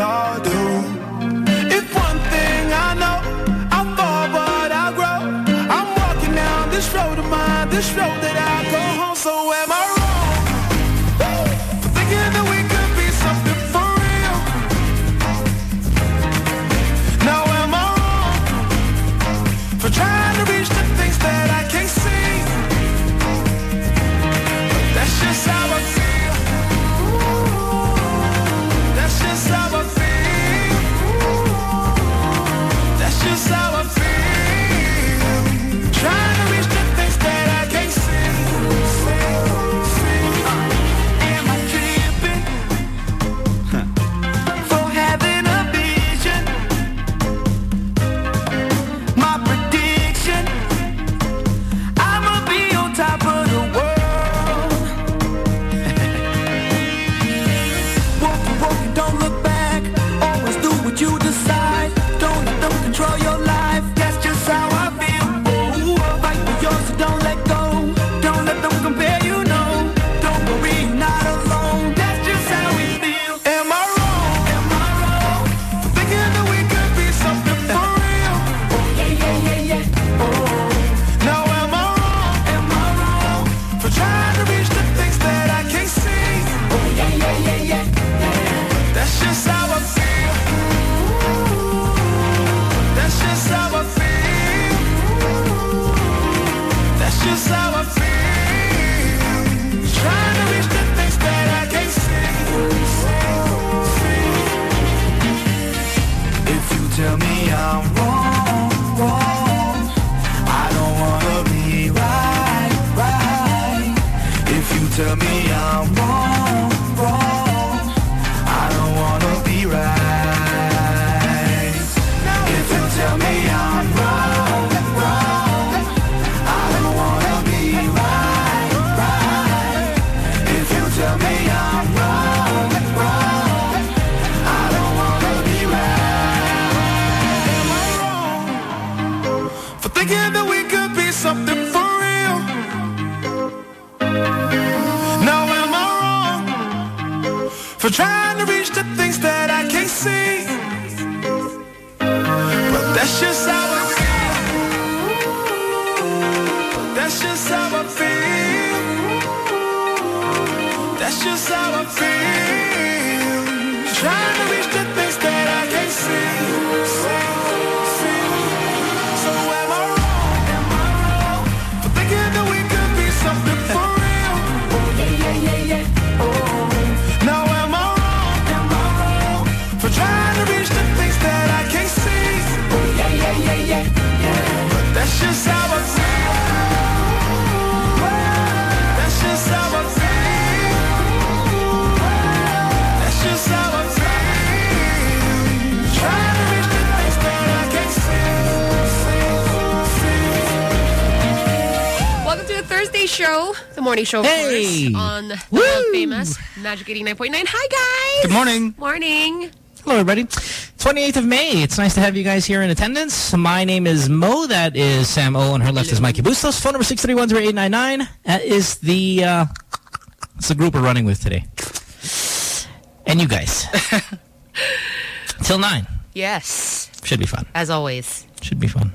all day. show, the morning show, hey. On the famous Magic 89.9. Hi, guys. Good morning. Morning. Hello, everybody. 28th of May. It's nice to have you guys here in attendance. My name is Mo. That is Sam O. On her left is Mikey Bustos. Phone number 631-0899. That is the, uh, the group we're running with today. And you guys. Till 9. Yes. Should be fun. As always. Should be fun.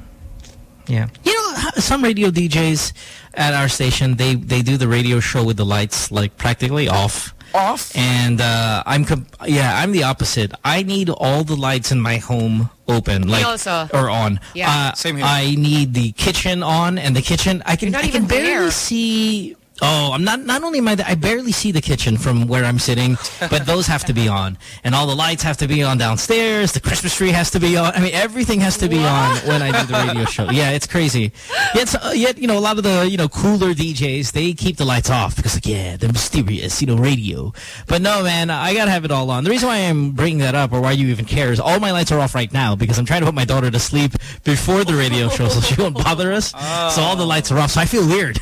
Yeah. You know, some radio DJs at our station, they, they do the radio show with the lights like practically off off? And uh, I'm com yeah, I'm the opposite. I need all the lights in my home open, like also. or on. Yeah. Uh, Same here. I need the kitchen on, and the kitchen I can I can barely there. see. Oh, I'm not. Not only am I, I barely see the kitchen from where I'm sitting, but those have to be on, and all the lights have to be on downstairs. The Christmas tree has to be on. I mean, everything has to be on when I do the radio show. Yeah, it's crazy. Yet, uh, yet, you know, a lot of the you know cooler DJs they keep the lights off because like, yeah, they're mysterious, you know, radio. But no, man, I gotta have it all on. The reason why I'm bringing that up, or why you even care, is all my lights are off right now because I'm trying to put my daughter to sleep before the radio show, so she won't bother us. So all the lights are off, so I feel weird.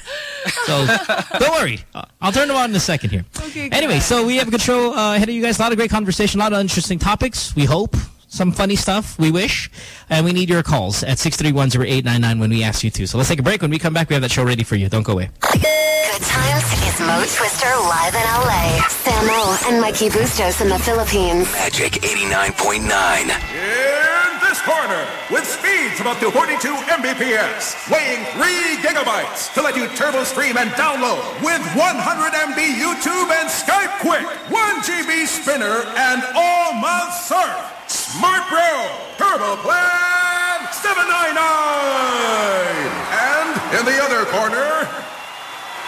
So don't worry. I'll turn them on in a second here. Okay, anyway, good. so we have a good show uh, ahead of you guys. A lot of great conversation, a lot of interesting topics, we hope. Some funny stuff, we wish. And we need your calls at 631-0899 when we ask you to. So let's take a break. When we come back, we have that show ready for you. Don't go away. Good times is Mo Twister live in LA. Samo and Mikey Bustos in the Philippines. Magic 89.9. In this corner, with speeds of up to 42 Mbps, weighing 3 gigabytes to let you turbo stream and download with 100 MB YouTube and Skype quick, 1 GB spinner, and all month surf. Smart Bro Turbo Plan 799. And in the other corner,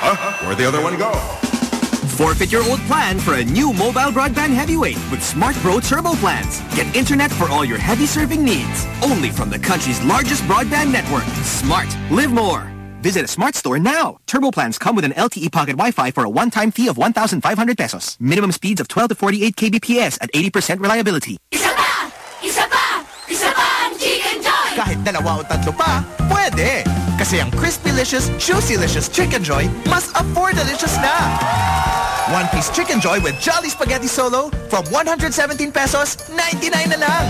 huh? Where'd the other one go? Forfeit your old plan for a new mobile broadband heavyweight with Smart Bro Turbo plans. Get internet for all your heavy serving needs. Only from the country's largest broadband network. Smart. Live more. Visit a Smart store now. Turbo plans come with an LTE pocket Wi-Fi for a one-time fee of 1,500 pesos. Minimum speeds of 12 to 48 kbps at 80% reliability. Isa pa! Isa pa! Isa pa ang Chicken Joy! Kahit dalawa o tatlo pa, pwede. Kasi ang Crispy-licious, Juicy-licious Chicken Joy mas afford-delicious na. One piece Chicken Joy with Jolly Spaghetti Solo from 117 pesos, 99 na lang.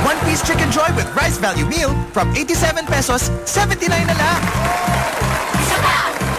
One piece Chicken Joy with Rice Value Meal from 87 pesos, 79 na lang. Isa pa!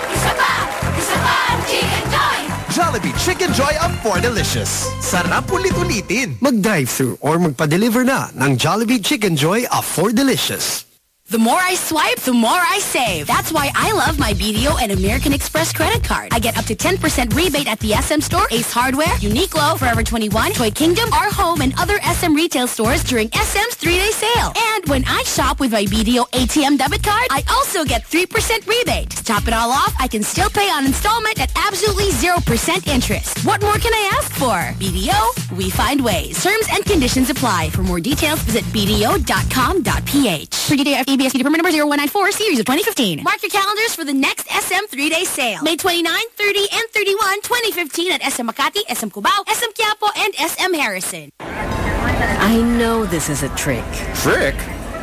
Isa pa! Isa pa ang Chicken Joy! Jollibee Chicken Joy Afford-delicious. Sarap ulit-ulitin. Mag-drive-thru or magpa-deliver na ng Jollibee Chicken Joy Afford Delicious. The more I swipe, the more I save. That's why I love my BDO and American Express credit card. I get up to 10% rebate at the SM Store, Ace Hardware, Uniqlo, Forever 21, Toy Kingdom, Our Home, and other SM retail stores during SM's three-day sale. And when I shop with my BDO ATM debit card, I also get 3% rebate. To top it all off, I can still pay on installment at absolutely 0% interest. What more can I ask for? BDO, we find ways. Terms and conditions apply. For more details, visit bdo.com.ph. For FEBSD permit number 0194, series of 2015. Mark your calendars for the next SM three-day sale. May 29, 30, and 31, 2015 at SM Makati, SM Cubao, SM Quiapo, and SM Harrison. I know this is a trick. Trick?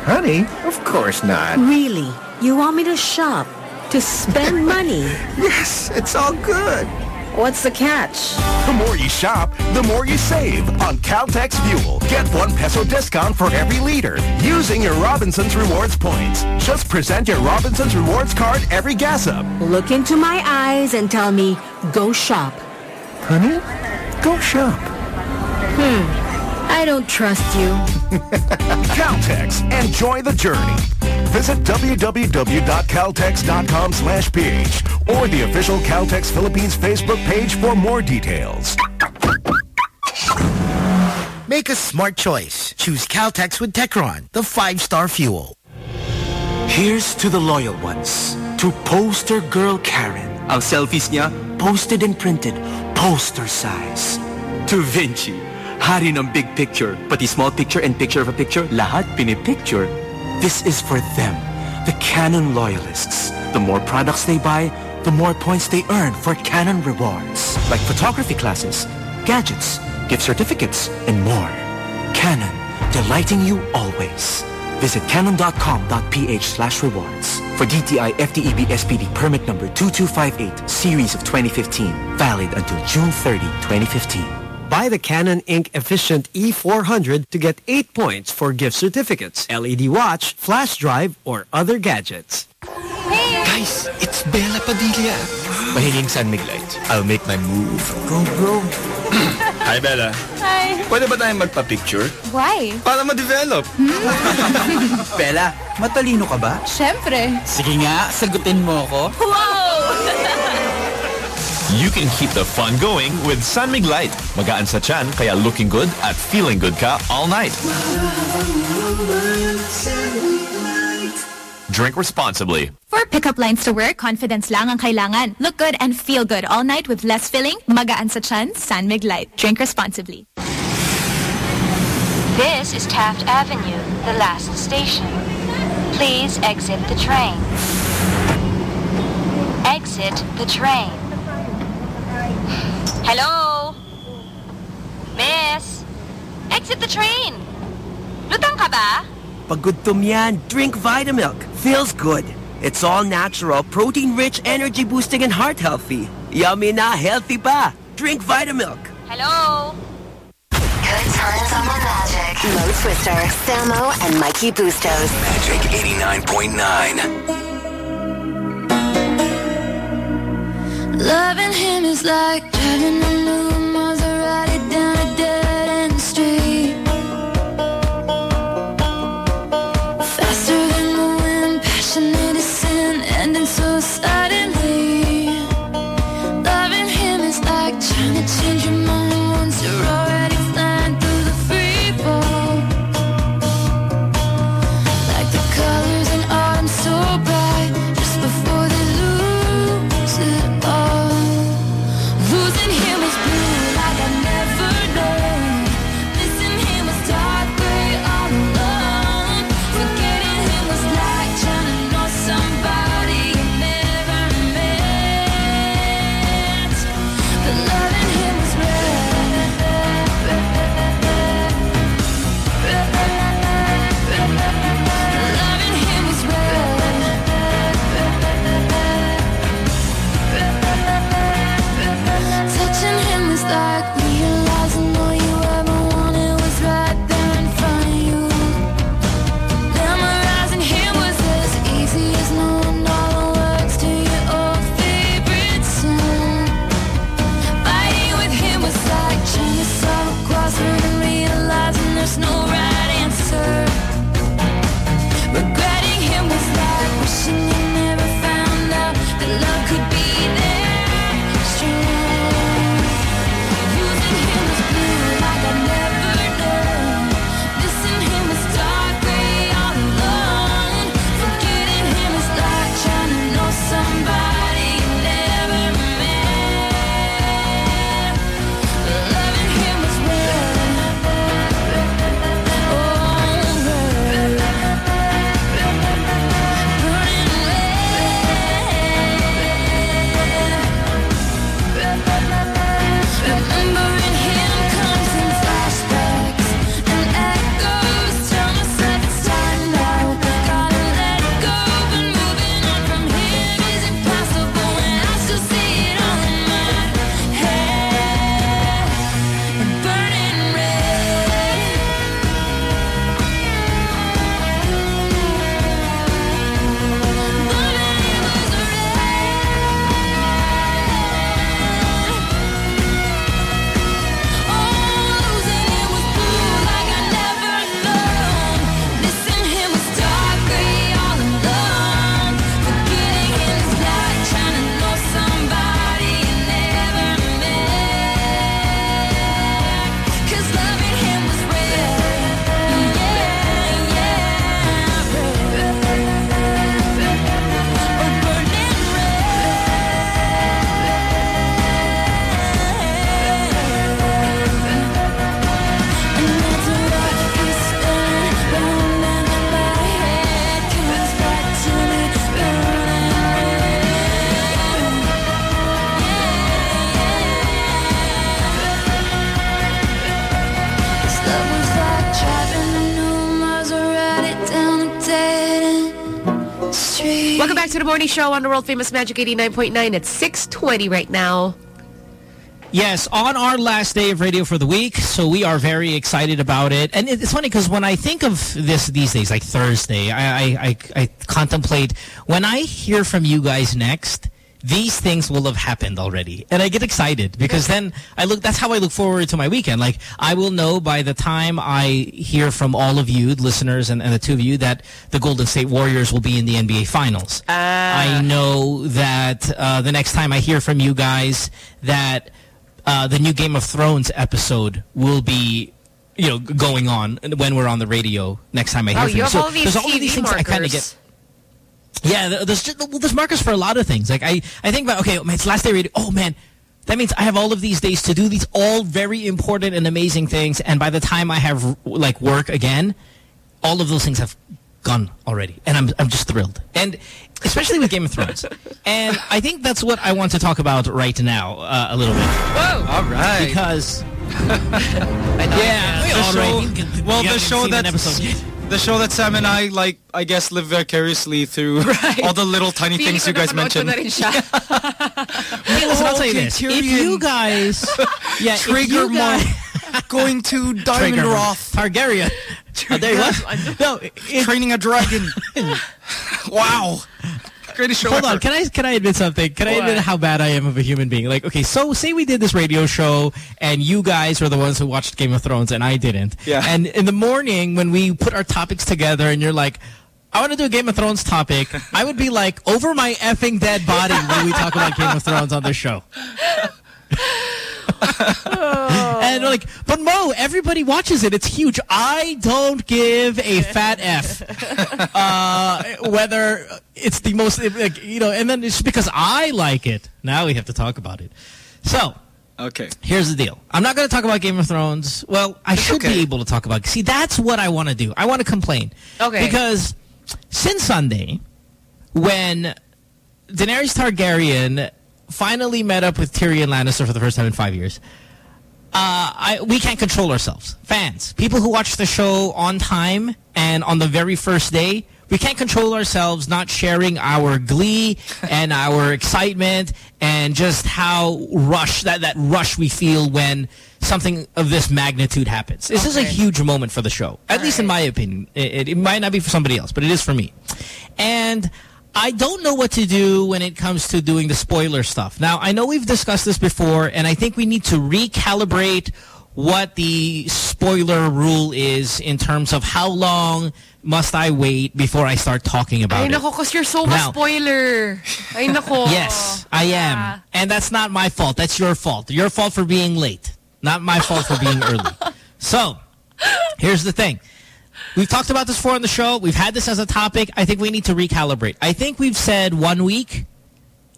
Honey, of course not. Really? You want me to shop? To spend money? Yes, it's all good. What's the catch? The more you shop, the more you save on Caltex Fuel. Get one peso discount for every liter using your Robinson's Rewards points. Just present your Robinson's Rewards card every gas up. Look into my eyes and tell me, go shop. Honey, go shop. Hmm. I don't trust you. Caltex. Enjoy the journey. Visit www.caltex.com slash ph or the official Caltex Philippines Facebook page for more details. Make a smart choice. Choose Caltex with Techron, the five-star fuel. Here's to the loyal ones. To poster girl Karen. Ang selfies niya, posted and printed, poster size. To Vinci, hari ng big picture, pati small picture and picture of a picture, lahat pinipicture. This is for them, the Canon loyalists. The more products they buy, the more points they earn for Canon rewards. Like photography classes, gadgets, gift certificates, and more. Canon, delighting you always. Visit canon.com.ph slash rewards for DTI FTEB SPD permit number 2258 series of 2015 valid until June 30, 2015. Buy the Canon Ink Efficient E400 to get 8 points for gift certificates, LED watch, flash drive, or other gadgets. Hey. Guys, it's Bella Padilla. Mahinging San Light. I'll make my move. Go, bro. Hi, Bella. Hi. Pwede ba tayong magpa-picture? Why? Para ma-develop. Hmm. Bella, matalino ka ba? Siyempre. Sige nga, sagutin mo ko. Wow! You can keep the fun going with San Mig Light. Magaan sa chan, kaya looking good at feeling good ka all night. Drink responsibly. For pickup lines to work, confidence lang ang kailangan. Look good and feel good all night with less filling, magaan sa chan, San Mig Light. Drink responsibly. This is Taft Avenue, the last station. Please exit the train. Exit the train. Hello? Miss? Exit the train. Lutang ka ba? Paggutom yan, drink Vitamilk. Feels good. It's all natural, protein-rich, energy-boosting, and heart-healthy. Yummy na, healthy pa. Drink Vitamilk. Hello? Good times on the Magic. Mo Twister, Samo, and Mikey Bustos. Magic 89.9. Loving him is like driving a new To the morning show on the world famous Magic 89.9. It's 620 right now. Yes, on our last day of radio for the week, so we are very excited about it. And it's funny because when I think of this these days, like Thursday, I, I, I, I contemplate when I hear from you guys next, these things will have happened already. And I get excited because then I look, that's how I look forward to my weekend. Like I will know by the time I hear from all of you, listeners and, and the two of you, that the Golden State Warriors will be in the NBA Finals. I know that uh, the next time I hear from you guys that uh, the new Game of Thrones episode will be you know going on when we're on the radio next time I hear Oh, from you have So there's all of these things I kind of get yeah, th- there's just, well, there's markers for a lot of things. Like I, I think about okay, man, it's last day radio. Oh man, that means I have all of these days to do these all very important and amazing things. And by the time I have like work again, all of those things have gone already, and I'm I'm just thrilled. And especially with Game of Thrones. and I think that's what I want to talk about right now uh, a little bit. Whoa! All right. Because yeah, the show, right. You- you well, the show seen an that episode yet. The show that Sam and I like, I guess, live vicariously through all the little tiny Feeling things you guys mentioned. na rin siya. Hey, listen, I'll tell you this. If you guys... Yeah, Trigger you guys... going to Diamond Trigger Roth. Targaryen. Oh, there you go. No, Training a dragon. wow. Greatest show Hold ever. on, can I can I admit something? Can I admit how bad I am of a human being? Like, okay, so say we did this radio show and you guys were the ones who watched Game of Thrones and I didn't. Yeah. And in the morning when we put our topics together and you're like, I want to do a Game of Thrones topic, I would be like, over my effing dead body when we talk about Game of Thrones on this show. and like, but Mo, everybody watches it. It's huge. I don't give a fat F. Uh, whether it's the most, like, you know, and then it's because I like it. Now we have to talk about it. So, Okay. here's the deal. I'm not going to talk about Game of Thrones. Well, I should okay. be able to talk about See, that's what I want to do. I want to complain. Okay. Because since Sunday, when Daenerys Targaryen finally met up with Tyrion Lannister for the first time in five years, uh, I, we can't control ourselves. Fans, people who watch the show on time and on the very first day, we can't control ourselves not sharing our glee and our excitement and just how rush that, that rush we feel when something of this magnitude happens. This is a huge moment for the show, at least in my opinion. It, it, it might not be for somebody else, but it is for me. And I don't know what to do when it comes to doing the spoiler stuff. Now, I know we've discussed this before, and I think we need to recalibrate what the spoiler rule is in terms of how long must I wait before I start talking about Ay, it. nako, because you're so much Now- spoiler. Ay, nako. Yes, I am. And that's not my fault. That's your fault. Your fault for being late. Not my fault for being early. So, here's the thing. We've talked about this before on the show. We've had this as a topic. I think we need to recalibrate. I think we've said one week.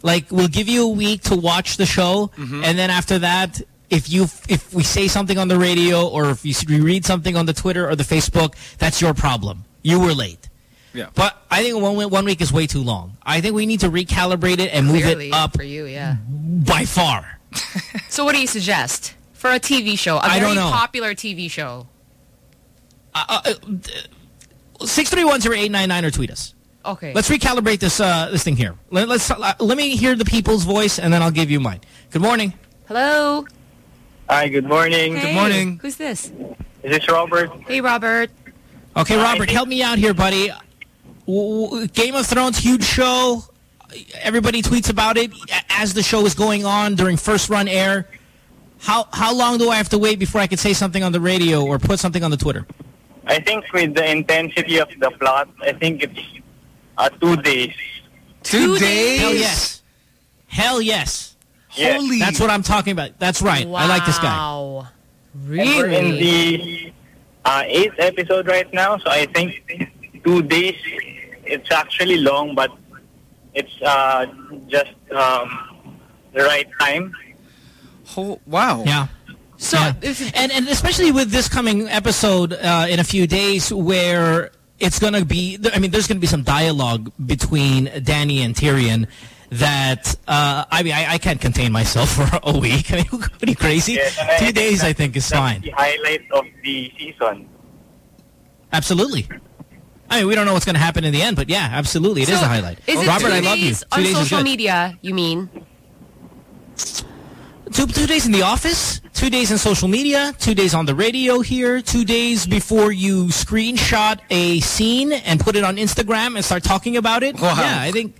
Like, we'll give you a week to watch the show. Mm-hmm. And then after that, if you if we say something on the radio or if you s- you read something on the Twitter or the Facebook, that's your problem. You were late. Yeah. But I think one, one week is way too long. I think we need to recalibrate it and move it up for you, yeah. by far. So what do you suggest for a TV show? A I very don't know. popular TV show. Six three one zero eight nine nine or tweet us. Okay. Let's recalibrate this uh, this thing here. Let, let's uh, let me hear the people's voice, and then I'll give you mine. Good morning. Hello. Hi, good morning. Hey, Good morning. Who's this? Is this Robert? Hey, Robert. Okay, Robert, help me out here, buddy. W- w- Game of Thrones, huge show. Everybody tweets about it as the show is going on during first run air. How how long do I have to wait before I can say something on the radio or put something on the Twitter? I think with the intensity of the plot, I think it's uh, two days. Two days? Hell yes. Hell yes. Yes. Holy. That's what I'm talking about. That's right. I like this guy. Wow. And we're in the uh, eighth episode right now, so I think two days, it's actually long, but it's uh, just um, the right time. Oh, wow. Yeah. So, and and especially with this coming episode uh, in a few days, where it's going to be, I mean, there's going to be some dialogue between Dany and Tyrion that uh, I mean, I, I can't contain myself for a week. I mean, what are you crazy? Yes, and I Two days, I think, is that's fine. the highlight of the season. Absolutely. I mean, we don't know what's going to happen in the end, but yeah, absolutely, it is So, a highlight. Is it Robert, two I love you. Two on days is social good. media, you mean? Two, two days in the office, two days in social media, two days on the radio here, two days before you screenshot a scene and put it on Instagram and start talking about it. Wow. Yeah, I think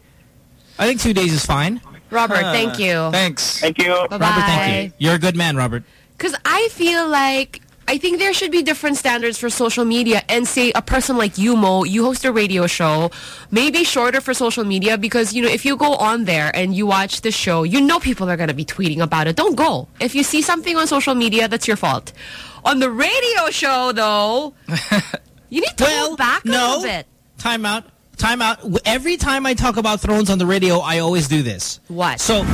I think two days is fine. Robert, thank you. Thanks. Thank you. Bye-bye. Robert, thank you. You're a good man, Robert. Because I feel like I think there should be different standards for social media and say a person like you, Mo, you host a radio show, maybe shorter for social media because, you know, if you go on there and you watch the show, you know people are going to be tweeting about it. Don't go. If you see something on social media, that's your fault. On the radio show, though, you need to Well, hold back a no. little bit. Time out. Time out. Every time I talk about Thrones on the radio, I always do this. What? So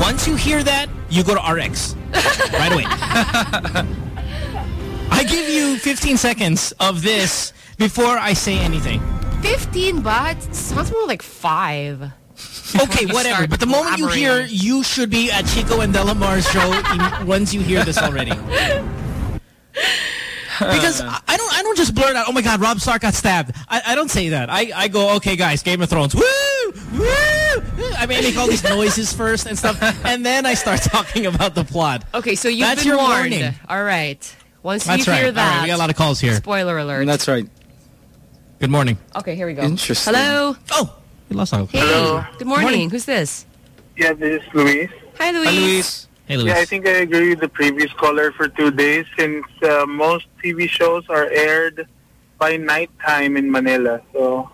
once you hear that, you go to RX right away. I give you 15 seconds of this before I say anything. 15 but sounds more like five. Okay, whatever. But the moment you hear, you should be at Chico and Delamar's show once you hear this already. Because I don't, I don't just blurt out, "Oh my God, Rob Stark got stabbed." I, I don't say that. I, I go, "Okay, guys, Game of Thrones, woo, woo." woo." I mean, I make all these noises first and stuff, and then I start talking about the plot. Okay, so you've That's been your warned. warning. All right. Once That's you right. hear that, right, we got a lot of calls here. spoiler alert. That's right. Good morning. Okay, here we go. Interesting. Hello. Oh, we lost our Hey. Hello. Good morning. Morning. Who's this? Yeah, this is Luis. Hi, Luis. Hi, Luis. Hey, Luis. Yeah, I think I agree with the previous caller for two days since uh, most TV shows are aired by nighttime in Manila. So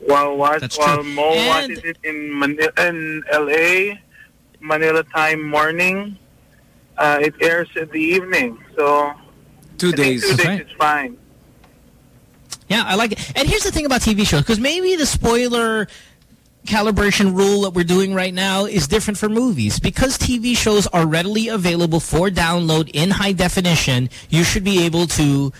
while what That's while true. Mo And- watches it in Manila in LA, Manila time morning, uh, it airs in the evening. So Two I think days. two days right. is fine. Yeah, I like it. And here's the thing about TV shows, because maybe the spoiler calibration rule that we're doing right now is different for movies. Because TV shows are readily available for download in high definition, you should be able to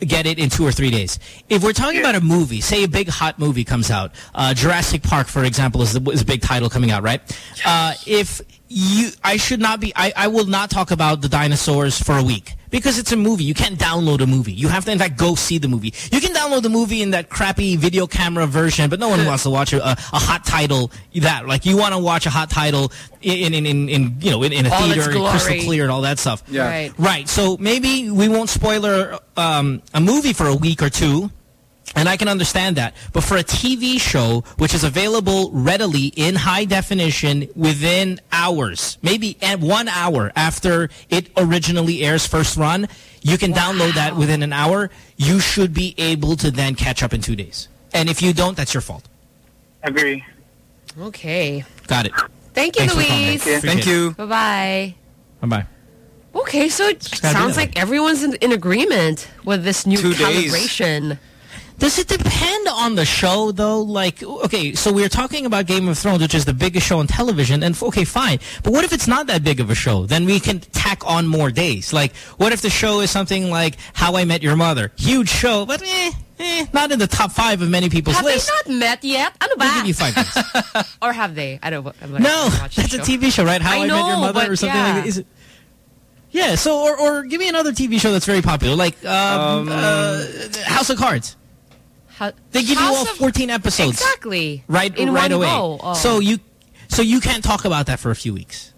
get it in two or three days. If we're talking about a movie, say a big hot movie comes out, uh, Jurassic Park, for example, is, the, is a big title coming out, right? Uh, if you, I should not be, I, I will not talk about the dinosaurs for a week because it's a movie. You can't download a movie. You have to, in fact, go see the movie. You can download the movie in that crappy video camera version, but no one wants to watch a, a, hot title that. Like, you want to watch a hot title in, in, in, in you know, in, in a All theater, crystal clear and all that stuff. Yeah. Right. Right. So maybe we won't spoiler um, a movie for a week or two. And I can understand that. But for a TV show, which is available readily in high definition within hours, maybe at one hour after it originally airs first run, you can download that within an hour. You should be able to then catch up in two days. And if you don't, that's your fault. Agree. Okay. Got it. Thank you, Thanks for calling. Luis. Thank you. Bye-bye. Bye-bye. Okay, so it sounds like everyone's in, in agreement with this new Two days. Calibration. Does it depend on the show, though? Like, okay, so we're talking about Game of Thrones, which is the biggest show on television, and okay, fine. But what if it's not that big of a show? Then we can tack on more days. Like, what if the show is something like How I Met Your Mother? Huge show, but eh, eh, not in the top five of many people's Have list. they not met yet? Ano We'll ba? give you five days. or have they? I don't. I'm no, I watch the that's a. TV show, right? How I, I Met Your Mother or something yeah. like that. Is it? Yeah, so, or, or give me another TV show that's very popular, like um, uh, House of Cards. How- They give you all of- 14 episodes. Exactly. right In right one away. go. Oh. So you so you can't talk about that for a few weeks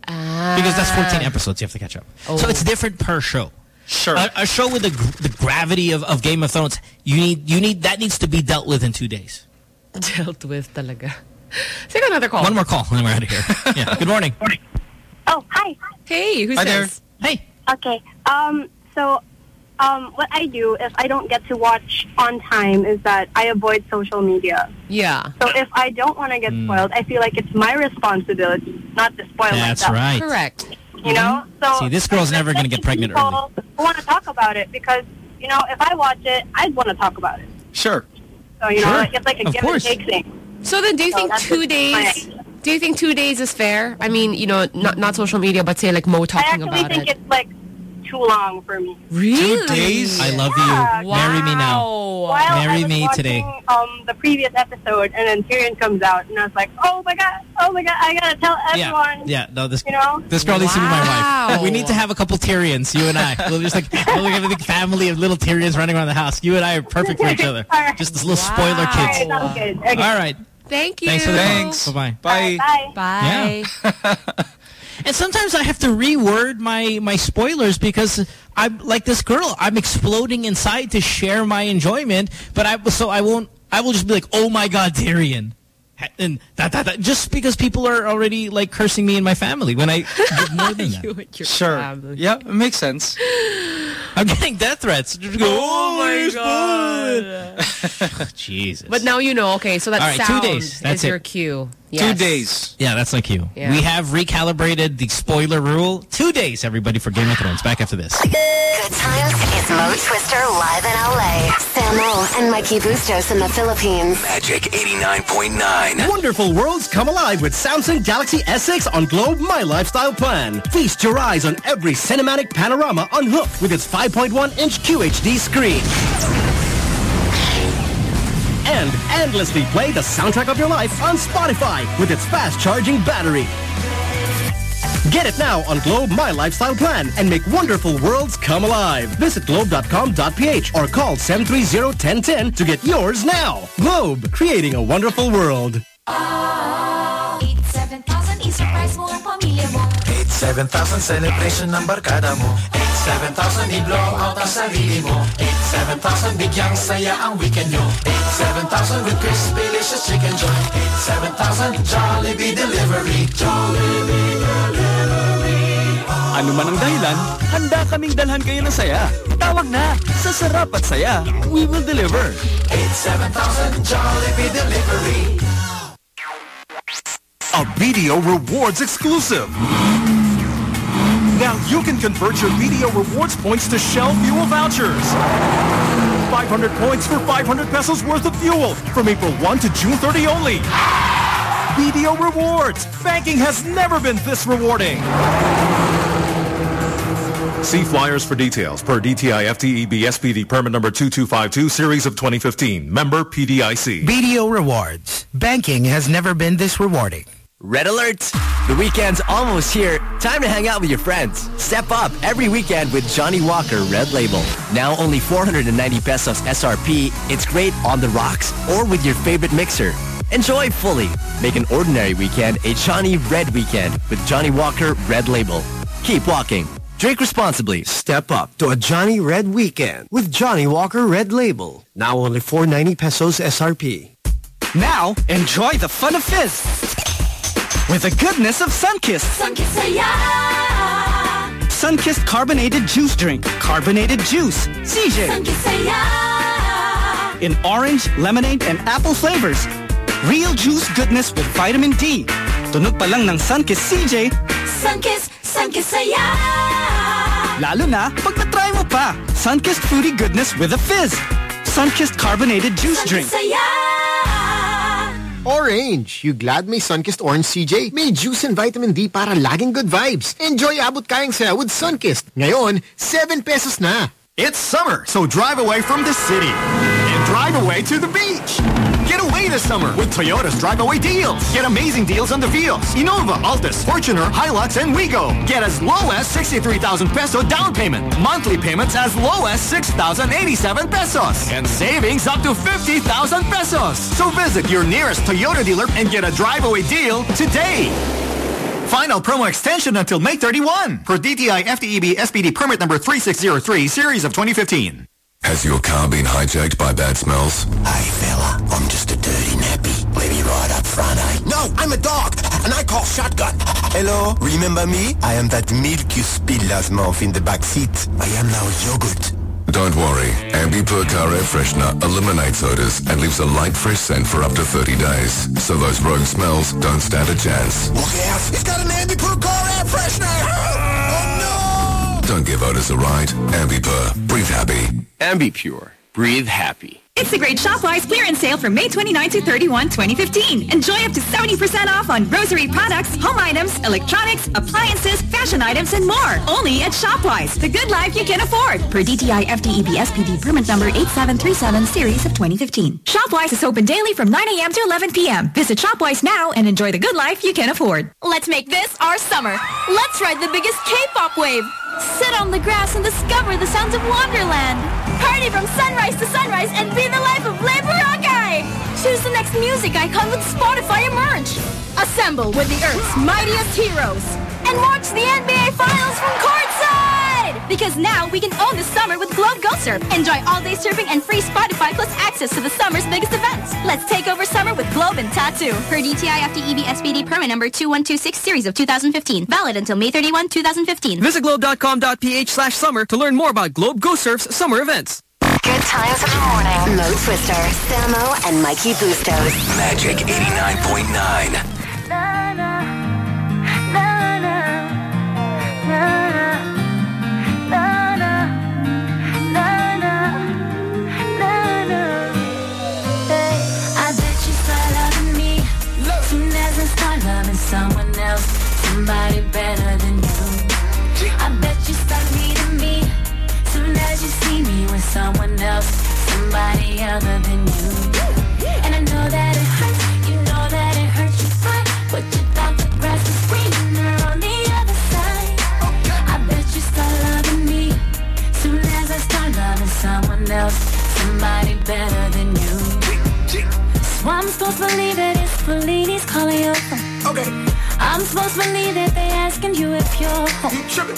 because that's 14 episodes you have to catch up. So Oh. it's different per show. Sure. A, a show with the, the gravity of, of Game of Thrones, you need you need that needs to be dealt with in two days. Dealt with talaga. Take another call. One more call, and then we're out of here. yeah. Good morning. morning. Oh, hi. Hey, who's Hi there. this? Hey. Okay. Um, so, um, what I do if I don't get to watch on time is that I avoid social media. Yeah. So if I don't want to get Hmm. spoiled, I feel like it's my responsibility not to spoil That's myself. right. Correct. You know? So See, this girl's never going to get pregnant early. people who want to talk about it because, you know, if I watch it, I'd want to talk about it. Sure. So, you know, Sure. it's like a Of give course. and take thing. So then, do you So think two days? Do you think two days is fair? I mean, you know, not not social media, but say like Mo talking about it. I talking actually about think it. it's like too long for me. Really? days? I love Yeah. you. Marry me now. Wow. While I Marry was me watching, today. Um, the previous episode, and then Tyrion comes out, and I was like, "Oh my god! Oh my god! I gotta tell everyone." Yeah. No, this You know? this girl needs to be my wife. We need to have a couple Tyrions, you and I. We'll just like we'll have a big family of little Tyrions running around the house. You and I are perfect for each other. All right. Just this little Wow. spoiler All right, kids. sounds good. Okay. All right. Thank you. Thanks for the Thanks. call. Bye-bye. Bye. Bye. Bye. And sometimes I have to reword my my spoilers because I'm like this girl. I'm exploding inside to share my enjoyment, but I so I won't. I will just be like, "Oh my God, Tyrion," and that, that, that just because people are already like cursing me and my family when I did more than that. Sure. Yeah, it makes sense. I'm getting death threats. Just go, Oh my god. Jesus. But now you know. Okay, so that All right, two days. That's is it. your cue. Two days. Yeah, that's like you. Yeah. We have recalibrated the spoiler rule. Two days, everybody, for Game of Thrones. Back after this. Good times is Mo Twister live in LA. Samo and Mikey Bustos in the Philippines. Magic 89.9. Wonderful worlds come alive with Samsung Galaxy S6 on Globe My Lifestyle Plan. Feast your eyes on every cinematic panorama on Hook with its 5.1-inch QHD screen. And endlessly play the soundtrack of your life on Spotify with its fast-charging battery. Get it now on Globe My Lifestyle Plan and make wonderful worlds come alive. Visit globe.com.ph or call 730-1010 to get yours now. Globe, creating a wonderful world. 87,000 i-surprise mo ang pamilya mo 87,000 celebration ng barkada mo 87,000 i-blow out ang sarili mo 87,000 bigyang saya ang weekend nyo 87,000 with crispy delicious chicken joy 87,000 Jollibee delivery Jollibee delivery Ano man ang dahilan, handa kaming dalhan kayo ng saya. Tawag na! Sa sarap at saya, we will deliver. 87,000 Jollibee delivery A BDO Rewards exclusive. Now you can convert your BDO Rewards points to Shell fuel vouchers. 500 points for 500 pesos worth of fuel from April 1 to June 30 only. BDO Rewards. Banking has never been this rewarding. See flyers for details per DTI FTEB SPD permit number 2252 series of 2015. Member PDIC. BDO Rewards. Banking has never been this rewarding. Red alert! The weekend's almost here. Time to hang out with your friends. Step up every weekend with Johnnie Walker Red Label. Now only 490 pesos SRP. It's great on the rocks or with your favorite mixer. Enjoy fully. Make an ordinary weekend a Johnny Red weekend with Johnnie Walker Red Label. Keep walking. Drink responsibly. Step up to a Johnny Red weekend with Johnnie Walker Red Label. Now only 490 pesos SRP. Now, enjoy the fun of fizz with the goodness of Sunkist. Sunkist saya Sunkist carbonated juice drink. Carbonated juice. CJ. In orange, lemonade, and apple flavors. Real juice goodness with vitamin D. Tunog pa lang ng Sunkist CJ, Sunkist, Sunkist saya lalo na pag na-try mo pa. Sunkist fruity goodness with a fizz. Sunkist carbonated juice drink. Orange. You glad may Sunkist Orange CJ? May juice and vitamin D para laging good vibes. Enjoy abot kayang saya with Sunkist. Ngayon, 7 pesos na. It's summer, so drive away from the city and drive away to the beach. Get away this summer with Toyota's drive away deals. Get amazing deals on the Vios, Innova, Altis, Fortuner, Hilux, and Wigo. Get as low as 63,000 peso down payment. Monthly payments as low as 6,087 pesos. And savings up to 50,000 pesos. So visit your nearest Toyota dealer and get a drive away deal today. Final promo extension until May 31 for DTI FTEB SPD permit number 3603 series of 2015. Has your car been hijacked by bad smells? Hey fella, I'm just a dirty nappy. Let me right up front, eh? No, I'm a dog, and I call shotgun. Hello, remember me? I am that milk you spilled last month in the back seat. I am now yogurt. Don't worry. Ambipur Car Air Freshener eliminates odors and leaves a light fresh scent for up to 30 days. So those rogue smells don't stand a chance. Look out, he's got an Ambipur car air freshener. Don't give odors a ride. Ambipur. Breathe happy. Ambipur. Breathe happy. It's the great ShopWise clearance sale from May 29 to 31, 2015. Enjoy up to 70% off on rosary products, home items, electronics, appliances, fashion items, and more. Only at ShopWise, the good life you can afford. Per DTI FTEB SPD permit number 8737 series of 2015. ShopWise is open daily from 9 a.m. to 11 p.m. Visit ShopWise now and enjoy the good life you can afford. Let's make this our summer. Let's ride the biggest K-pop wave. Sit on the grass and discover the sounds of Wonderland. Party from sunrise to sunrise and be the life of LaBoracay. Choose the next music icon with Spotify Emerge. Assemble with the Earth's mightiest heroes. and watch the NBA Finals from courtside! Because now we can own the summer with Globe Go Surf. Enjoy all-day surfing and free Spotify plus access to the summer's biggest events. Let's take over summer with Globe and Tattoo. Per DTI FTEB SPD permit number 2126 series of 2015. Valid until May 31, 2015. Visit globe.com.ph slash summer to learn more about Globe Go Surf's summer events. Good times in the morning. Mo Twister, Samo, and Mikey Bustos. Magic 89.9. somebody better than you. I bet you start needing me soon as you see me with someone else, somebody other than you. And I know that it hurts, you know that it hurts you fine, but you thought the grass was greener on the other side. I bet you start loving me soon as I start loving someone else, somebody better than you. So I'm supposed to believe that it's Fellini's calling your phone. Okay. I'm supposed to believe that they asking you if you're home. You tripping.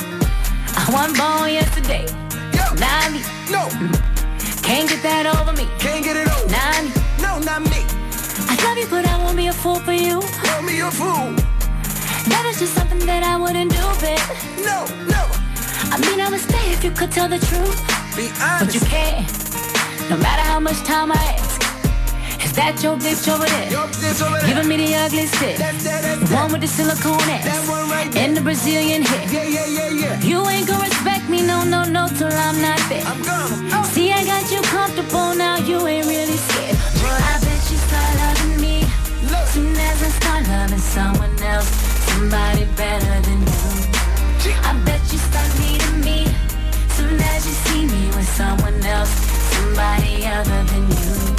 I wasn't born yesterday. Not me. No. Mm-hmm. Can't get that over me. Can't get it over. Not me. No, not me. I love you, but I won't be a fool for you. Won't be a fool. That is just something that I wouldn't do, babe. No, no. I mean, I would stay if you could tell the truth. Be honest. But you can't. No matter how much time I ask. Is that your bitch over there? Giving me the ugly stick. The one with the silicone ass. And the Brazilian hip. You ain't gonna respect me, no, no, no, till I'm not there. See, I got you comfortable now, you ain't really scared. But I bet you start loving me. Soon as I start loving someone else, somebody better than you. I bet you start needing me. Soon as you see me with someone else, somebody other than you.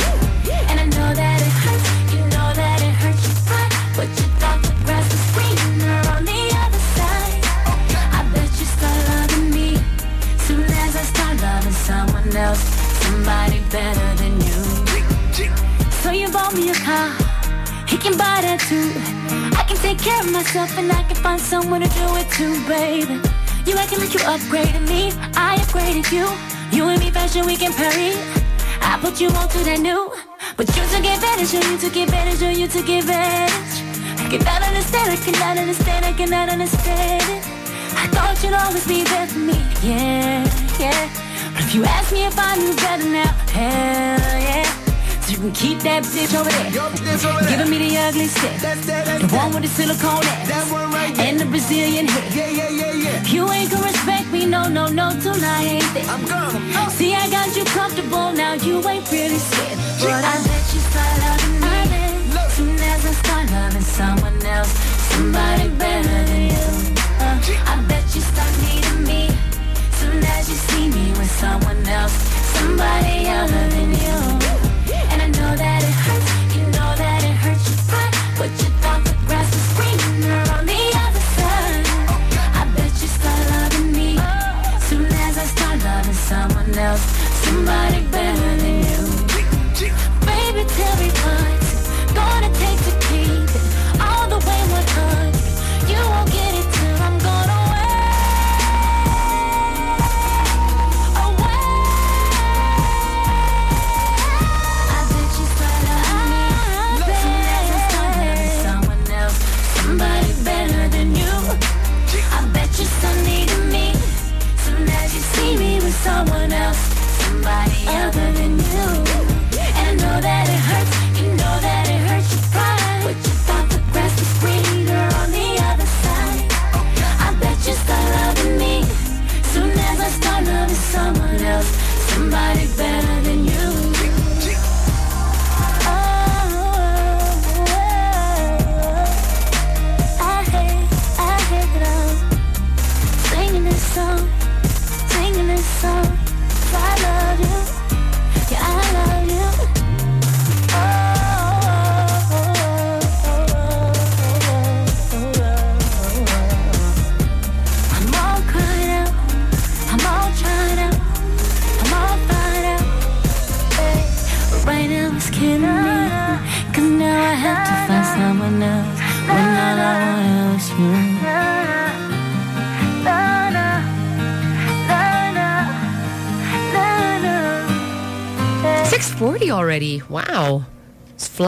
Someone else, somebody better than you. So you bought me a car, he can buy that too. I can take care of myself and I can find someone to do it too, baby. You acting like you upgraded me, I upgraded you. You and me fashion we can parry. I put you on to that new, but you took advantage, or you took advantage, or you took advantage. I cannot understand, I cannot understand, I cannot understand it. I thought you'd always be there for me, yeah, yeah. But if you ask me if I knew better now, hell yeah. So you can keep that bitch over there. Giving me the ugly stick. The one with the silicone ass. And the Brazilian hip. You ain't gonna respect me, no, no, no, till I ain't there. See, I got you comfortable now, you ain't really scared. But I bet you start loving me. Soon as I start loving someone else, somebody better than you. Uh, I bet As you see me with someone else, somebody other than you. And I know that it hurts, you know that it hurts you fine, but you thought the grass was greener on the other side. I bet you start loving me. Soon as I start loving someone else, somebody better than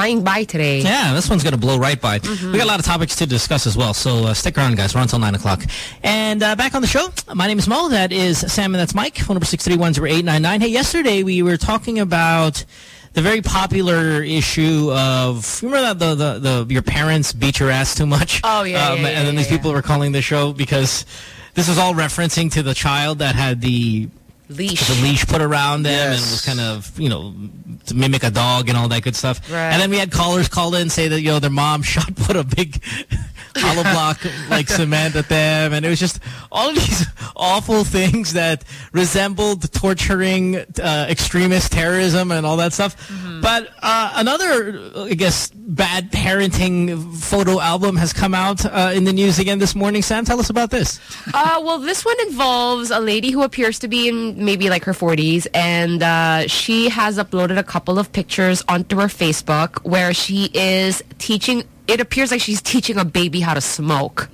flying by today. Yeah, this one's going to blow right by. Mhm. We got a lot of topics to discuss as well, so uh, stick around, guys. We're on until 9 o'clock. And uh, back on the show, my name is Mo. That is Sam, and that's Mike. Phone number 631-0899. Hey, yesterday we were talking about the very popular issue of, remember that the, the, the your parents beat your ass too much? Oh, yeah, yeah, yeah, And then these people were calling the show because this was all referencing to the child that had the leash, the leash put around them and was kind of, you know, to mimic a dog and all that good stuff. Right. And then we had callers call in and say that, you know, their mom shot put a big hollow block like cement at them. And it was just all of these awful things that resembled torturing uh, extremist terrorism and all that stuff. But uh, another, I guess, bad parenting photo album has come out uh, in the news again this morning. Sam, tell us about this. Uh, well, this one involves a lady who appears to be in maybe like her 40s, and uh, she has uploaded a couple of pictures onto her Facebook where she is teaching. It appears like she's teaching a baby how to smoke.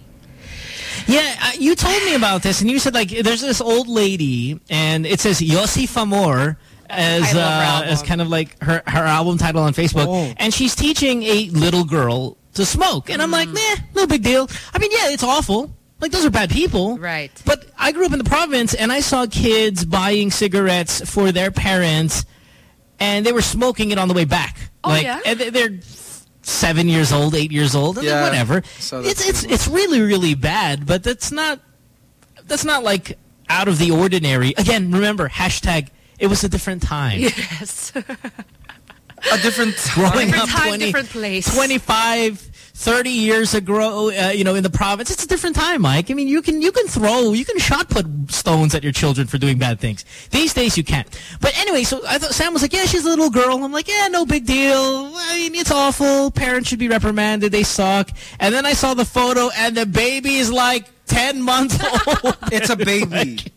Yeah, uh, you told me about this, and you said like there's this old lady, and it says Yossi Famor as uh, as kind of like her her album title on Facebook, and she's teaching a little girl to smoke, and I'm like, nah, no big deal. I mean, yeah, it's awful. Like those are bad people, right? But I grew up in the province, and I saw kids buying cigarettes for their parents, and they were smoking it on the way back. Oh, like, yeah? and they're seven years old, eight years old, and then Yeah. whatever. So it's it's it's really really bad, but that's not that's not like out of the ordinary. Again, remember hashtag. It was a different time. Yes. a different Growing Different up time, 20, different place. 25, 30 years ago, uh, you know, in the province, it's a different time, Mike. I mean, you can you can throw, you can shot put stones at your children for doing bad things. These days, you can't. But anyway, so I thought Sam was like, yeah, she's a little girl. I'm like, yeah, no big deal. I mean, it's awful. Parents should be reprimanded. They suck. And then I saw the photo, and the baby is like 10 months old. It's a baby.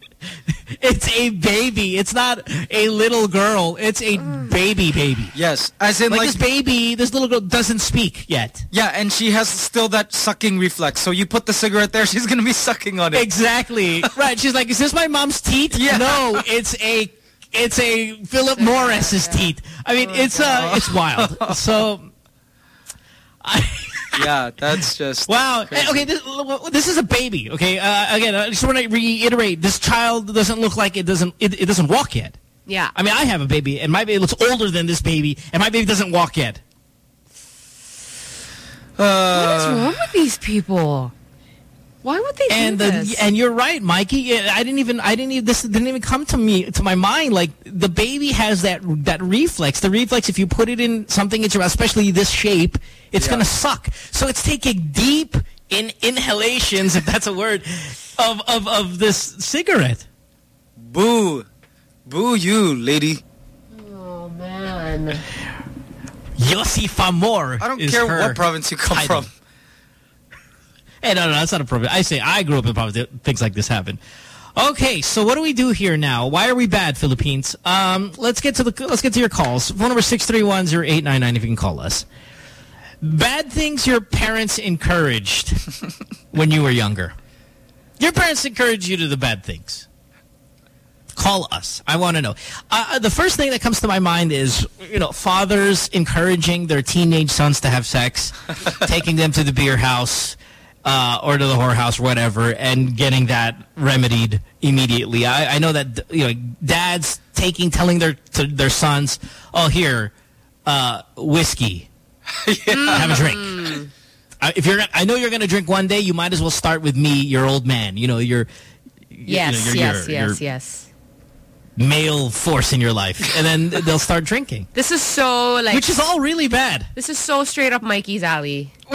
it's a baby. It's not a little girl. It's a baby baby. Yes, as in like, like this baby, this little girl doesn't speak yet. Yeah, and she has still that sucking reflex. So you put the cigarette there, she's going to be sucking on it. Exactly. right. She's like, is this my mom's teeth? Yeah. No, it's a it's a Philip Morris's teeth. I mean, it's uh it's wild. So yeah, that's just Wow. Hey, Okay, this, this is a baby. Okay. Uh, again, I just want to reiterate: this child doesn't look like it doesn't it, it doesn't walk yet. Yeah. I mean, I have a baby, and my baby looks older than this baby, and my baby doesn't walk yet. what is wrong with these people? Why would they and do the, this? and you're right, Mikey. I didn't even I didn't even this didn't even come to me to my mind. Like the baby has that that reflex. The reflex, if you put it in something, it's especially this shape, it's gonna suck. So it's taking deep in inhalations, if that's a word, of of of this cigarette. Boo. Boo you, lady. oh man. Yossi Famor. I don't is care her what province you come title. from. Hey, no, no, that's not a problem. I say I grew up in poverty. things like this happen. Okay, so what do we do here now? Why are we bad, Philippines? Um, let's get to the let's get to your calls. Phone number six three one zero eight nine nine. If you can call us. Bad things your parents encouraged when you were younger. Your parents encouraged you to the bad things. Call us. I want to know. Uh, the first thing that comes to my mind is, you know, fathers encouraging their teenage sons to have sex, taking them to the beer house uh, or to the whorehouse, whatever, and getting that remedied immediately. I, I know that you know dads taking, telling their to their sons, "Oh, here, uh, whiskey, have a drink." Uh, if you're, I know you're going to drink one day. You might as well start with me, your old man. You know, your Yes, you know, your- yes, your- yes, your- yes. Male force in your life, and then they'll start drinking. This is so like Which is all really bad. This is so straight up Mikey's alley.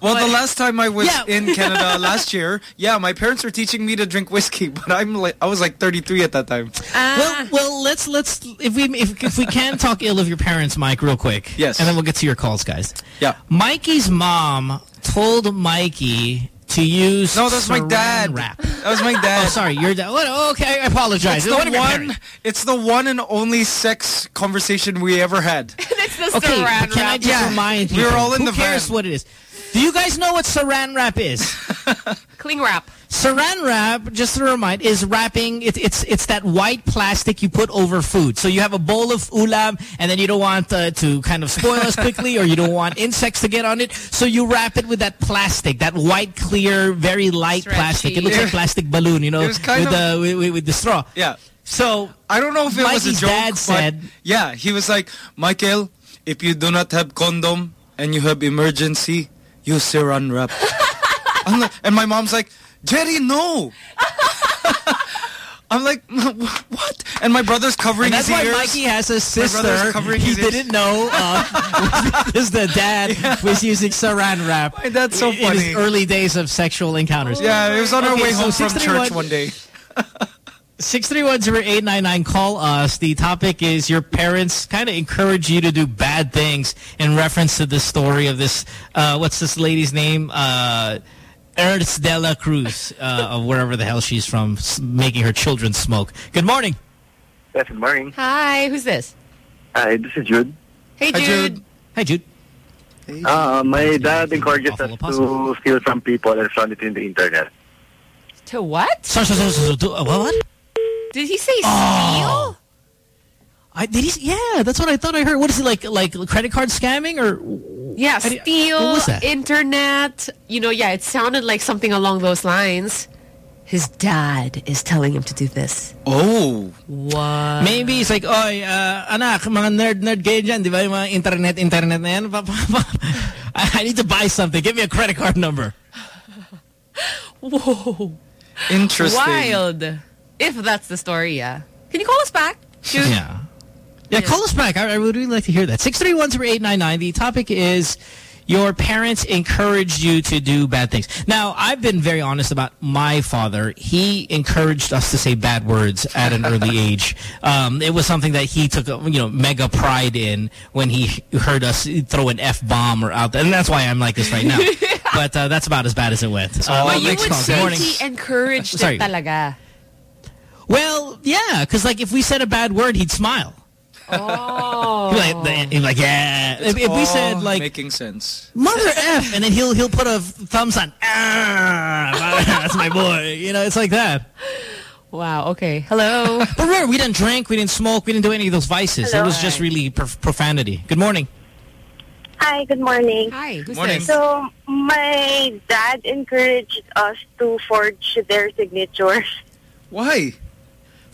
Well, the last time I was Yeah. in Canada last year, yeah, my parents were teaching me to drink whiskey, but I'm like, I was like 33 at that time. Ah. Well, well, let's let's if we if, if we can talk ill of your parents, Mike, real quick. Yes. and then we'll get to your calls, guys. Yeah. Mikey's mom told Mikey to use No, that's my dad. wrap. That was my oh, dad. Oh, sorry, your dad. What? Oh, okay, I apologize. It's the One of your one. parents. It's the one and only sex conversation we ever had. it's the Okay, saran but can I just Yeah. remind We you? were all in who the cares van. what it is? Do you guys know what saran wrap is? Cling wrap. Saran wrap, just to remind, is wrapping. It, it's it's that white plastic you put over food. So you have a bowl of ulam, and then you don't want uh, to kind of spoil us quickly, or you don't want insects to get on it. So you wrap it with that plastic, that white, clear, very light plastic. It looks Yeah. like plastic balloon, you know, It was kind with of- the with, with- with the straw. Yeah. So I don't know if it was a Mikey's joke, dad but said- yeah, he was like, Michael, if you do not have condom and you have emergency, use saran wrap. I'm like, and my mom's like, Jerry, no. I'm like, what? And my brother's covering And that's why ears. Mikey has a sister covering he didn't know uh, because the dad was using saran wrap. That's so funny. In his early days of sexual encounters. Yeah, it was on our Okay, way so home from church one day. 6310899, call us. The topic is your parents kind of encourage you to do bad things in reference to the story of this, uh, what's this lady's name? Uh, Ernst de la Cruz, uh, of wherever the hell she's from, making her children smoke. Good morning. Yes, good morning. Hi, who's this? Hi, this is Jude. Hey, Jude. Hi, Jude. Uh, my dad encourages us to steal from people and flaunt it in the internet. To what? So, so, so, so, do- uh, what? Did he say Oh. I, did he? Yeah, that's what I thought I heard. What is it like? Like credit card scamming or? Yeah, I di- steal, What was that? internet. You know, yeah, it sounded like something along those lines. His dad is telling him to do this. Oh. What? Maybe it's like, oy, uh, anak, mga nerd, nerd kayo dyan, di ba? Yung mga internet, internet na yan. I need to buy something. Give me a credit card number. Whoa. Interesting. Wild. If that's the story, yeah. Can you call us back? Jude? Yeah. Yeah, call us back. I, I would really like to hear that. 631-0899. The topic is your parents encouraged you to do bad things. Now, I've been very honest about my father. He encouraged us to say bad words at an early age. Um, it was something that he took, a, you know, mega pride in when he heard us throw an F-bomb or out there. And that's why I'm like this right now. but uh, that's about as bad as it went. Uh, but you would say he encouraged Sorry. it talaga. Well, yeah, because like if we said a bad word, he'd smile. Oh. He'd like, he'd like yeah. If, if we said like making sense. mother f, and then he'll he'll put a thumbs on. Ah, that's my boy. You know, it's like that. Wow. Okay. Hello. But remember, we didn't drink, we didn't smoke, we didn't do any of those vices. Hello. It was just really prof profanity. Good morning. Hi, good morning. Hi, who's Morning. this? So, my dad encouraged us to forge their signatures. Why?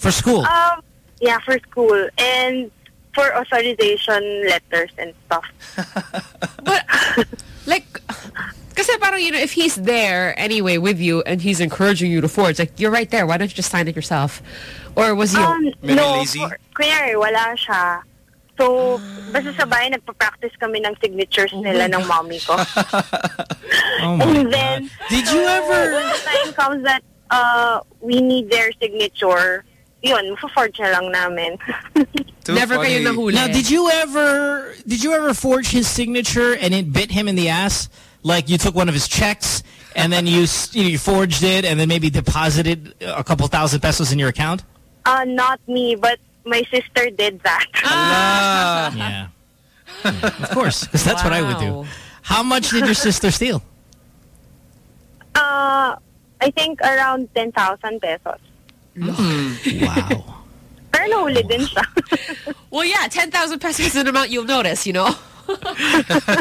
For school. Um, yeah, for school and for authorization letters and stuff. But, like, kasi parang, you know, if he's there anyway with you and he's encouraging you to forge, like, you're right there. Why don't you just sign it yourself? Or was he Um, no, for, kunyari, wala siya. So, basta sa bahay, nagpa-practice kami ng signatures nila ng mommy ko. Oh my and then, Did you ever... when the time comes that uh, we need their signature, yun, forge na lang namin. Never kayo nahuli. Now, did you ever did you ever forge his signature and it bit him in the ass? Like you took one of his checks and then you you, know, you forged it and then maybe deposited a couple thousand pesos in your account? Uh, not me, but my sister did that. Ah. Yeah. Of course, because that's what I would do. How much did your sister steal? Uh, I think around 10,000 pesos. Wow. Pero nahuli din siya. Well, yeah, 10,000 pesos is an amount you'll notice, you know?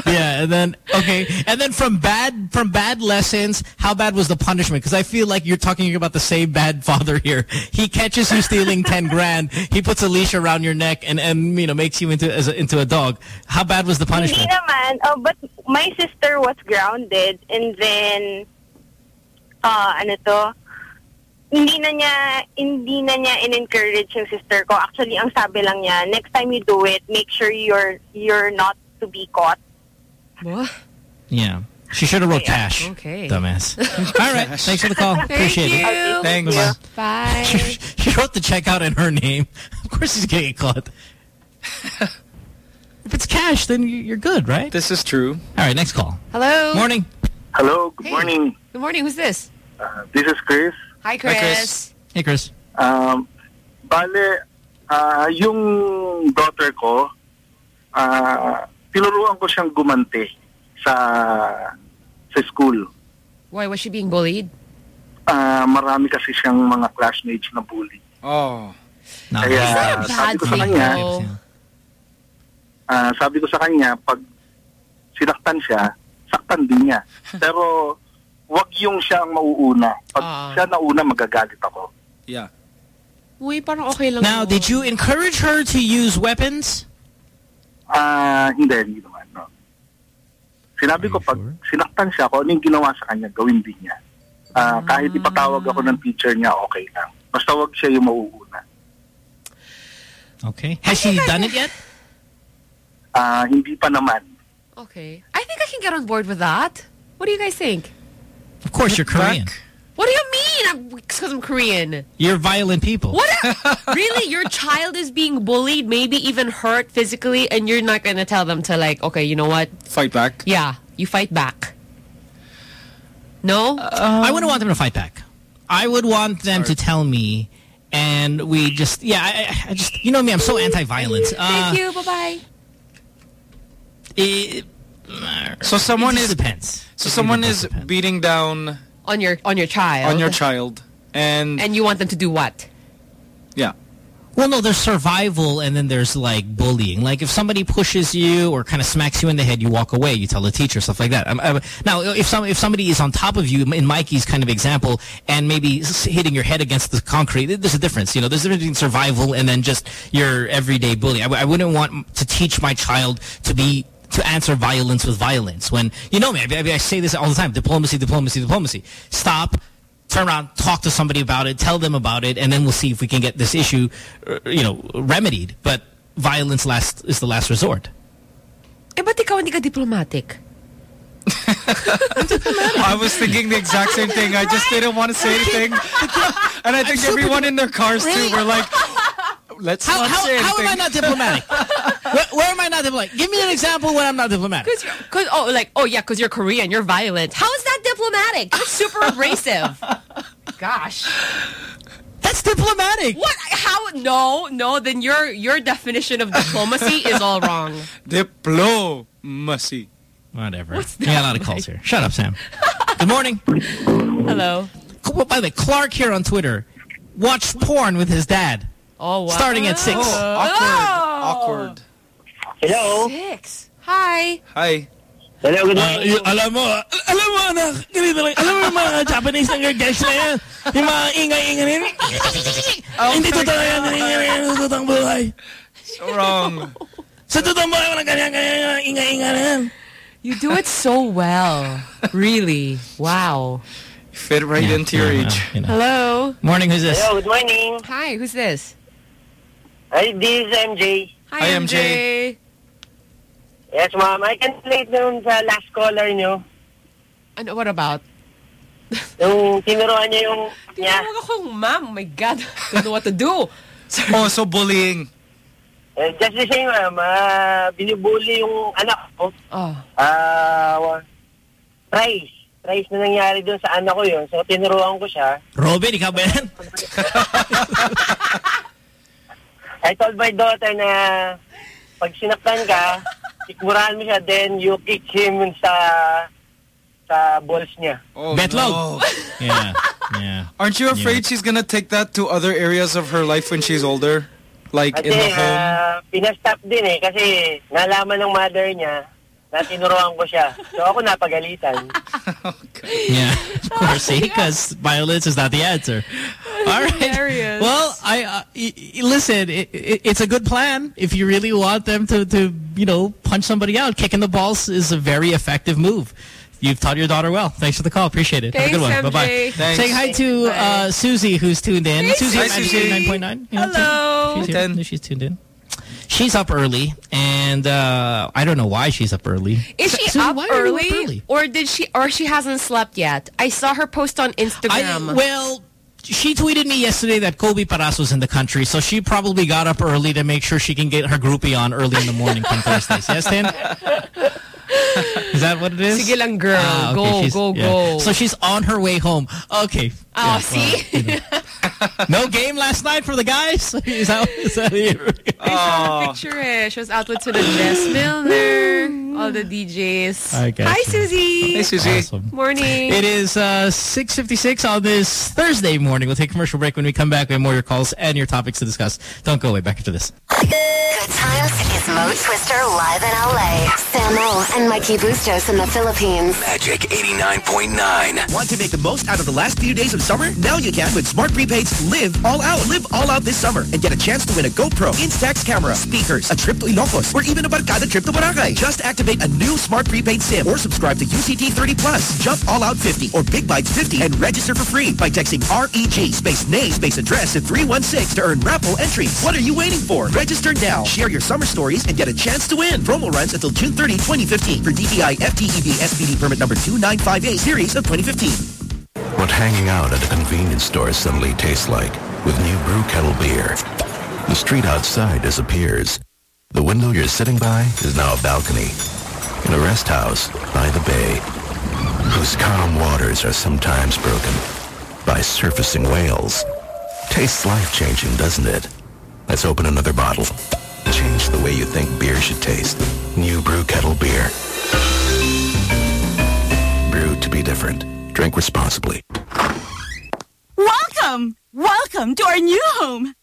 yeah, and then okay, and then from bad from bad lessons, how bad was the punishment? Because I feel like you're talking about the same bad father here. He catches you stealing ten grand. He puts a leash around your neck and and you know makes you into as a, into a dog. How bad was the Hindi punishment? naman. Uh, but my sister was grounded and then, uh, ano to, hindi na niya, hindi na niya in-encourage yung sister ko. Actually, ang sabi lang niya, next time you do it, make sure you're, you're not to be caught. What? Yeah. She should have wrote Yeah. cash. Okay. Dumbass. All right. Thanks for the call. Thank Appreciate you. it. Thanks. Bye-bye. Bye. She wrote the check out in her name. Of course he's going to get caught. if it's cash, then you- you're good, right? This is true. All right, next call. Hello. Morning. Hello, good Hey. morning. Good morning. Who's this? Uh, this is Chris. Hi, Chris. Hey, Chris. Um, bale, ah, yung daughter ko, ah, tinuruan ko siyang gumanti sa sa school. Why was she being bullied? ah, marami kasi siyang mga classmates na bully. Oh. Kaya Is that a sabi bad ko sa thing, kanya, though? ah, sabi ko sa kanya, pag sinaktan siya, saktan din niya. Pero wag yung siya ang mauuna. Pag Ah. siya nauna, magagalit ako. Yeah. Uy, parang okay lang. Now, did you encourage her to use weapons? Ah, hindi, hindi naman. No. Sinabi ko, pag sinaktan siya, kung ano yung ginawa sa kanya, gawin din niya. Ah, Kahit ipatawag ako ng teacher niya, okay lang. Basta wag siya yung mauuna. Okay. Has she done it yet? Ah, hindi pa naman. Okay. I think I can get on board with that. What do you guys think? Of course, you're Korean. What do you mean? I'm because I'm Korean. You're violent people. What? really? Your child is being bullied, maybe even hurt physically, and you're not going to tell them to like, okay, you know what? Fight back. Yeah, you fight back. No? I wouldn't want them to fight back. I would want them to tell me, and we just, yeah, I, I- I just, you know me, I'm so anti-violence. Uh, Thank you. Bye-bye. it- So someone it just is depends. So someone is beating down On your on your child. on your child, and And you want them to do what? yeah. Well, no, there's survival and then there's like bullying. Like if somebody pushes you or kind of smacks you in the head, you walk away, you tell the teacher, stuff like that. Um, uh, now, if some if somebody is on top of you, in Mikey's kind of example, and maybe hitting your head against the concrete, there's a difference. You know, there's a difference between survival and then just your everyday bullying. I wouldn't want to teach my child to be to answer violence with violence. When you know me, I, I, I say this all the time: diplomacy, diplomacy, diplomacy. Stop turn around, talk to somebody about it, tell them about it, and then we'll see if we can get this issue, uh, you know, remedied. But violence last is the last resort. Eh, ba't ikaw hindi ka diplomatic? I was thinking the exact same thing. I just didn't want to say anything, and I think everyone in their cars too were like, "Let's How, not how, say how am I not diplomatic? where, where am I not diplomatic? Give me an example when I'm not diplomatic. Because you're, cause, oh, like, oh yeah, because you're Korean, you're violent. How is that diplomatic? You're super abrasive. Gosh. That's diplomatic. What? How? No, no. Then your your definition of diplomacy is all wrong. Diplomacy. Whatever. We got a lot of calls here. Shut up, Sam. Good morning. Hello. Oh, By the way, Clark here on Twitter watched porn with his dad. Oh, wow. Starting at six. Oh, awkward. Awkward. Hello. Six. Hi. Hi. Hello, good Ah, y- alam mo, alam mo anak, ganito lang. Alam mo yung mga Japanese na guys na yan? Yung mga ingay-ingay na yan. Hindi totoo yan. Hindi yan yung totoong buhay. So wrong. Sa totoong buhay, walang ganyan-ganyan ingay-ingay na yan. You do it so well. Really. Wow. Fit right into your age. Hello. Morning, who's this? Hello, good morning. Hi. Who's this? Hi, this is MJ. Hi, Hi, MJ. Yes, ma'am. I can relate nun sa last caller nyo. And what about? Yung tinuruan niya yung niya. Tinawag akong ma'am. Oh my God. Don't know what to do. Oh, so bullying. Eh, just the same, ma'am. Ah, binibully yung anak ko. Oh. Ah, wa- price. Price na nangyari doon sa anak ko yun. So, tinuruan ko siya. Robin, ikaw ba yan? I told my daughter na pag sinaktan ka, ikmurahan mo siya, then you kick him sa sa balls niya. Oh, Betlog. no. Yeah. Yeah. Aren't you afraid she's gonna take that to other areas of her life when she's older? Like Kasi in the home? ah, pinastop din eh, kasi nalaman ng mother niya na tinuruan ko siya. So ako napagalitan. Yeah, of course. See, because violence is not the answer. All right. Hilarious. Well, I uh, y- y- listen. It, it, it's a good plan if you really want them to, to, you know, punch somebody out. Kicking the balls is a very effective move. You've taught your daughter well. Thanks for the call. Appreciate it. Have a good one. Bye bye. MJ. Thanks. Saying hi to uh, Susie, who's tuned in. Hey, Susie, Hi, at Susie. 89.9. You know, Hello. She's, here. she's tuned in. She's up early, and uh, I don't know why she's up early. Is she Susie, up why are you early, up early? or did she, or she hasn't slept yet? I saw her post on I, Instagram. well, she tweeted me yesterday that Kobe Paras's in the country, so she probably got up early to make sure she can get her groupie on early in the morning from Thursdays. Yes, Tin? Is that what it is? Sige lang, girl. Ah, okay, Go, she's- go, yeah. go. So she's on her way home. Okay. Oh, Yeah, well, see? you know. No game last night for the guys? Is that, is that it? I saw the picture. Eh. She was out with to the Jess Milner, all the DJs. I Hi, you. Susie. Hey, Susie. Awesome. Morning. It is uh, 6.56 on this Thursday morning. We'll take a commercial break. When we come back, we have more of your calls and your topics to discuss. Don't go away. Back after this. Good times is Mo Twister live in LA. Samo and Mikey Bustos in the Philippines. Magic 89.9. Want to make the most out of the last few days of summer? Now you can with Smart Prepaid's Live All Out. Live all out this summer and get a chance to win a GoPro, Instax camera, speakers, a trip to Ilocos, or even a Barkada trip to Boracay. Just activate a new Smart Prepaid SIM or subscribe to UCT 30 Plus, Jump All Out 50 or Big Bites 50 and register for free by texting REG space name space address to 316 to earn raffle entries. What are you waiting for? Register now. Share your summer and get a chance to win. Promo runs until June 30, 2015 for DTI FTEB SPD permit number 2958 series of 2015. What hanging out at a convenience store suddenly tastes like with new brew kettle beer. The street outside disappears. The window you're sitting by is now a balcony. In a rest house by the bay, whose calm waters are sometimes broken by surfacing whales. Tastes life-changing, doesn't it? Let's open another bottle. Change the way you think beer should taste. New brew kettle beer. Brewed to be different. Drink responsibly. Welcome! Welcome to our new home!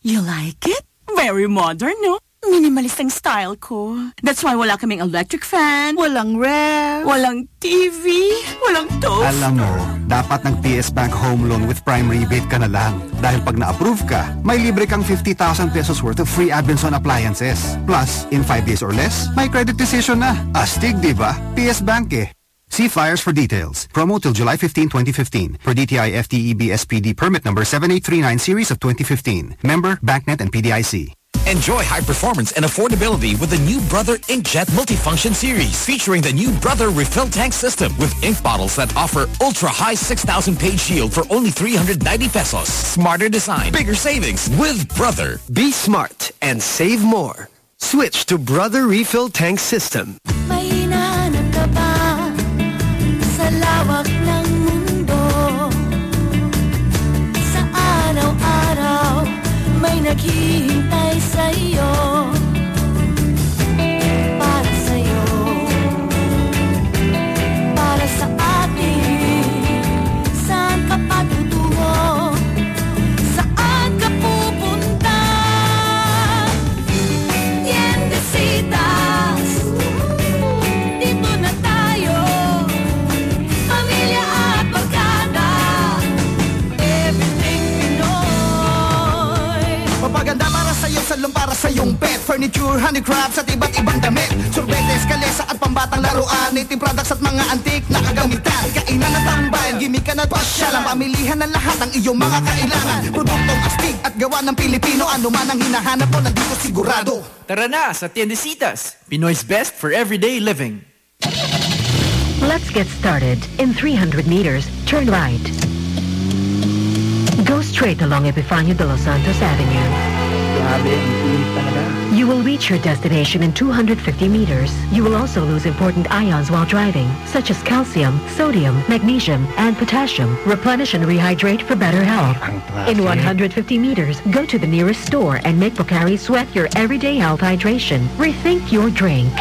You like it? Very modern, no? Minimalist ang style ko. That's why wala kaming electric fan, walang ref, walang TV, walang toaster. Alam mo, dapat nag-PS Bank Home Loan with Prime Rebate ka na lang. Dahil pag na-approve ka, may libre kang 50,000 pesos worth of free Abenson appliances. Plus, in 5 days or less, may credit decision na. Astig, di ba? PS Bank eh. See flyers for details. Promo till July 15, 2015. Per DTI FTEB SPD permit number 7839 series of 2015. Member, BankNet and PDIC. Enjoy high performance and affordability with the new Brother Inkjet Multifunction Series featuring the new Brother Refill Tank System with ink bottles that offer ultra-high 6,000 page yield for only 390 pesos. Smarter design, bigger savings with Brother. Be smart and save more. Switch to Brother Refill Tank System. May pet Furniture, handicrafts at iba't ibang damit. Sorbetes, kalesa at pambatang laruan. Native products at mga antik na kagamitan. Kainan at tambayan, gimikan at pasyalan Pamilihan ng lahat ng iyong mga kailangan. Produktong astig at gawa ng Pilipino. Ano man ang hinahanap mo, nandito sigurado. Tara na sa Tiendesitas, Pinoy's best for everyday living. Let's get started. In 300 meters, turn right. Go straight along Epifanio de los Santos Avenue. You will reach your destination in 250 meters. You will also lose important ions while driving, such as calcium, sodium, magnesium, and potassium. Replenish and rehydrate for better health. In 150 meters, go to the nearest store and make Pocari Sweat your everyday health hydration. Rethink your drink.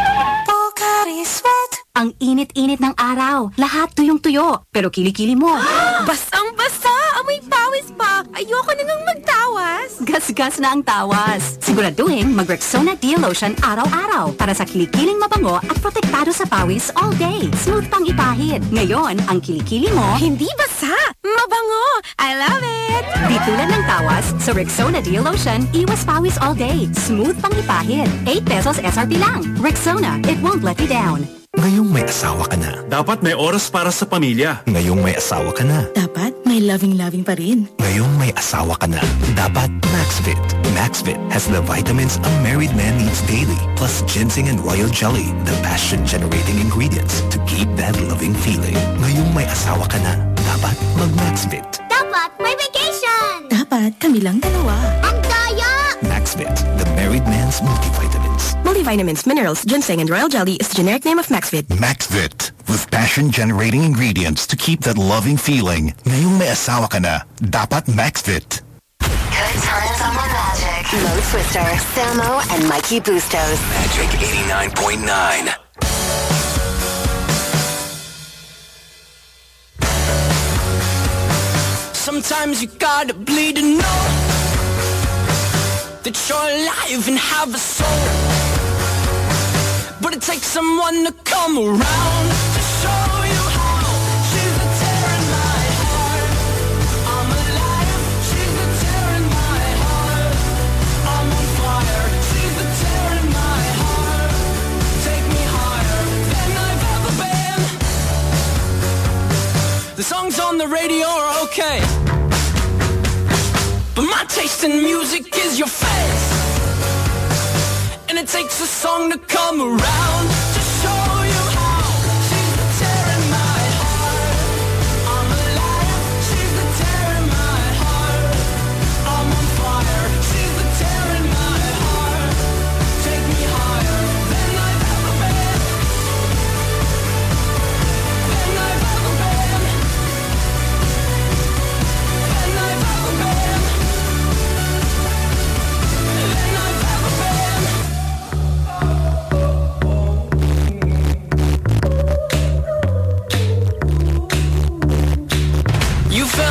Pocari Sweat. Ang init-init ng araw. Lahat tuyong-tuyo. Pero kilikili mo. Basang-basa! Amoy pawis pa! Ayoko na nang magtawas! Gas-gas na ang tawas. Siguraduhin mag-Rexona D-Lotion araw-araw para sa kilikiling mabango at protektado sa pawis all day. Smooth pang ipahid. Ngayon, ang kilikili mo... Hindi basa! Mabango! I love it! Di tulad ng tawas, sa Rexona D-Lotion, iwas pawis all day. Smooth pang ipahid. 8 pesos SRP lang. Rexona, it won't let you down. Ngayong may asawa ka na. Dapat may oras para sa pamilya. Ngayong may asawa ka na. Dapat may loving-loving pa rin. Ngayong may asawa ka na. Dapat MaxVit. MaxVit has the vitamins a married man needs daily. Plus ginseng and royal jelly, the passion-generating ingredients to keep that loving feeling. Ngayong may asawa ka na. Dapat mag-MaxVit. Dapat may vacation! Dapat kami lang dalawa. Ang daya! MaxVit, the married man's multivitamins. Multivitamins, minerals, ginseng, and royal jelly is the generic name of Maxvit. Maxvit with passion-generating ingredients to keep that loving feeling. Ngayong may asawa ka na, dapat Maxvit. Good times on the Magic. Mo Twister, Samo, and Mikey Bustos. Magic 89.9. Sometimes you gotta bleed to know that you're alive and have a soul. But it takes someone to come around to show you how. She's tear in my heart. I'm. She's tear in my heart. I'm on fire. She's tear in my heart. Take me higher than I've ever been. The songs on the radio are okay. But my taste in music is your face. And it takes a song to come around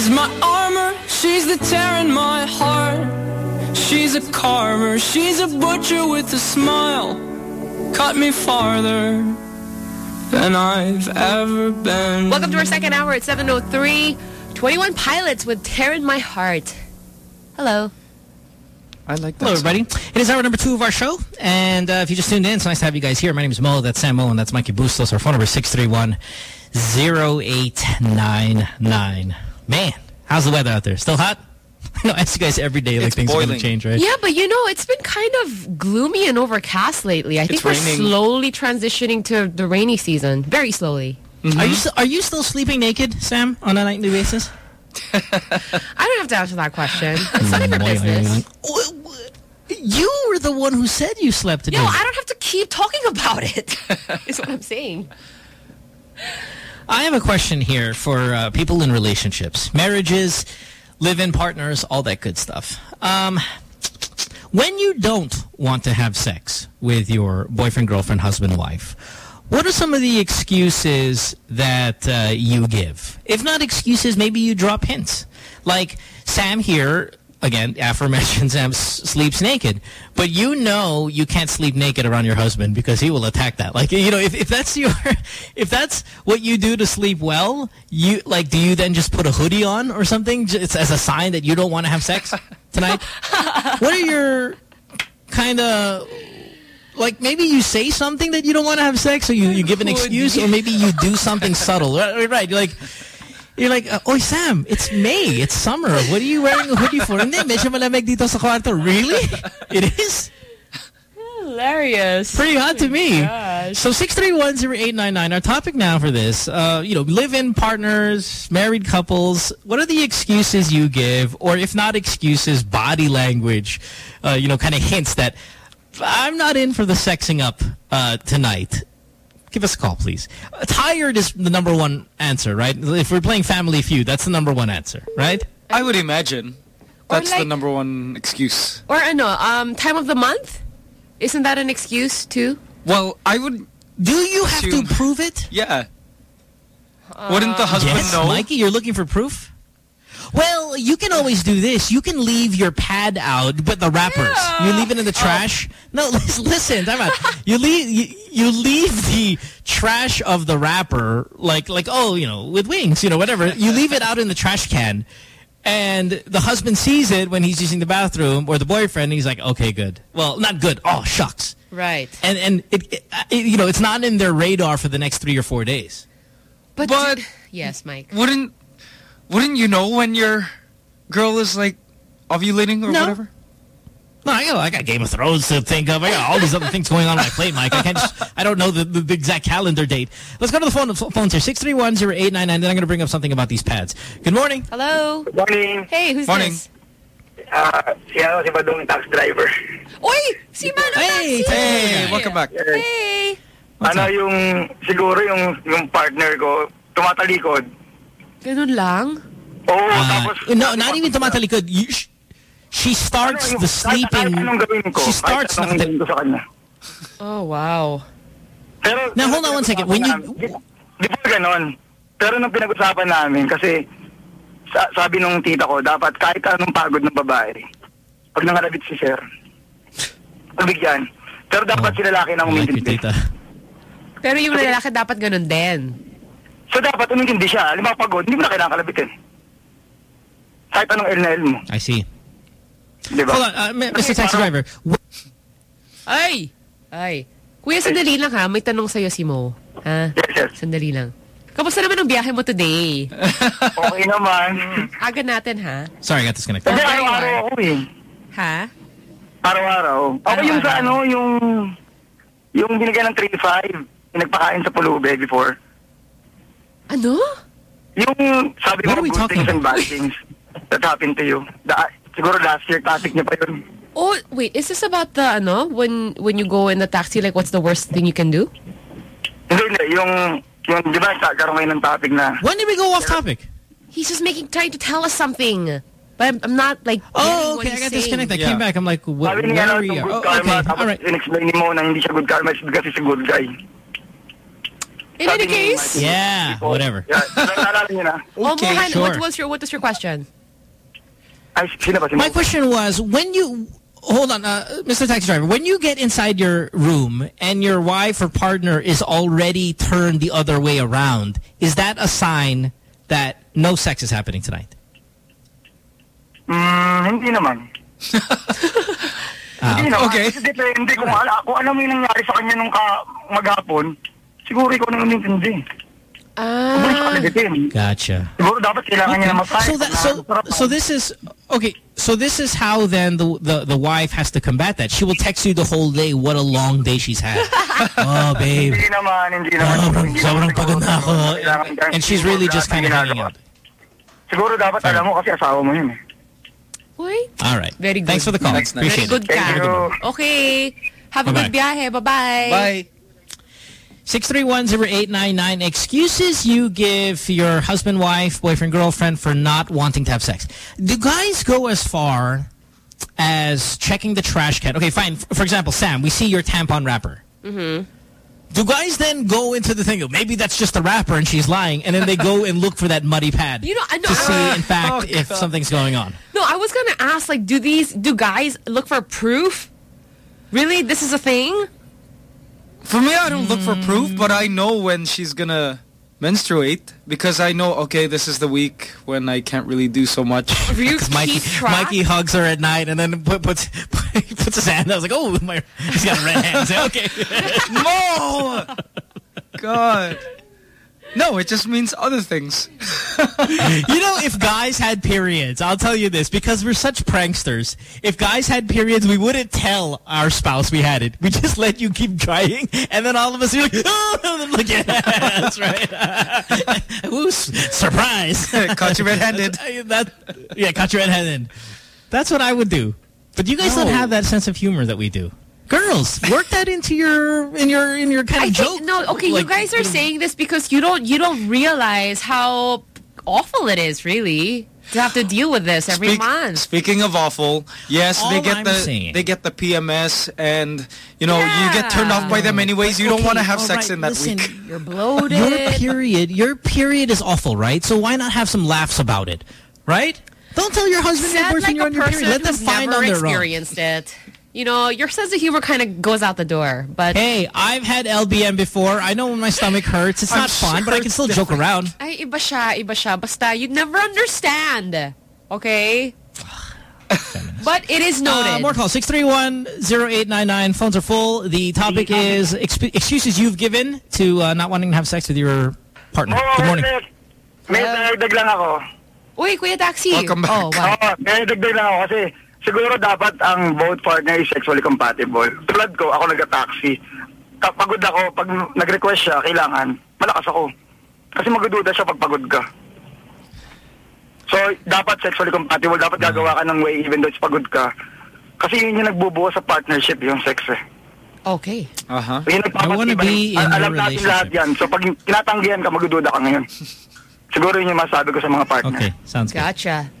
is my armor. She's the tear in my heart. She's a carver. She's a butcher with a smile. Cut me farther than I've ever been. Welcome to our second hour at 7.03. 21 Pilots with Tear in My Heart. Hello. I like that. Hello, everybody. It is hour number two of our show. And uh, if you just tuned in, it's nice to have you guys here. My name is Mo. That's Sam Mo, and that's Mikey Bustos. Our phone number is 631-0899. Man, how's the weather out there? Still hot? I know, I ask you guys every day, like It's things are going to change, right? Yeah, but you know, it's been kind of gloomy and overcast lately. I think It's we're raining. slowly transitioning to the rainy season. Very slowly. Are you mm-hmm. are you still sleeping naked, Sam, on a nightly basis? I don't have to answer that question. It's none of your business. You were the one who said you slept today. No, I don't have to keep talking about it. is what I'm saying. I have a question here for uh, people in relationships, marriages, live-in partners, all that good stuff. Um, when you don't want to have sex with your boyfriend, girlfriend, husband, wife, what are some of the excuses that uh, you give? If not excuses, maybe you drop hints. Like Sam here, again, aforementioned Sam s- sleeps naked, but you know you can't sleep naked around your husband because he will attack that. Like, you know, if, if that's your, if that's what you do to sleep well, you, like, do you then just put a hoodie on or something just as a sign that you don't want to have sex tonight? what are your kind of like maybe you say something that you don't want to have sex or you, you give an excuse or maybe you do something subtle right, right you're like you're like uh, oh Sam it's May it's summer what are you wearing a hoodie for hindi medyo malamig dito sa kwarto really it is hilarious. Pretty hot to me. Gosh. So 6310899, our topic now for this, uh, you know, live-in partners, married couples, what are the excuses you give, or if not excuses, body language, uh, you know, kind of hints that I'm not in for the sexing up uh, tonight. Give us a call, please. Uh, tired is the number one answer, right? If we're playing Family Feud, that's the number one answer, right? I would imagine. Or That's the number one excuse. Or ano, um, time of the month? Isn't that an excuse too? Well, I would... Do you have to prove it? Yeah. Wouldn't the husband yes, know? Mikey, you're looking for proof? Well, you can always do this. You can leave your pad out, but the wrappers. You leave it in the trash. No, listen, listen time out. You leave you, you leave the trash of the wrapper like like oh, you know, with wings, you know, whatever. You leave it out in the trash can. And the husband sees it when he's using the bathroom or the boyfriend and he's like, "Okay, good." Well, not good. Oh, shucks. Right. And and it, it, it you know, it's not in their radar for the next 3 or 4 days. But, But yes, Mike. wouldn't wouldn't you know when your girl is like ovulating or No. whatever? No, I got, I got Game of Thrones to think of. I got all these other things going on on my plate, Mike. I can't just, I don't know the, the, the exact calendar date. Let's go to the phone, phones here. 631-0899. Then I'm going to bring up something about these pads. Good morning. Hello. Good morning. Hey, who's Morning. this? Ah, si ano, si Badong tax driver. Oy! Si Mano Hey! Hey, welcome back. Hey! ano yung, siguro yung, yung partner ko, tumatalikod. Ganun lang? Oo, Ah, tapos... no, not even tumatalikod. You, sh- she starts the sleeping. Kahit anong gawin ko, She starts kahit anong gawin ko sa kanya. Oh, wow. Pero, Now, hold on one second. When you... Di, di ba ganon? Pero nung pinag-usapan namin, kasi sa, sabi nung tita ko, dapat kahit anong pagod ng babae, pag nangalabit si sir, pagbigyan. Pero dapat si lalaki na umintindi. Pero yung lalaki dapat ganun din. So dapat umintindi siya. Halimbawa pagod, hindi mo na kailangan kalabitin. Kahit anong L na L mo. I see. Di ba? Hold on, uh, M- Mr. Taxi Driver. Ay! Ay. Kuya, sandali lang ha. May tanong sa'yo si Mo. Ha? Yes, yes. Sandali lang. Kamusta naman ang biyahe mo today? Okay naman. Aga natin ha. Sorry, I got disconnected. Kasi araw-araw ako eh. Ha? Araw-araw. Ako yung sa ano, yung yung binigyan ng 3-5, yung nagpakain sa pulube before. Ano? Yung sabi mo, good things and bad things that happened to you. Da, siguro last year, topic niya pa yun. Oh, wait. Is this about the, ano, when when you go in the taxi, like, what's the worst thing you can do? Hindi, hindi. Yung, yung di ba, karoon ngayon ng topic na... When did we go off topic? He's just making, trying to tell us something. But I'm, I'm not, like, Oh, getting what okay. I got saying. disconnected. I came back. I'm like, what, Sabi where niya, are ano, we? Oh, good karma, okay. tapos All right. in-explain ni mo na hindi siya good karma because he's a good guy. In any case, Yeah, whatever. Yeah, naalala niyo oh, Mohan, sure. what was your, what was your question? Ay, sino ba si My question was, when you... Hold on, uh, Mr. Taxi Driver. When you get inside your room and your wife or partner is already turned the other way around, is that a sign that no sex is happening tonight? Hmm, hindi naman. Ah, Hindi naman. okay. Kasi depende kung, ala, kung alam mo yung nangyari sa kanya nung ka, maghapon, siguro ikaw nang umintindi. Ah. Gotcha. Siguro dapat kailangan niya na mag So that so so this is okay. So this is how then the, the the wife has to combat that. She will text you the whole day. What a long day she's had. oh, babe. Hindi naman, hindi naman. Sobrang, Hindi sobrang pagod na ako. Kailangan- And she's really just kind of hanging out. Siguro dapat alam mo kasi asawa mo yun eh. Wait. All right. Very good. Thanks for the call. That's nice. Appreciate Very good it. ka. Have a good one. Okay. Have a good biyahe. Bye-bye. Bye. 631-0899. Excuses you give your husband, wife, boyfriend, girlfriend for not wanting to have sex. Do guys go as far as checking the trash can? Okay, fine. For example, Sam, we see your tampon wrapper. Mm-hmm. Do guys then go into the thing, maybe that's just the wrapper and she's lying, and then they go and look for that muddy pad You know, I know. to see, in fact, Oh, if something's going on? No, I was gonna ask, like, do these, do guys look for proof? Really? This is a thing? For me, I don't look for Mm. proof, but I know when she's gonna menstruate because I know, okay, this is the week when I can't really do so much. Because Mikey, Mikey hugs her at night and then put, puts puts his hand. I was like, oh, my, he's got a red hand. I say, okay. no, God. No, it just means other things. you know, if guys had periods, I'll tell you this, because we're such pranksters, if guys had periods, we wouldn't tell our spouse we had it. We just let you keep trying, and then all of us are like, oh, like, yeah, that's right. Ooh, surprise. Caught you red-handed. Uh, yeah, caught you red-handed. That's what I would do. But you guys don't have that sense of humor that we do. Girls, work that into your in your in your kind of I joke. no, okay, Like, you guys are saying this because you don't you don't realize how awful it is, really, to have to deal with this every Speak- month. Speaking of awful, yes, they get I'm the saying- they get the PMS, and you know you get turned off by them anyways. You don't want to have sex right, in that listen, week. You're bloated. Your period, your period is awful, right? So why not have some laughs about it, right? Don't tell your husband Said or boyfriend like you're on your person period. Let them find never on their own. experienced it. You know, your sense of humor kind of goes out the door. But Hey, I've had LBM before. I know when my stomach hurts. It's I'm not fun, but I can still it's joke around. Ay, iba siya, iba siya. Basta, you'd never understand. Okay? but it is noted. Uh, more calls. 631-0899. Phones are full. The topic is exp excuses you've given to uh, not wanting to have sex with your partner. Good morning. May dagdag lang ako. Uy, Kuya Taxi. Welcome back. Oh, wow. Oo, may dagdag lang ako kasi siguro dapat ang both partner is sexually compatible. Tulad ko, ako nag-taxi. Kapagod ako, pag nag-request siya, kailangan, malakas ako. Kasi magdududa siya pag pagod ka. So, dapat sexually compatible. Dapat gagawa ka ng way even though it's pagod ka. Kasi yun yung nagbubuo sa partnership, yung sex eh. Okay. Uh-huh. Yun ang I wanna be in a Alam natin relationship. lahat yan. So, pag tinatanggihan ka, magdududa ka ngayon. Siguro yun yung masabi ko sa mga partner. Okay, sounds good. Gotcha.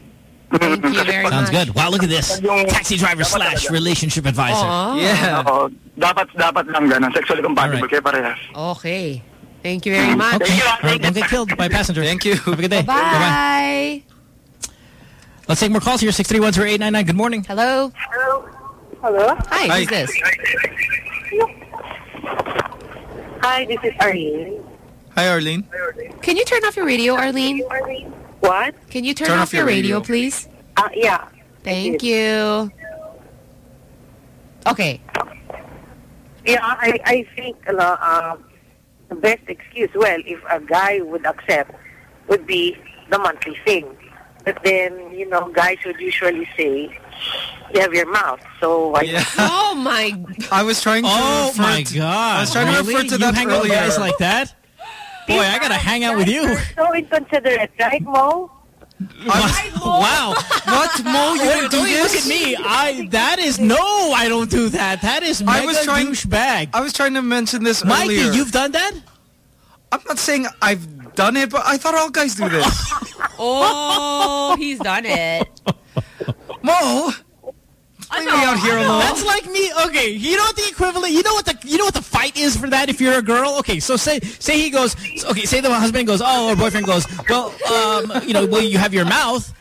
Thank you very Sounds much. good. Wow, look at this. Taxi driver slash relationship advisor. Aw. Yeah. Oo. dapat, dapat lang ganun. Sexually compatible kayo parehas. Okay. Thank you very hmm. much. Okay. All right, don't get killed by a passenger. Thank you. Have a good day. Bye. Let's take more calls here. 631-0899. Good morning. Hello. Hello? Hi, Hi. who's this? Hi, this is Arlene. Hi, Arlene. Can you turn off your radio, Arlene? Arlene? What? Can you turn, Turn off, off your, your radio, radio. please? Uh, yeah. Thank you. Okay. Yeah, I, I think uh, uh, the best excuse, well, if a guy would accept, would be the monthly thing. But then, you know, guys would usually say, you have your mouth. So I Oh my. I was trying to Oh, my God. I was trying to refer to You that hang out with earlier. guys like that? Boy, I gotta hang out with you. so inconsiderate, right, Mo? wow. What, Mo? You Wait, don't do this? Look at me. I. That is no. I don't do that. That is mega I was trying- douchebag. I was trying to mention this Mikey, earlier. you've done that? I'm not saying I've done it, but I thought all guys do this. Oh, he's done it. Mo, leave me out here alone. That's like me. Okay, you know what the equivalent? You know what the you know what the fight is for that? If you're a girl, okay. So say say he goes. Okay, say the husband goes. Oh, or boyfriend goes. Well, um, you know, well, you have your mouth.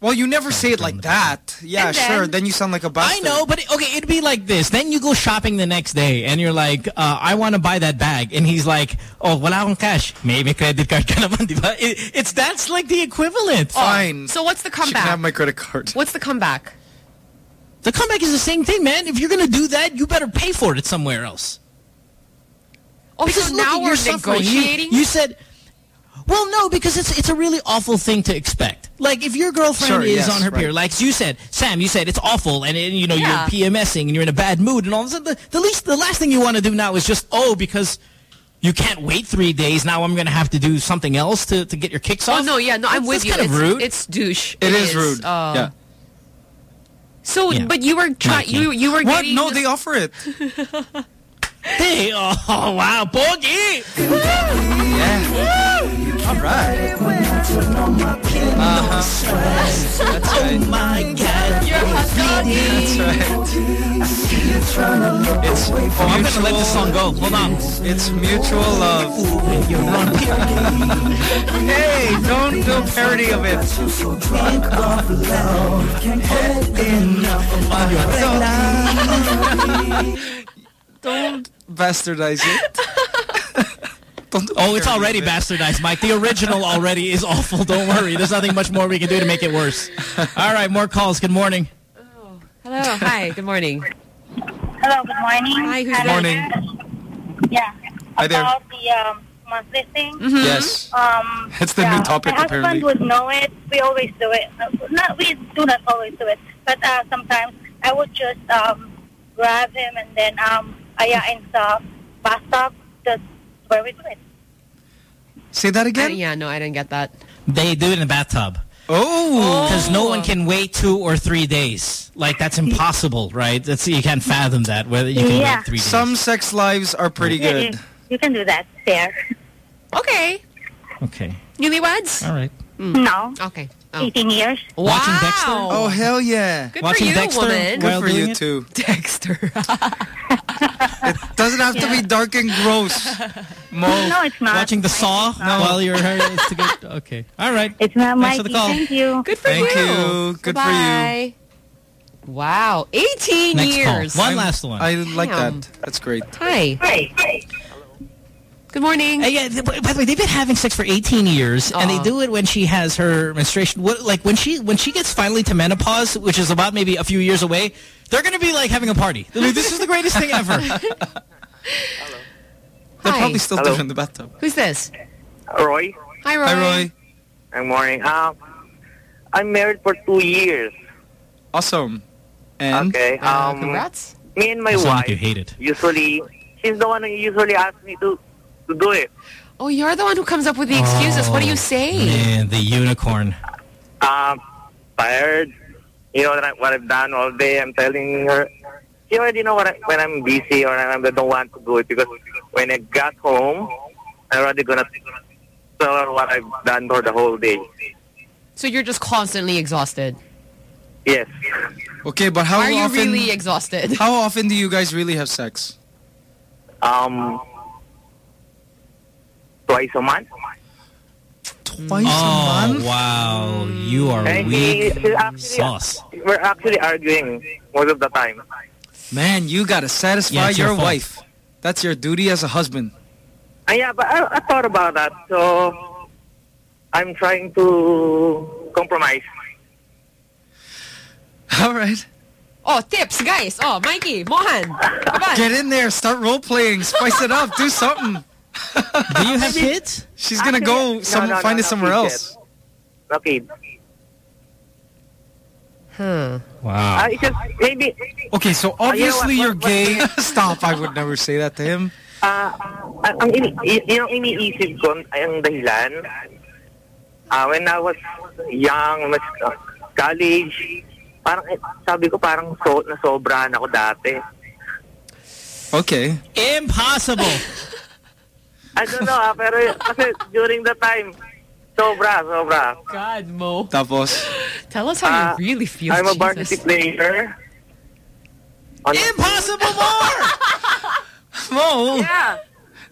Well, you never say it like that. Yeah, then- sure. Then you sound like a bastard. I know, but it- okay, it'd be like this. Then you go shopping the next day, and you're like, uh, I want to buy that bag, and he's like, Oh, wala akong cash. Maybe credit card ka naman, di ba? It, it's that's like the equivalent. Fine. So what's the She can comeback? have my credit card. What's the comeback? The comeback is the same thing, man. If you're gonna do that, you better pay for it somewhere else. Oh, Because so now at we're your suffering. You- negotiating? You, said, well, no, because it's it's a really awful thing to expect. Like if your girlfriend Sure, is yes, on her right. period, like you said, Sam, you said it's awful, and, and you know Yeah. you're PMSing and you're in a bad mood, and all of a sudden, the, the least, the last thing you want to do now is just oh, because you can't wait three days. Now I'm going to have to do something else to to get your kicks off. Oh no, yeah, no, I'm That's- with that's you. Kind it's, of rude. It's douche. It is rude. Uh, yeah. So, Yeah. but you were trying. You you were What? getting No, the- they offer it. Hey, oh wow, Bogey! Yeah. All right. Uh-huh. That's right. My God, You're. That's right. It's Oh, I'm gonna let this song go. Hold on. It's mutual love. hey, don't do a parody of it. Don't bastardize it. Don't Oh, it's already it. bastardized, Mike. The original already is awful. Don't worry. There's nothing much more we can do to make it worse. All right, more calls. Good morning. Oh, Hello. Hi. Good morning. Hello, good morning. Hi, who's Good morning. Yeah. Hi there. About the um, monthly thing. Mhm. Yes. Um, That's the new topic, My husband apparently. would know it. We always do it. Uh, Not we do not always do it, but uh, sometimes I would just um, grab him and then um, ayain sa bathtub. That's where we do it. Say that again? Uh, yeah, no, I didn't get that. They do it in the bathtub. Oh. Because no one can wait two or three days. Like, that's impossible, right? That's You can't fathom that, whether you can Yeah. wait three days. Some sex lives are pretty Yeah, good. You, you can do that there. Okay. Okay. Newlyweds? All right. Hmm. No. Okay. 18 years. Watching Dexter? Oh, hell yeah. Good Watching for you, Dexter woman. Good while for you, it? too. Dexter. It doesn't have to be dark and gross. Mo. No, it's not. Watching the Saw while you're it's to get, Okay. All right. It's not Thanks for the call. Thank you. Good for Thank you. you. Good for you. Wow. 18 Next call. years. One last one. I like Damn. that. That's great. Hi. Hi. Good morning. Uh, yeah, by the way, they've been having sex for 18 years, and they do it when she has her menstruation. What, like when she when she gets finally to menopause, which is about maybe a few years away, they're going to be like having a party. They're like, this is the greatest thing ever. They're Hi. probably still Hello. in the bathtub. Who's this? Roy. Hi, Roy. Hi, Roy. Good morning. Um, I'm married for two years. Awesome. And? Okay. Uh, Um, congrats. me and my You sound wife like you hate it. usually, she's the one who usually asks me to to do it. Oh, you're the one who comes up with the excuses. What do you Oh, say? Man, the unicorn. Um, tired. You know what, I, what I've done all day. I'm telling her. She already know what I, when I'm busy or I don't want to do it because when I got home, I'm already gonna tell her what I've done for the whole day. So you're just constantly exhausted. Yes. Okay, but how Are you often? really exhausted? how often do you guys really have sex? Um, twice a month. Twice oh, a month? wow. You are And weak she's actually, sauce. we're actually arguing most of the time. Man, you gotta satisfy Yeah, your your, wife. That's your duty as a husband. Uh, yeah, but I, I thought about that, so I'm trying to compromise. All right. Oh, tips, guys. Oh, Mikey, Mohan. Come on. Get in there. Start role playing. Spice it up. Do something. Do you have kids? She's gonna Actually, go some, no, find no, it no somewhere else. yet. Okay. Huh. Wow. Uh, it's just maybe, Okay, so you know obviously what- you're what- gay. Stop. I would never say that to him. uh, ang ini, y- yung iniisip ko, ang dahilan, uh, when I was young, mas, uh, college, parang, eh, sabi ko parang so, nasobrahan ako dati. Okay. Impossible. I don't know, ah, pero kasi during the time, sobra, sobra. God, Mo. Tapos. Tell us how Ah, you really feel. I'm a Jesus. varsity player. On- Impossible more. Mo. Yeah.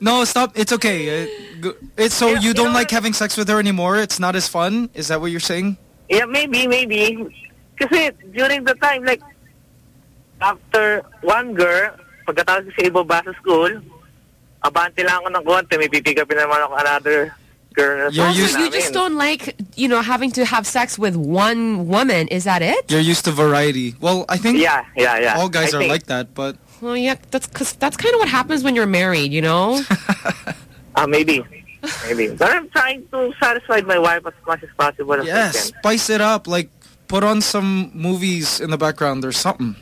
No, stop. It's okay. Uh, go- It's so Yeah, you you don't know like what? having sex with her anymore. It's not as fun. Is that what you're saying? Yeah, maybe, maybe. Kasi during the time, like, after one girl, pagkatapos sa ibaba sa school, abante lang ako ng konti, may pipigapin naman ako another girl You're used- You just don't like, you know, having to have sex with one woman. Is that it? You're used to variety. Well, I think Yeah, yeah, yeah. all guys I are think- like that, but Well, yeah, that's cause that's kind of what happens when you're married, you know. Ah, maybe. Maybe. But I'm trying to satisfy my wife as much as possible as yes, can. spice it up. Like put on some movies in the background or something.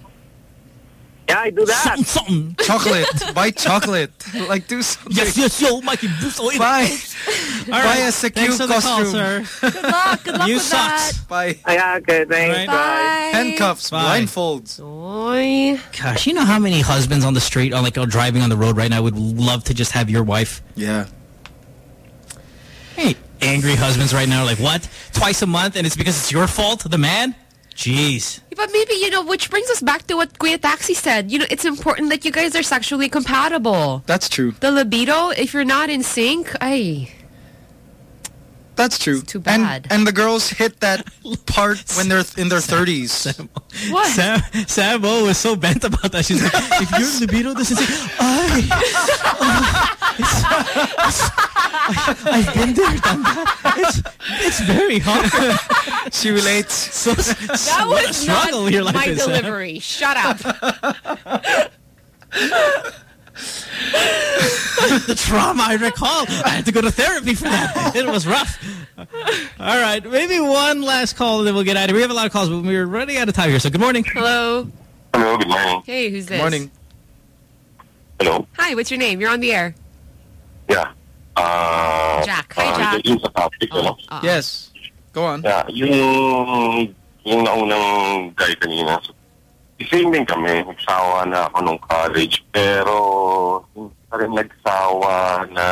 Yeah, I do that. Something, something. Chocolate. Buy chocolate. Like do something. Yes, yes, yo, Mikey. Boost. Oh, Buy. All Buy a secure Thanks for the call, sir. Good luck. Good luck You with sucks. that. Buy Ah, yeah, okay, thanks. Right. Bye. Bye. handcuffs, Bye. blindfolds. Oy. Gosh, you know how many husbands on the street, on like or driving on the road right now, would love to just have your wife. Yeah. Hey, angry husbands right now, like what? Twice a month, and it's because it's your fault, the man. Jeez. But maybe, you know, which brings us back to what Kuya Taxi said. You know, it's important that you guys are sexually compatible. That's true. The libido, if you're not in sync, ay. That's true. too And bad. and the girls hit that part when they're in their thirties. What? Sam, Sam O was so bent about that. She's like, if your libido doesn't say, I, I've been there, done that. It's, it's very hard. she relates. So, That what a was struggle not your life my is, Sam. delivery. Shut up. the trauma I recall. I had to go to therapy for that. It was rough. All right, maybe one last call and then we'll get out of here. We have a lot of calls, but we're running out of time here. So good morning. Hello. Hello, good morning. Hey, who's this? Morning. Hello. Hi, what's your name? You're on the air. Yeah. Uh, Jack. Hi, uh, Jack. Yung sa topic, ano? Uh, Yes. Go on. Yeah, yung, yung naunang guy kanina. So, same din kami. Nagsawa na ako nung college. Pero, hindi pa rin nagsawa na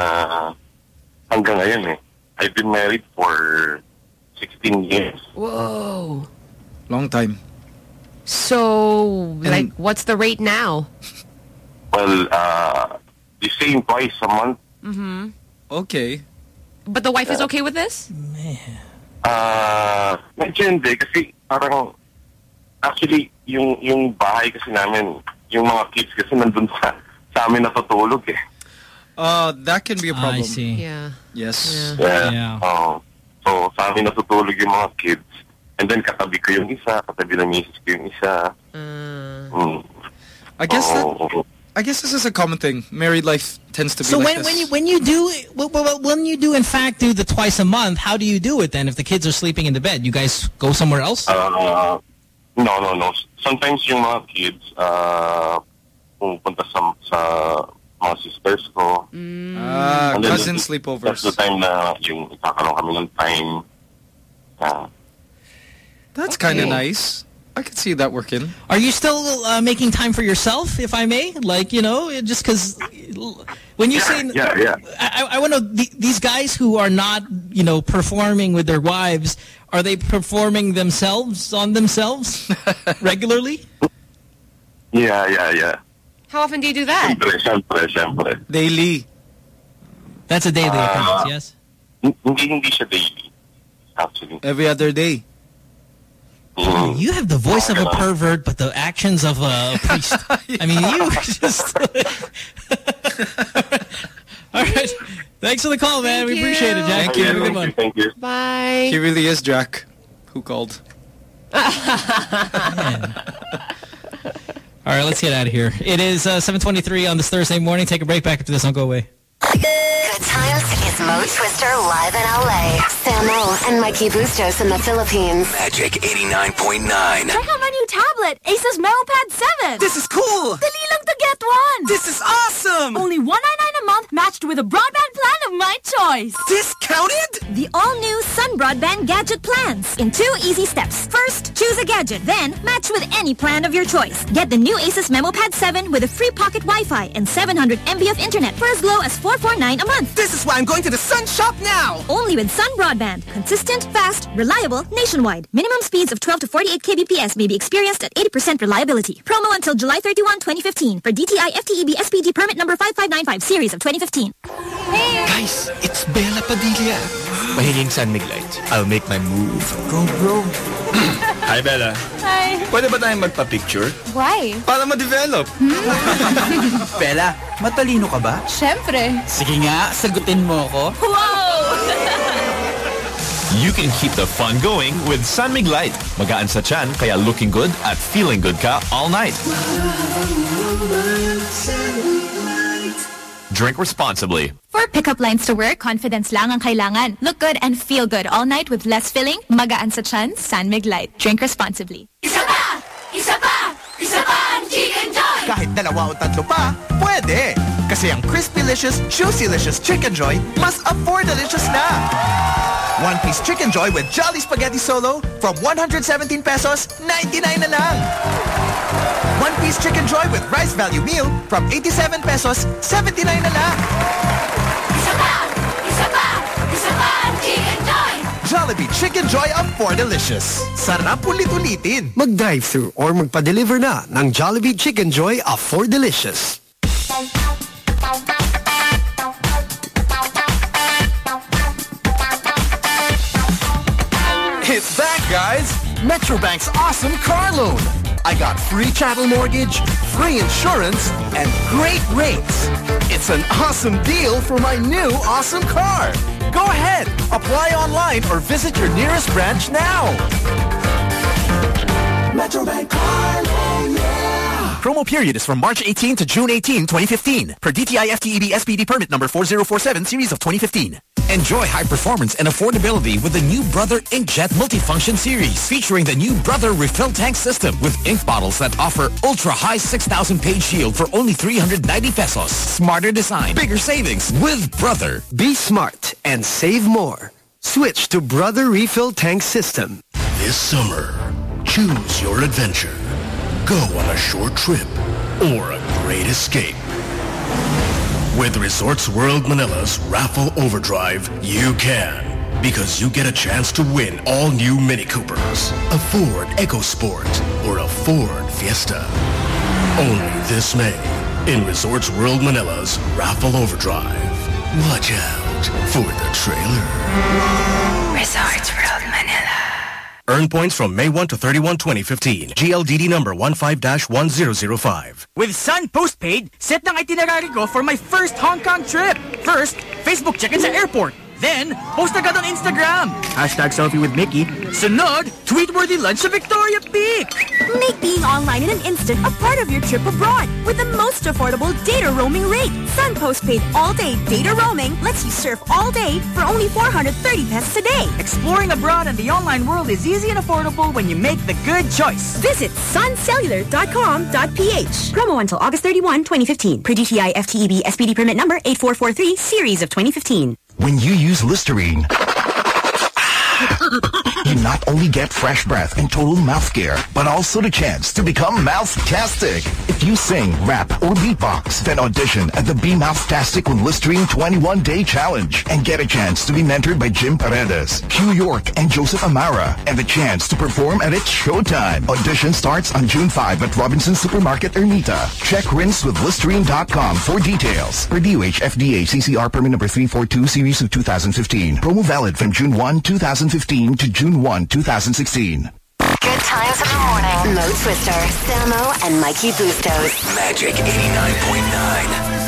hanggang ngayon eh. I've been married for 16 years. Whoa. Long time. So, like, what's the rate now? Well, uh, the same twice a month. Mm-hmm. Okay. But the wife is okay with this? Ah, medyo hindi kasi parang actually yung yung bahay kasi namin, yung mga kids kasi nandun sa sa amin natutulog eh. Uh, that can be a problem. I see. Yeah. Yes. Yeah. Oh. so sa amin natutulog yung mga kids. And then katabi ko yung isa, katabi ng misis ko yung isa. Mm. I guess that, Oo. I guess this is a common thing. Married life tends to be So like when, this. when you when you do well, well, when you do in fact do the twice a month, how do you do it then? If the kids are sleeping in the bed, you guys go somewhere else? Uh, no, no, no. Sometimes yung mga kids, uh, pumupunta sa, sa mga sisters ko. Ah, And then cousin that's- sleepovers. That's the time na yung ikakaroon kami ng time. Uh, That's kind of nice. I could see that working. Are you still uh, making time for yourself, if I may? Like, you know, just because when you say... yeah, yeah. I, I want to know, the, these guys who are not, you know, performing with their wives, are they performing themselves on themselves regularly? yeah, yeah, yeah. How often do you do that? Siyempre, siyempre, siyempre. Daily. That's a daily Ah. occurrence, yes? Hindi, hindi siya daily. Actually. Every other day. Mm. You have the voice of a pervert, but the actions of a priest. I mean, you just... All right. Thanks for the call, man. we appreciate it, Jack. Thank you. Have a good one. Thank you. Bye. He really is Jack. Who called? All right, let's get out of here. It is uh, 7.23 on this Thursday morning. Take a break. Back after this. Don't go away. Good times is Mo Twister live in LA. Samo and Mikey Bustos in the Philippines. Magic 89.9. Check out my new tablet, Asus MemoPad 7. This is cool. Dali lang to get one. This is awesome. Only 199 a month matched with a broadband plan of my choice. Discounted? The all-new Sun Broadband Gadget plans in two easy steps. First, choose a gadget, then match with any plan of your choice. Get the new Asus MemoPad 7 with a free pocket Wi-Fi and 700 MB of internet for as low as 449 a month. This is why I'm going to the Sun Shop now. Only with Sun Broadband. Consistent, fast, reliable, nationwide. Minimum speeds of 12 to 48 kbps may be experienced at 80% reliability. Promo until July 31, 2015 for DTI FTEB SPD permit number 5595 series of 2015. Hey! Guys, it's Bella Padilla. Mahinging San Mig Light. I'll make my move. Go, bro. Hi, Bella. Hi. Pwede ba tayong magpa-picture? Why? Para ma-develop. Hmm? Bella, matalino ka ba? Siyempre. Sige nga, sagutin mo ako. Wow! You can keep the fun going with San Mig Light. Magaan sa tiyan, kaya looking good at feeling good ka all night. Drink responsibly. For pickup lines to work, confidence lang ang kailangan. Look good and feel good all night with less filling, magaan sa tiyan, San Mig Light. Drink responsibly. Isa pa! Isa pa! Isa pa ang Chicken Joy! Kahit dalawa o tatlo pa, pwede. Kasi ang Crispy-licious, Juicy-licious Chicken Joy mas afford-delicious na. One piece Chicken Joy with Jolly Spaghetti Solo from 117 pesos, 99 na lang. One piece Chicken Joy with Rice Value Meal from 87 pesos, 79 na lang. Isa pa! Isa pa! Isa pa Chicken Joy! Jollibee Chicken Joy Afford-delicious. Sarap ulit-ulitin. Mag-drive-thru or magpa-deliver na ng Jollibee Chicken Joy Afford Delicious. It's back, guys! Metrobank's awesome car loan. I got free chattel mortgage, free insurance, and great rates. It's an awesome deal for my new awesome car. Go ahead, apply online or visit your nearest branch now. Metrobank car loan, yeah! Promo promo period is from March 18 to June 18, 2015. Per DTI FTEB SPD permit number 4047 series of 2015. Enjoy high performance and affordability with the new Brother Inkjet Multifunction Series featuring the new Brother Refill Tank System with ink bottles that offer ultra-high 6,000 page yield for only 390 pesos. Smarter design, bigger savings with Brother. Be smart and save more. Switch to Brother Refill Tank System. This summer, choose your adventure. Go on a short trip or a great escape. With Resorts World Manila's Raffle Overdrive, you can. Because you get a chance to win all new Mini Coopers, a Ford EcoSport, or a Ford Fiesta. Only this May in Resorts World Manila's Raffle Overdrive. Watch out for the trailer. Resorts World Manila. Earn points from May 1 to 31, 2015. GLDD number 15-1005. With Sun Postpaid, set ng itinerary ko for my first Hong Kong trip. First, Facebook check-in sa airport. Then, post agad on Instagram. Hashtag selfie with Mickey. Sunod, tweet-worthy lunch sa Victoria Peak. Make being online in an instant a part of your trip abroad with the most affordable data roaming rate. Sun Postpaid all-day data roaming lets you surf all day for only 430 pesos a day. Exploring abroad and the online world is easy and affordable when you make the good choice. Visit suncellular.com.ph. Promo until August 31, 2015. Per DTI FTEB SPD permit number 8443 series of 2015. When you use Listerine, you not only get fresh breath and total mouth care, but also the chance to become mouth-tastic. If you sing, rap, or beatbox, then audition at the Be Mouth-tastic with Listerine 21-Day Challenge and get a chance to be mentored by Jim Paredes, Q York, and Joseph Amara, and the chance to perform at It's Showtime. Audition starts on June 5 at Robinson Supermarket, Ermita. Check rinse with Listerine.com for details. Per DOH FDA CCR permit number 342 series of 2015. Promo valid from June 1, 2015 to June 1, 2016. Good times in the morning. Mo Twister, Samo, and Mikey Bustos. Magic 89.9.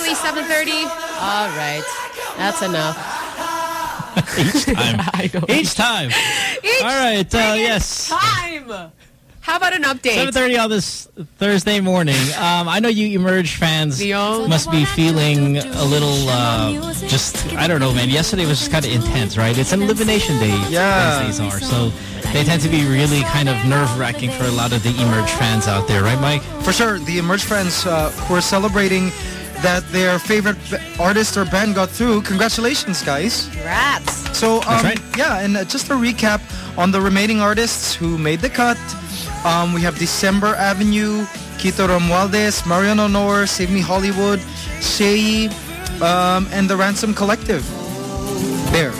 Exactly 7.30. All right. That's enough. Each time. Each time. Each All right. Uh, yes. time. How about an update? 7.30 on this Thursday morning. Um, I know you Emerge fans must be feeling a little, uh, just, I don't know, man. Yesterday was just kind of intense, right? It's an Elimination Day Yeah. Wednesdays are, so they tend to be really kind of nerve-wracking for a lot of the Emerge fans out there, right, Mike? For sure, the Emerge fans uh, who are celebrating that their favorite b- artist or band got through. Congratulations, guys. Congrats. So, um, right. yeah, and uh, just a recap on the remaining artists who made the cut. Um, we have December Avenue, Quito Romualdez, Marion Aunor, Save Me Hollywood, Shehyee, um, and the Ransom Collective. There.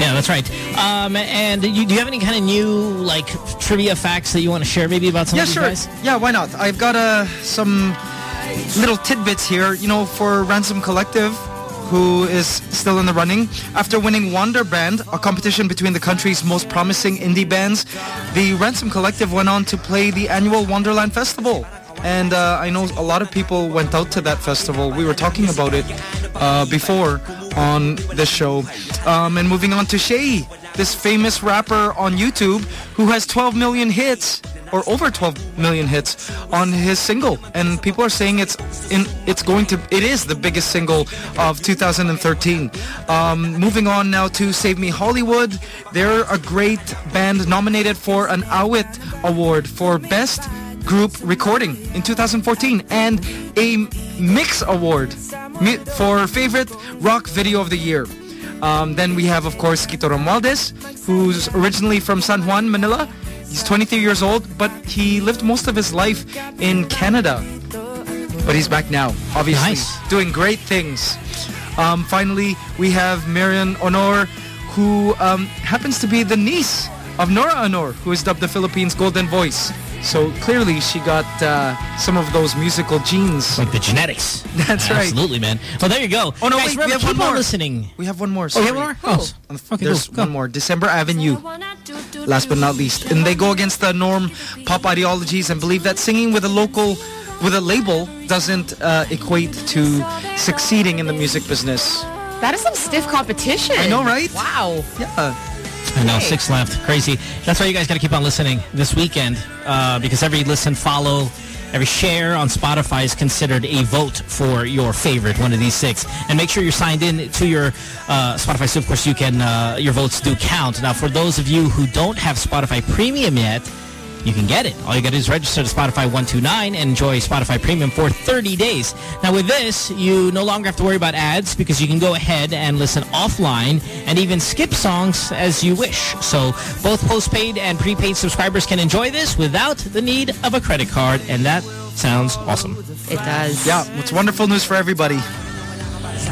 Yeah, that's right. Um, and you, do you have any kind of new, like, trivia facts that you want to share maybe about some yeah, of these sure. guys? Yeah, why not? I've got uh, some little tidbits here. You know, for Ransom Collective, who is still in the running. After winning Wanderband, a competition between the country's most promising indie bands, the Ransom Collective went on to play the annual Wanderland Festival. And uh, I know a lot of people went out to that festival. We were talking about it uh, before on this show. Um, and moving on to Shehyee, this famous rapper on YouTube who has 12 million hits or over 12 million hits on his single. And people are saying it's in it's going to it is the biggest single of 2013 um, moving on now to save me hollywood. They're a great band nominated for an awit award for best group recording in 2014 and a MYX award for favorite rock video of the year. Um, then we have, of course, Quito Romualdez, who's originally from San Juan, Manila. He's 23 years old, but he lived most of his life in Canada. But he's back now, obviously, Nice. doing great things. Um, finally, we have Marion Aunor, who um, happens to be the niece of Nora Aunor, who is dubbed the Philippines' Golden Voice. So clearly, she got uh, some of those musical genes. Like the genetics. That's right. Absolutely, man. Well, there you go. Oh no, Guys, wait, we have keep one more. listening. We have one more. Oh, Sorry. you have one more? Oh, okay, There's cool. Go. one more. December Avenue. Last but not least, and they go against the norm pop ideologies and believe that singing with a local, with a label, doesn't uh, equate to succeeding in the music business. That is some stiff competition. I know, right? Wow. Yeah. Know, six left. Crazy. That's why you guys got to keep on listening this weekend uh, because every listen, follow, every share on Spotify is considered a vote for your favorite, one of these six. And make sure you're signed in to your uh, Spotify so, of course, you can, uh, your votes do count. Now, for those of you who don't have Spotify Premium yet, you can get it. All you got to do is register to Spotify 129 and enjoy Spotify Premium for 30 days. Now with this, you no longer have to worry about ads because you can go ahead and listen offline and even skip songs as you wish. So both postpaid and prepaid subscribers can enjoy this without the need of a credit card and that sounds awesome. It does. Yeah, it's wonderful news for everybody.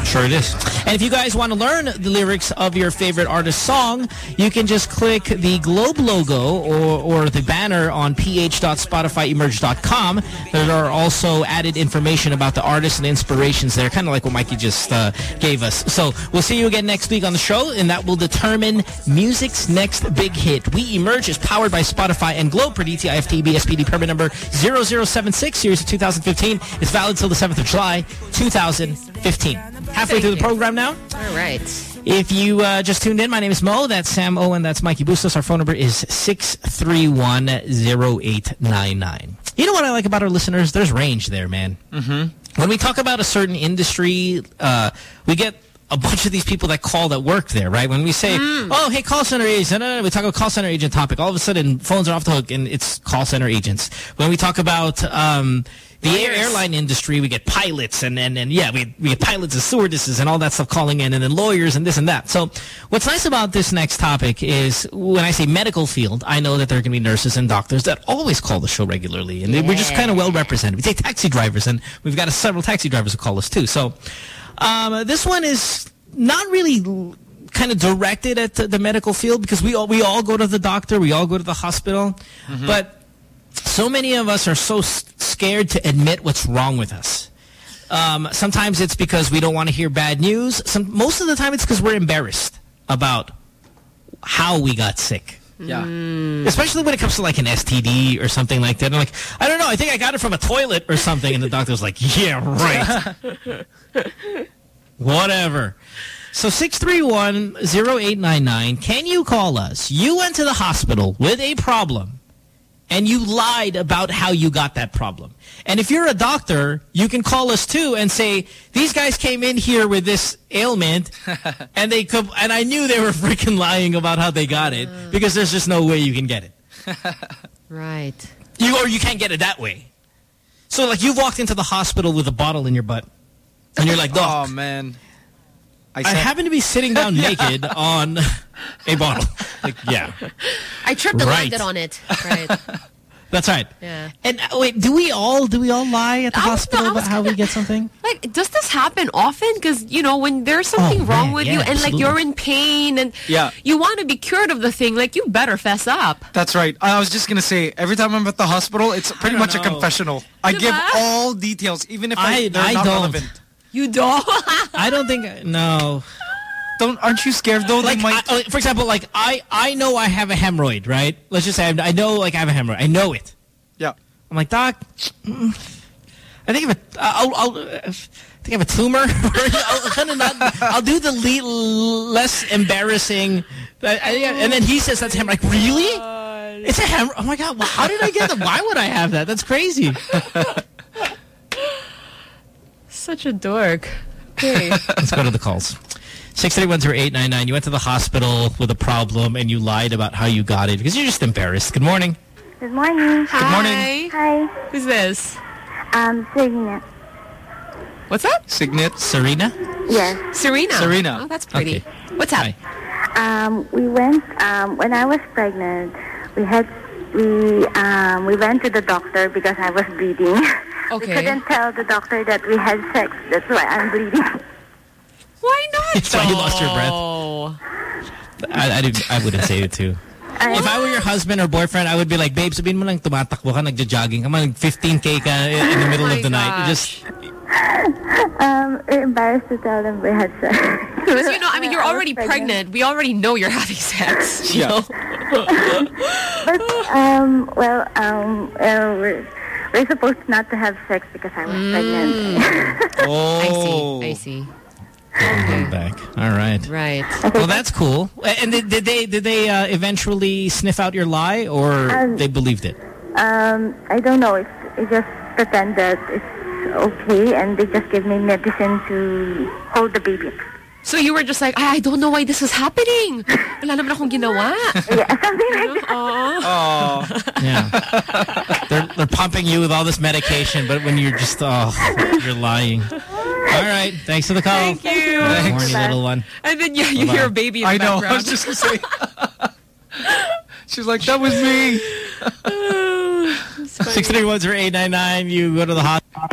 Sure it is. And if you guys want to learn the lyrics of your favorite artist's song, you can just click the globe logo or, or the banner on ph.spotifyemerge.com. There are also added information about the artists and inspirations there, kind of like what Mikey just uh, gave us. So we'll see you again next week on the show, and that will determine music's next big hit. We Emerge is powered by Spotify and Globe per DTI FTB SPD permit number 0076, series of 2015. It's valid till the 7th of July, 2015. Halfway through the program now. All right. If you uh, just tuned in, my name is Mo. That's Sam Owen. That's Mikey Bustos. Our phone number is 6310899. You know what I like about our listeners? There's range there, man. Mm-hmm. When we talk about a certain industry, uh, we get a bunch of these people that call that work there, right? When we say, Mm. oh, hey, call center agent, no, no, no, we talk about call center agent topic, all of a sudden phones are off the hook and it's call center agents. When we talk about um, the air, airline industry, we get pilots and, and, and yeah, we, we get pilots and stewardesses and all that stuff calling in and then lawyers and this and that. So what's nice about this next topic is when I say medical field, I know that there are going to be nurses and doctors that always call the show regularly and we're just kind of well represented. We take taxi drivers and we've got several taxi drivers who call us too. So um, this one is not really kind of directed at the, the medical field because we all we all go to the doctor, we all go to the hospital, but so many of us are so scared to admit what's wrong with us. Um, sometimes it's because we don't want to hear bad news. Some, most of the time it's because we're embarrassed about how we got sick. Yeah. Especially when it comes to like an STD or something like that. I'm like, I don't know, I think I got it from a toilet or something. And the doctor's like, yeah, right. Whatever. So 631-0899, can you call us? You went to the hospital with a problem and you lied about how you got that problem. And if you're a doctor, you can call us too and say, these guys came in here with this ailment and they could, and I knew they were freaking lying about how they got it uh. because there's just no way you can get it. Right. You or you can't get it that way. So like you've walked into the hospital with a bottle in your butt, and you're like, oh, "Doc, Oh man. I, said- happen to be sitting down naked on a bottle." Like, yeah, I tripped and Right. landed on it. Right. that's right. Yeah. And uh, wait, do we all do we all lie at the I was- hospital I was about how we get something? Like, does this happen often? Because, you know, when there's something Oh, wrong man, with yeah, you and, like, you're in pain and Yeah. you want to be cured of the thing, like, you better fess up. That's right. I was just gonna say, every time I'm at the hospital, it's pretty don't much a confessional. I give all details, even if I, I- they're I not don't. relevant. You don't? I don't think no. Don't aren't you scared though? Like, they might. I, uh, for example, like I I know I have a hemorrhoid, right? Let's just say I, I know like I have a hemorrhoid. I know it. yeah. I'm like, doc, mm, I think I have a, I'll, I'll, uh, I think I have a tumor. I'll, kind of not, I'll do the le less embarrassing. I, I, and then he says that's him. Like, really? It's a hemorrhoid. Oh my god! Well, how did I get that? Why would I have that? That's crazy. Such a dork. Okay. Let's go to the calls. Six three one zero eight nine nine. You went to the hospital with a problem and you lied about how you got it because you're just embarrassed. Good morning. Good morning. Good morning. Hi. Who's this? Um, Serena. What's that? Signet. Serena. Yes. Serena. Serena. Oh, that's pretty. Okay. What's up? Hi. Um, we went um, when I was pregnant. We had we um, we went to the doctor because I was bleeding. we couldn't tell the doctor that we had sex. That's why I'm bleeding. Why not? That's why you lost your breath. Oh. I, I, didn't, I wouldn't say it too. If I were your husband or boyfriend, I would be like, babe, sabihin mo lang tumatakbo ka, nagja-jogging ka, mag 15k ka in in the middle Oh of my the night. gosh. Just um, we're embarrassed to tell them we had sex. Because, you know, I mean, you're already pregnant. We already know you're having sex. You Yeah. But um, well, um, uh, we're we're supposed not to have sex because I was pregnant. Oh. I see. I see. going back. All right. Right. Well, that's cool. And did, did they did they uh, eventually sniff out your lie, or Um, they believed it? Um, I don't know. It's, it just pretend that it's okay, and they just give me medicine to hold the baby. So you were just like, "Ah, I don't know why this is happening. Wala naman akong ginawa. Yeah, something like that. Aw. Oh. Yeah. they're they're pumping you with all this medication, but when you're just oh, you're lying. All right. Thanks for the call. Thank you. Horny little one. And then yeah, you Bye-bye. hear a baby in the I know. background. I was just gonna say. She's like, that was me. Six three one zero eight nine nine. You go to the hospital.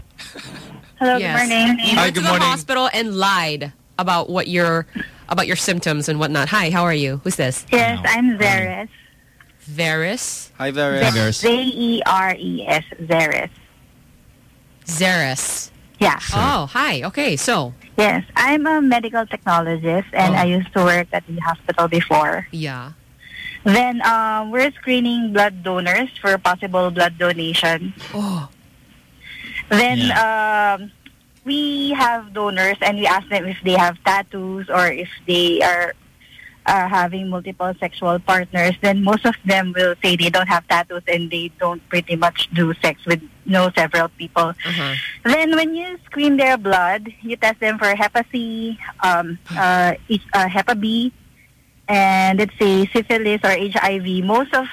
Hello, Yes. good morning. You Hi, went to good the morning. hospital and lied about what your about your symptoms and whatnot. Hi, how are you? Who's this? Yes, I'm Zeres. Varus. Hi, Vera. Hi, Veris. Z-E-R-E-S, Zeres. Zeris. Yeah. Oh, hi. Okay, so Yes, I'm a medical technologist, and Oh. I used to work at the hospital before. yeah. Then um, we're screening blood donors for possible blood donation. Oh, Then um, we have donors, and we ask them if they have tattoos or if they are are having multiple sexual partners, then most of them will say they don't have tattoos and they don't pretty much do sex with know several people. Then when you screen their blood, you test them for Hep C, um, uh, uh, Hep B, and let's say syphilis or HIV. Most of,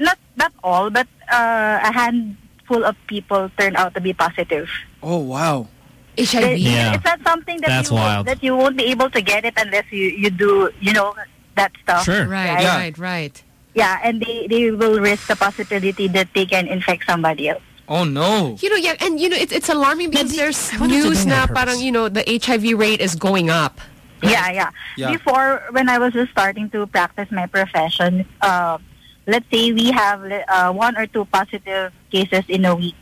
not not all, but uh, a handful of people turn out to be positive. Oh wow. It- Yeah. It's not something that That's you won't- wild. that you won't be able to get it unless you you do you know that stuff. Right, right? right, right. Yeah, and they they will risk the possibility that they can infect somebody else. Oh no. You know, yeah, and you know, it's it's alarming because there's wonder if they're news doing now, that on parang, you know, the HIV rate is going up. Yeah, yeah, Yeah. Before, when I was just starting to practice my profession, uh, let's say we have uh, one or two positive cases in a week.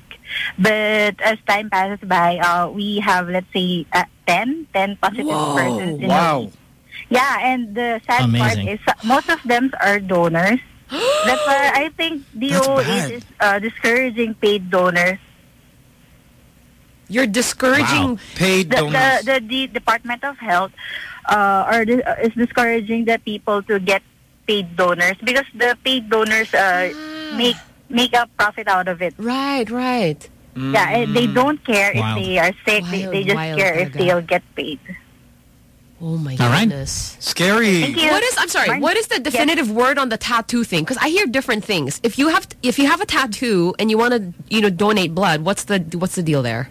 But as time passes by, uh, we have, let's say, uh, 10, 10 positive persons in a week. Yeah, and the sad part is uh, most of them are donors. That's why I think DOH bad. is uh, discouraging paid donors. You're discouraging paid the, the, the, the Department of Health uh, are is discouraging the people to get paid donors because the paid donors uh, make make a profit out of it. Right, right. Yeah, they mm. don't care Wild. if they are sick. they, Wild, they just wild, care if they'll get paid. Oh my All right. goodness. Scary. Thank you. What is I'm sorry, Mine- what is the Yes. definitive word on the tattoo thing? Because I hear different things. If you have if you have a tattoo and you want to, you know, donate blood, what's the what's the deal there?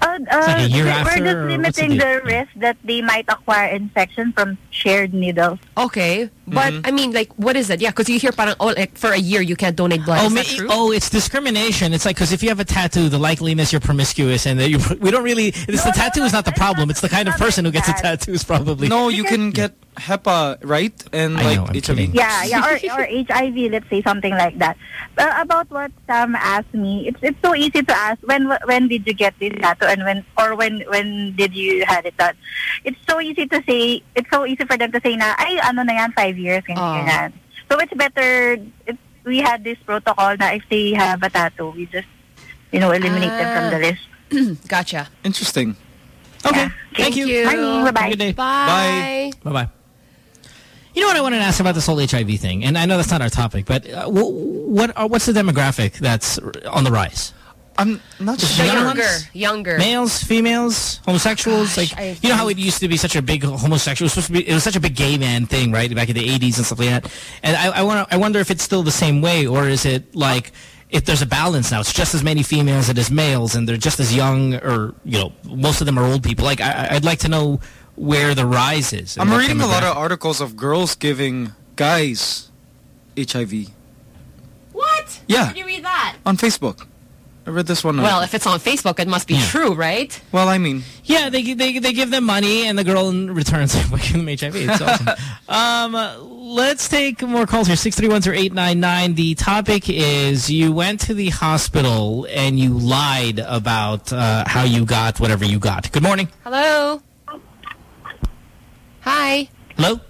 Uh, uh, like a year we're after, just or what's the limiting the risk that they might acquire infection from shared needles. Okay, but I mean, like, what is it? Yeah, because you hear parang, oh, like for a year you can't donate blood. Oh, is that true? oh, it's discrimination. It's like because if you have a tattoo, the likeliness you're promiscuous, and that you we don't really. It's the tattoo is not the problem. It's the kind of person who gets a tattoo is probably. No, you can get Hep A, right? And I like know, I'm HIV. kidding. Yeah, yeah, or, or HIV, let's say something like that. Uh, about what Sam asked me, it's it's so easy to ask when when did you get this tattoo and when or when when did you had it done. It's so easy to say. It's so easy for them to say na ay ano na yan five years ganyan ganyan. So it's better. It's, we had this protocol that if they have a tattoo, we just you know eliminate them from the list. gotcha. Interesting. Okay. Thank you. Morning. Bye-bye. Have a good day. Bye. Bye bye. You know what I wanted to ask about this whole HIV thing, and I know that's not our topic, but uh, what are, what's the demographic that's on the rise? I'm not Just The young younger, ones? younger. Males, females, homosexuals. Gosh, like I you know how it used to be such a big homosexual. It was supposed to be. It was such a big gay man thing, right? Back in the '80s and stuff like that. And I, I want. I wonder if it's still the same way, or is it like if there's a balance now? It's just as many females as males, and they're just as young, or you know, most of them are old people. Like I, I'd like to know where the rise is. I'm reading a lot of articles of girls giving guys HIV What? Yeah. Did you read that? on Facebook. I read this one. Well, if it's on Facebook, it must be true, right? well, I mean, Yeah, they they they give them money, and the girl returns return is them HIV. It's awesome. um, let's take more calls here. Six three one zero eight nine nine. The topic is you went to the hospital and you lied about uh, how you got whatever you got. Good morning. Hello. Hi. Hello.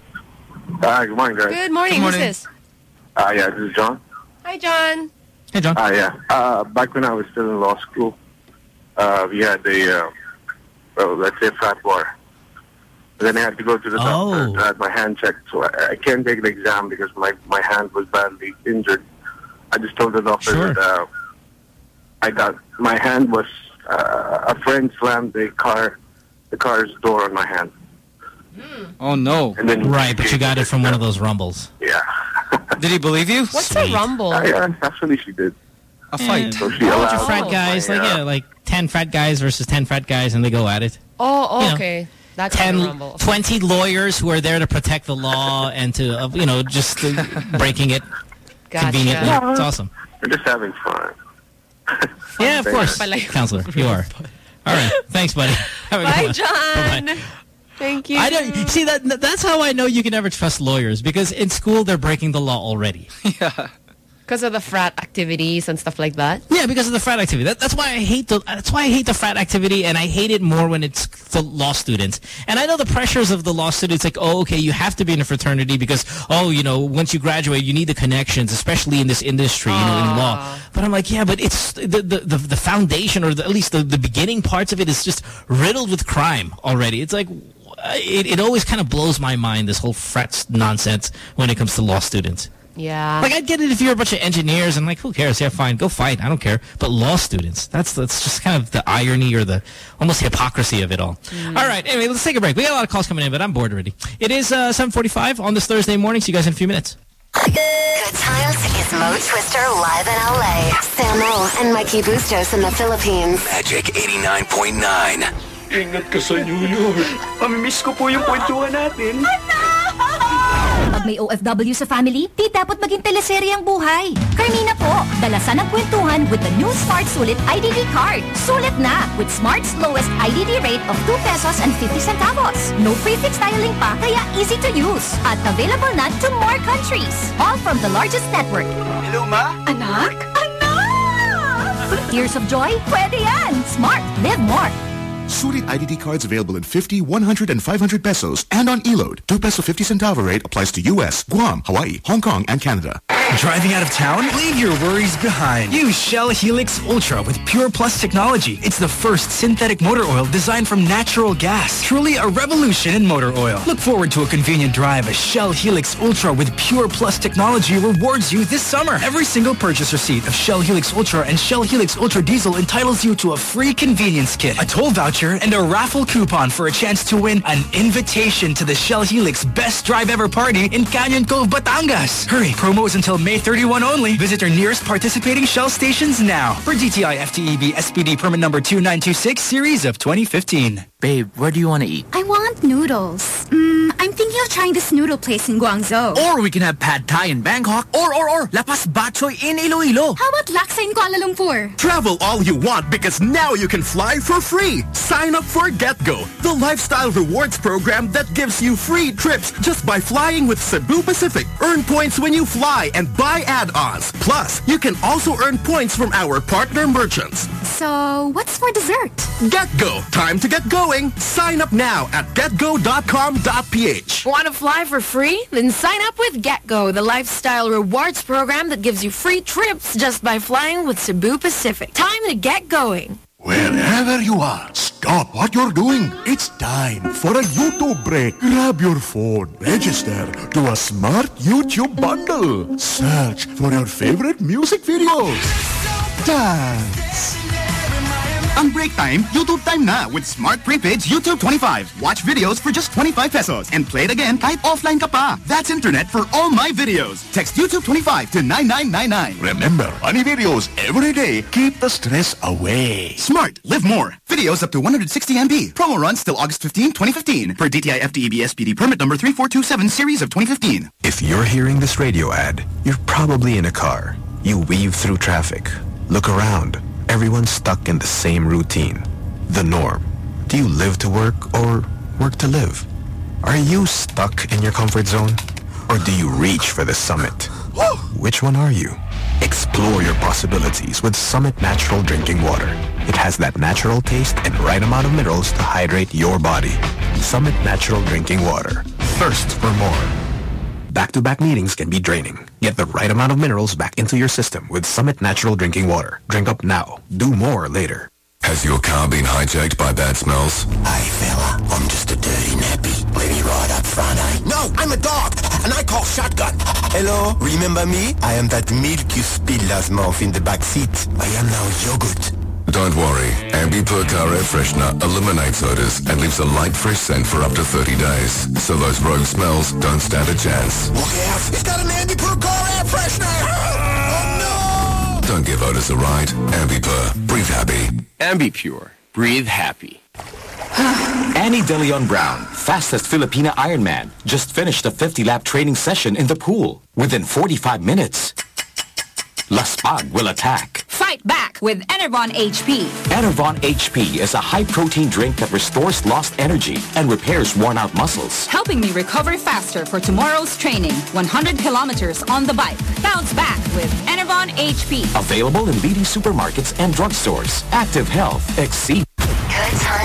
Hi, good morning, guys. Good morning. Who's this? Uh, yeah, this is John. Hi, John. Hey, John. Ah, yeah. Uh, back when I was still in law school, uh, we had a, uh, well, let's say frat bar. Then I had to go to the doctor to have my hand checked. So I, I can't take the exam because my, my hand was badly injured. I just told the doctor Sure. that uh, I got, my hand was, uh, a friend slammed the car, the car's door on my hand. Oh no. And then Right, but you got it from one of those rumbles. Yeah. Did he believe you? What's a rumble? Uh, yeah, actually she did. A fight. So she A bunch of frat guys, my, like uh, yeah, like ten frat guys versus ten frat guys, and they go at it. Oh, You know, okay. That's 10, a rumble. 20 lawyers who are there to protect the law and to, uh, you know, just uh, breaking it Gotcha. conveniently. It's awesome. We're just having fun. Yeah, of course. Counselor, you are. All right. Thanks, buddy. Have a good Bye, one. John. Bye-bye. Thank you. I don't see that. That's how I know you can never trust lawyers because in school they're breaking the law already. Yeah. Because of the frat activities and stuff like that. Yeah, because of the frat activity. That, that's why I hate the. That's why I hate the frat activity, and I hate it more when it's the law students. And I know the pressures of the law students. Like, oh, okay, you have to be in a fraternity because, oh, you know, once you graduate, you need the connections, especially in this industry, you know, in law. Ah. But I'm like, yeah, but it's the the the, the foundation, or the, at least the, the beginning parts of it, is just riddled with crime already. It's like. It, it always kind of blows my mind, this whole frets nonsense when it comes to law students. Yeah. Like, I'd get it if you're a bunch of engineers and like, who cares? Yeah, fine, go fight. I don't care. But law students, that's that's just kind of the irony or the almost hypocrisy of it all. Mm. All right, anyway, let's take a break. We got a lot of calls coming in, but I'm bored already. It is uh, 7.45 on this Thursday morning. See you guys in a few minutes. Good times is Mo Twister live in LA. Samo and Mikey Bustos in the Philippines. Magic 89.9. Ingat ka sa New York. Mamimiss ko po yung kwentuhan natin. Pag may OFW sa family, di dapat maging teleserye ang buhay. Carmina po, dalasan ang kwentuhan with the new Smart Sulit IDD card. Sulit na with Smart's lowest IDD rate of 2 pesos and 50 centavos. No prefix dialing pa, kaya easy to use. At available na to more countries. All from the largest network. Hello, Ma? Anak? Anak! Tears of joy? Pwede yan! Smart. Live more. Sulit IDD cards available in 50, 100, and 500 pesos and on Elode. 2 peso 50 centavo rate applies to US, Guam, Hawaii, Hong Kong, and Canada. Driving out of town? Leave your worries behind. Use Shell Helix Ultra with Pure Plus technology. It's the first synthetic motor oil designed from natural gas. Truly a revolution in motor oil. Look forward to a convenient drive as Shell Helix Ultra with Pure Plus technology rewards you this summer. Every single purchase receipt of Shell Helix Ultra and Shell Helix Ultra Diesel entitles you to a free convenience kit, a toll voucher, and a raffle coupon for a chance to win an invitation to the Shell Helix Best Drive Ever Party in Canyon Cove, Batangas. Hurry, promo is until May 31 only. Visit your nearest participating Shell stations now. For DTI FTEB SPD permit number 2926 series of 2015. Babe, where do you want to eat? I want noodles. Mm, I'm thinking of trying this noodle place in Guangzhou. Or we can have pad thai in Bangkok. Or, or, or, La Paz batchoy in Iloilo. How about laksa in Kuala Lumpur? Travel all you want because now you can fly for free. Sign up for GetGo, the lifestyle rewards program that gives you free trips just by flying with Cebu Pacific. Earn points when you fly and buy add-ons. Plus, you can also earn points from our partner merchants. So, what's for dessert? GetGo, time to get going. Sign up now at getgo.com.ph. Want to fly for free? Then sign up with GetGo, the lifestyle rewards program that gives you free trips just by flying with Cebu Pacific. Time to get going. Wherever you are, stop what you're doing. It's time for a YouTube break. Grab your phone, register to a smart YouTube bundle. Search for your favorite music videos. Dance. Ang break time, YouTube time na with Smart Prepaid's YouTube 25. Watch videos for just 25 pesos and play it again kahit offline ka pa. That's internet for all my videos. Text YouTube 25 to 9999. Remember, funny videos every day. Keep the stress away. Smart, live more. Videos up to 160 MB. Promo runs till August 15, 2015. Per DTI FTEB SPD permit number 3427 series of 2015. If you're hearing this radio ad, you're probably in a car. You weave through traffic. Look around. Everyone's stuck in the same routine. The norm. Do you live to work or work to live? Are you stuck in your comfort zone? Or do you reach for the summit? Which one are you? Explore your possibilities with Summit Natural Drinking Water. It has that natural taste and right amount of minerals to hydrate your body. Summit Natural Drinking Water. Thirst for more. Back-to-back meetings can be draining. Get the right amount of minerals back into your system with Summit Natural Drinking Water. Drink up now. Do more later. Has your car been hijacked by bad smells? Hey fella, I'm just a dirty nappy. Let me ride up front, eh? No, I'm a dog, and I call shotgun. Hello, remember me? I am that milk you spilled last month in the back seat. I am now yogurt. Don't worry. Ambipur Car Air Freshener eliminates odors and leaves a light fresh scent for up to 30 days. So those rogue smells don't stand a chance. Look out, he's got an Ambipur car air freshener. Oh no! Don't give odors a ride. Ambipur. Breathe happy. Ambipur. Breathe happy. Ani de Leon Brown, fastest Filipina Ironman, just finished a 50-lap training session in the pool. Within 45 minutes, Laspag will attack. Fight back with Enervon HP. Enervon HP is a high-protein drink that restores lost energy and repairs worn-out muscles. Helping me recover faster for tomorrow's training. 100 kilometers on the bike. Bounce back with Enervon HP. Available in leading supermarkets and drugstores. Active Health. Exceed. Good times on the Magic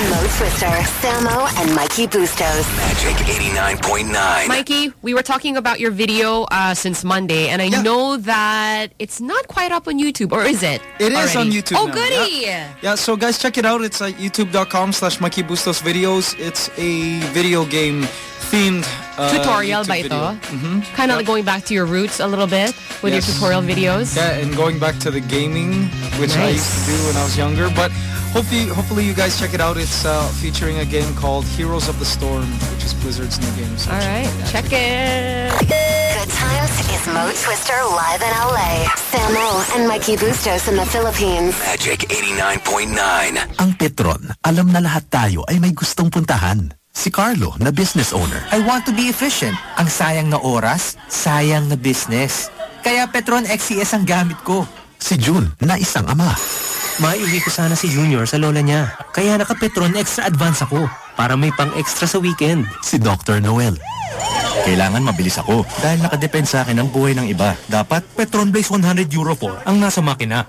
Mo Twister, Samo, and Mikey Bustos. Magic 89.9. Mikey, we were talking about your video uh, since Monday, and I know that it's not quite up on YouTube, or is it? It is already? on YouTube Oh, now, goody! Yeah. Yeah, so guys, check it out. It's at youtube.com slash Mikey Bustos videos. It's a video game themed uh, Tutorial YouTube ba ito? video. Mhm. Kind of like going back to your roots a little bit with Yes. your tutorial videos. Yeah, and going back to the gaming, which I used to do when I was younger. But hopefully, hopefully you guys check it out. It's uh, featuring a game called Heroes of the Storm, which is Blizzard's new game. So All right, check it. Good times is Mo Twister live in LA. Samo and Mikey Bustos in the Philippines. Magic 89.9. Ang Petron, alam na lahat tayo ay may gustong puntahan. Si Carlo, na business owner. I want to be efficient. Ang sayang na oras, sayang na business. Kaya Petron XCS ang gamit ko. Si June, na isang ama. Maiuwi ko sana si Junior sa lola niya. Kaya naka-Petron extra advance ako para may pang-extra sa weekend. Si Dr. Noel. Kailangan mabilis ako dahil nakadepend sa akin ang buhay ng iba. Dapat Petron Blaze 100 Euro 4 ang nasa makina.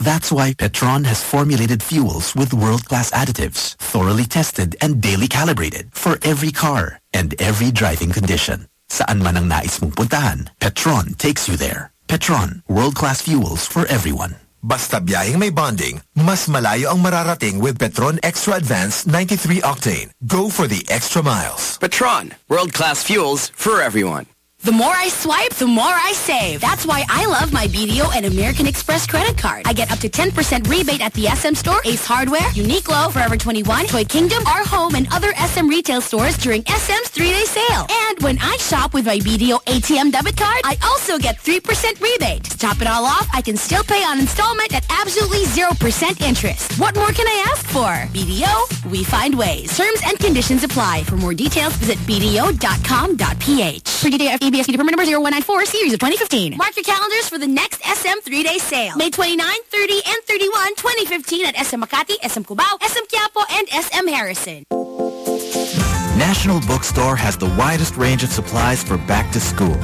That's why Petron has formulated fuels with world-class additives, thoroughly tested and daily calibrated for every car and every driving condition. Saan man ang nais mong puntahan, Petron takes you there. Petron, world-class fuels for everyone. Basta biyaheng may bonding, mas malayo ang mararating with Petron Extra Advanced 93 Octane. Go for the extra miles. Petron, world-class fuels for everyone. The more I swipe, the more I save. That's why I love my BDO and American Express credit card. I get up to 10% rebate at the SM Store, Ace Hardware, Uniqlo, Forever 21, Toy Kingdom, Our Home, and other SM retail stores during SM's three-day sale. And when I shop with my BDO ATM debit card, I also get 3% rebate. To top it all off, I can still pay on installment at absolutely 0% interest. What more can I ask for? BDO, we find ways. Terms and conditions apply. For more details, visit bdo.com.ph. For EBS permit number 0194 series of 2015. Mark your calendars for the next SM three-day sale. May 29, 30, and 31, 2015 at SM Makati, SM Cubao, SM Quiapo, and SM Harrison. National Bookstore has the widest range of supplies for back to school.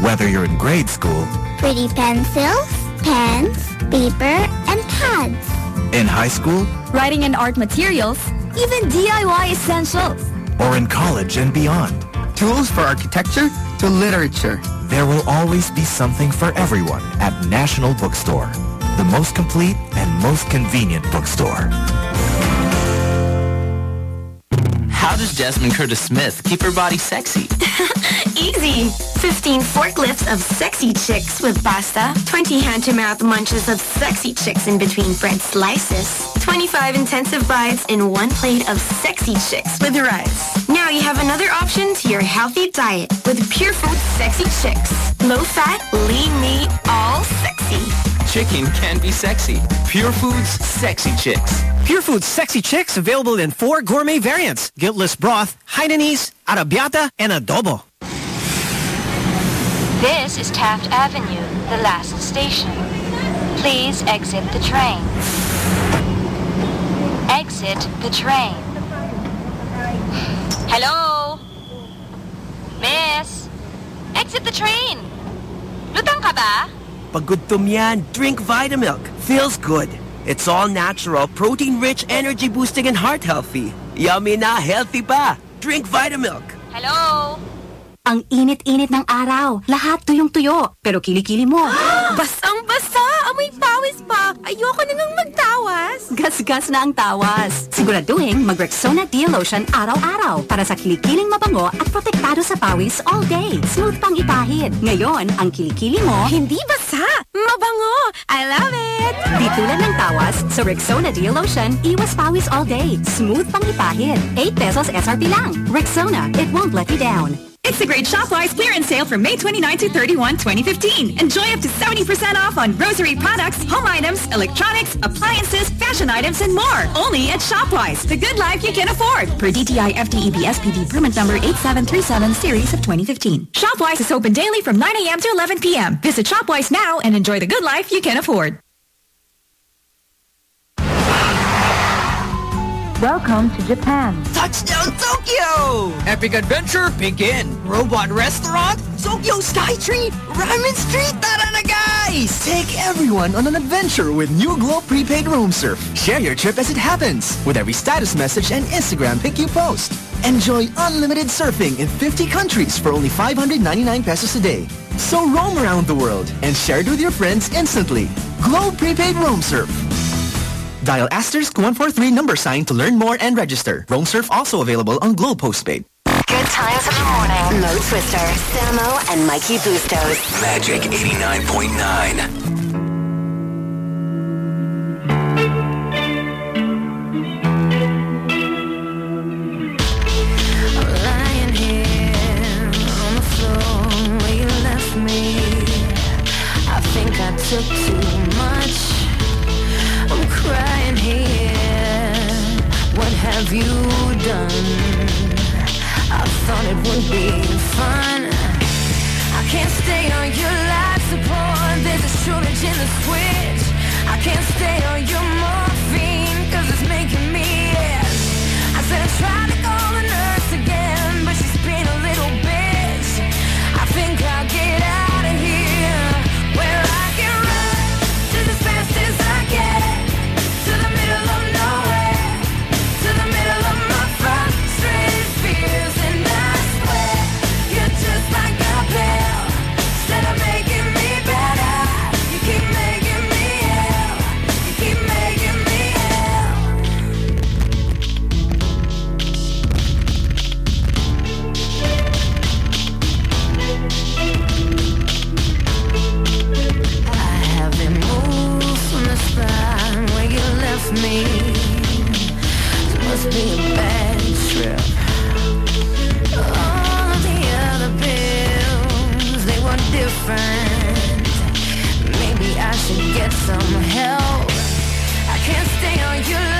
Whether you're in grade school, Pretty pencils, pens, paper, and pads. in high school, Writing and art materials, even DIY essentials. or in college and beyond. Tools for architecture to literature. There will always be something for everyone at National Bookstore, the most complete and most convenient bookstore. How does Jasmine Curtis Smith keep her body sexy? Easy. 15 forklifts of sexy chicks with pasta, 20 hand-to-mouth munches of sexy chicks in between bread slices, 25 intensive bites in one plate of sexy chicks with rice. Now you have another option to your healthy diet with Pure Food Sexy Chicks. Low fat, lean meat, all sexy. Chicken can be sexy. Pure Foods Sexy Chicks. Pure Foods Sexy Chicks available in four gourmet variants. Guiltless broth, Hainanese, arrabbiata, and adobo. This is Taft Avenue, the last station. Please exit the train. Exit the train. Hello? Miss? Exit the train. Lutang ka ba? Paggutom yan, drink Vitamilk. Feels good. It's all natural, protein-rich, energy-boosting, and heart-healthy. Yummy na, healthy pa. Drink Vitamilk. Hello? Ang init-init ng araw. Lahat tuyong-tuyo. Pero kilikili mo. Basang-basa! Amoy pawis pa! Ayoko na nang magtawas! Gasgas na ang tawas. Siguraduhin mag-Rexona Deal Lotion araw-araw para sa kilikiling mabango at protektado sa pawis all day. Smooth pang ipahid. Ngayon, ang kilikili mo, Hindi basa! Mabango! I love it! Di tulad ng tawas, sa Rexona Deal Lotion, iwas pawis all day. Smooth pang ipahid. 8 pesos SRP lang. Rexona, it won't let you down. It's the great ShopWise clearance sale from May 29 to 31, 2015. Enjoy up to 70% off on rosary products, home items, electronics, appliances, fashion items, and more. Only at ShopWise, the good life you can afford. Per DTI FTEB SPD permit number 8737 series of 2015. ShopWise is open daily from 9 a.m. to 11 p.m. Visit ShopWise now and enjoy the good life you can afford. Welcome to Japan. Touchdown Tokyo! Epic adventure begin! Robot restaurant? Tokyo Skytree, Ramen Street? Tara na guys! Take everyone on an adventure with New Globe Prepaid Roam Surf. Share your trip as it happens with every status message and Instagram pic you post. Enjoy unlimited surfing in 50 countries for only 599 pesos a day. So roam around the world and share it with your friends instantly. Globe Prepaid Roam Surf. Dial asterisk 143 number sign to learn more and register. Roam Surf also available on Globe Postpaid. Good times in the morning. Mo Twister, Samo, and Mikey Bustos. Magic 89.9. lying here have you done? I thought it would be fun. I can't stay on your life support. There's a shortage in the switch. I can't stay on your morphine 'cause it's making me different. Maybe I should get some help. I can't stay on your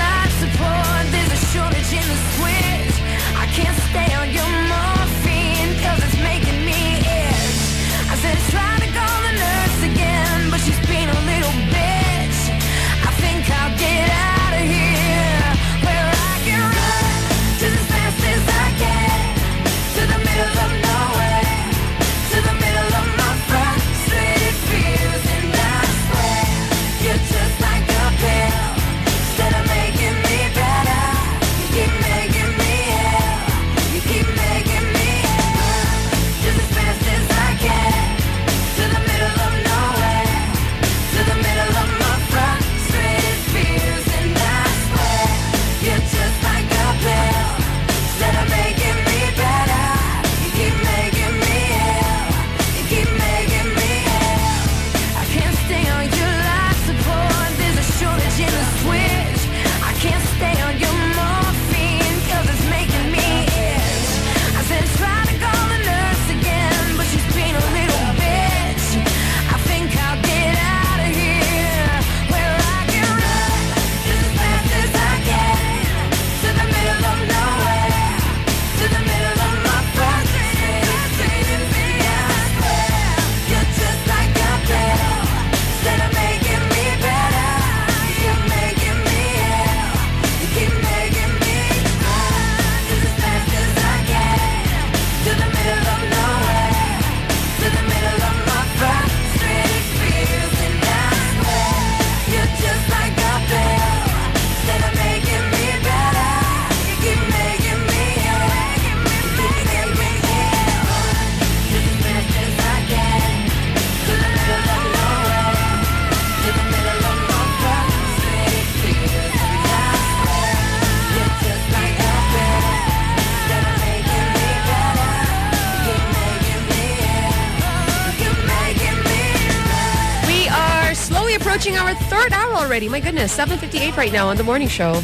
7.58 right now on the morning show.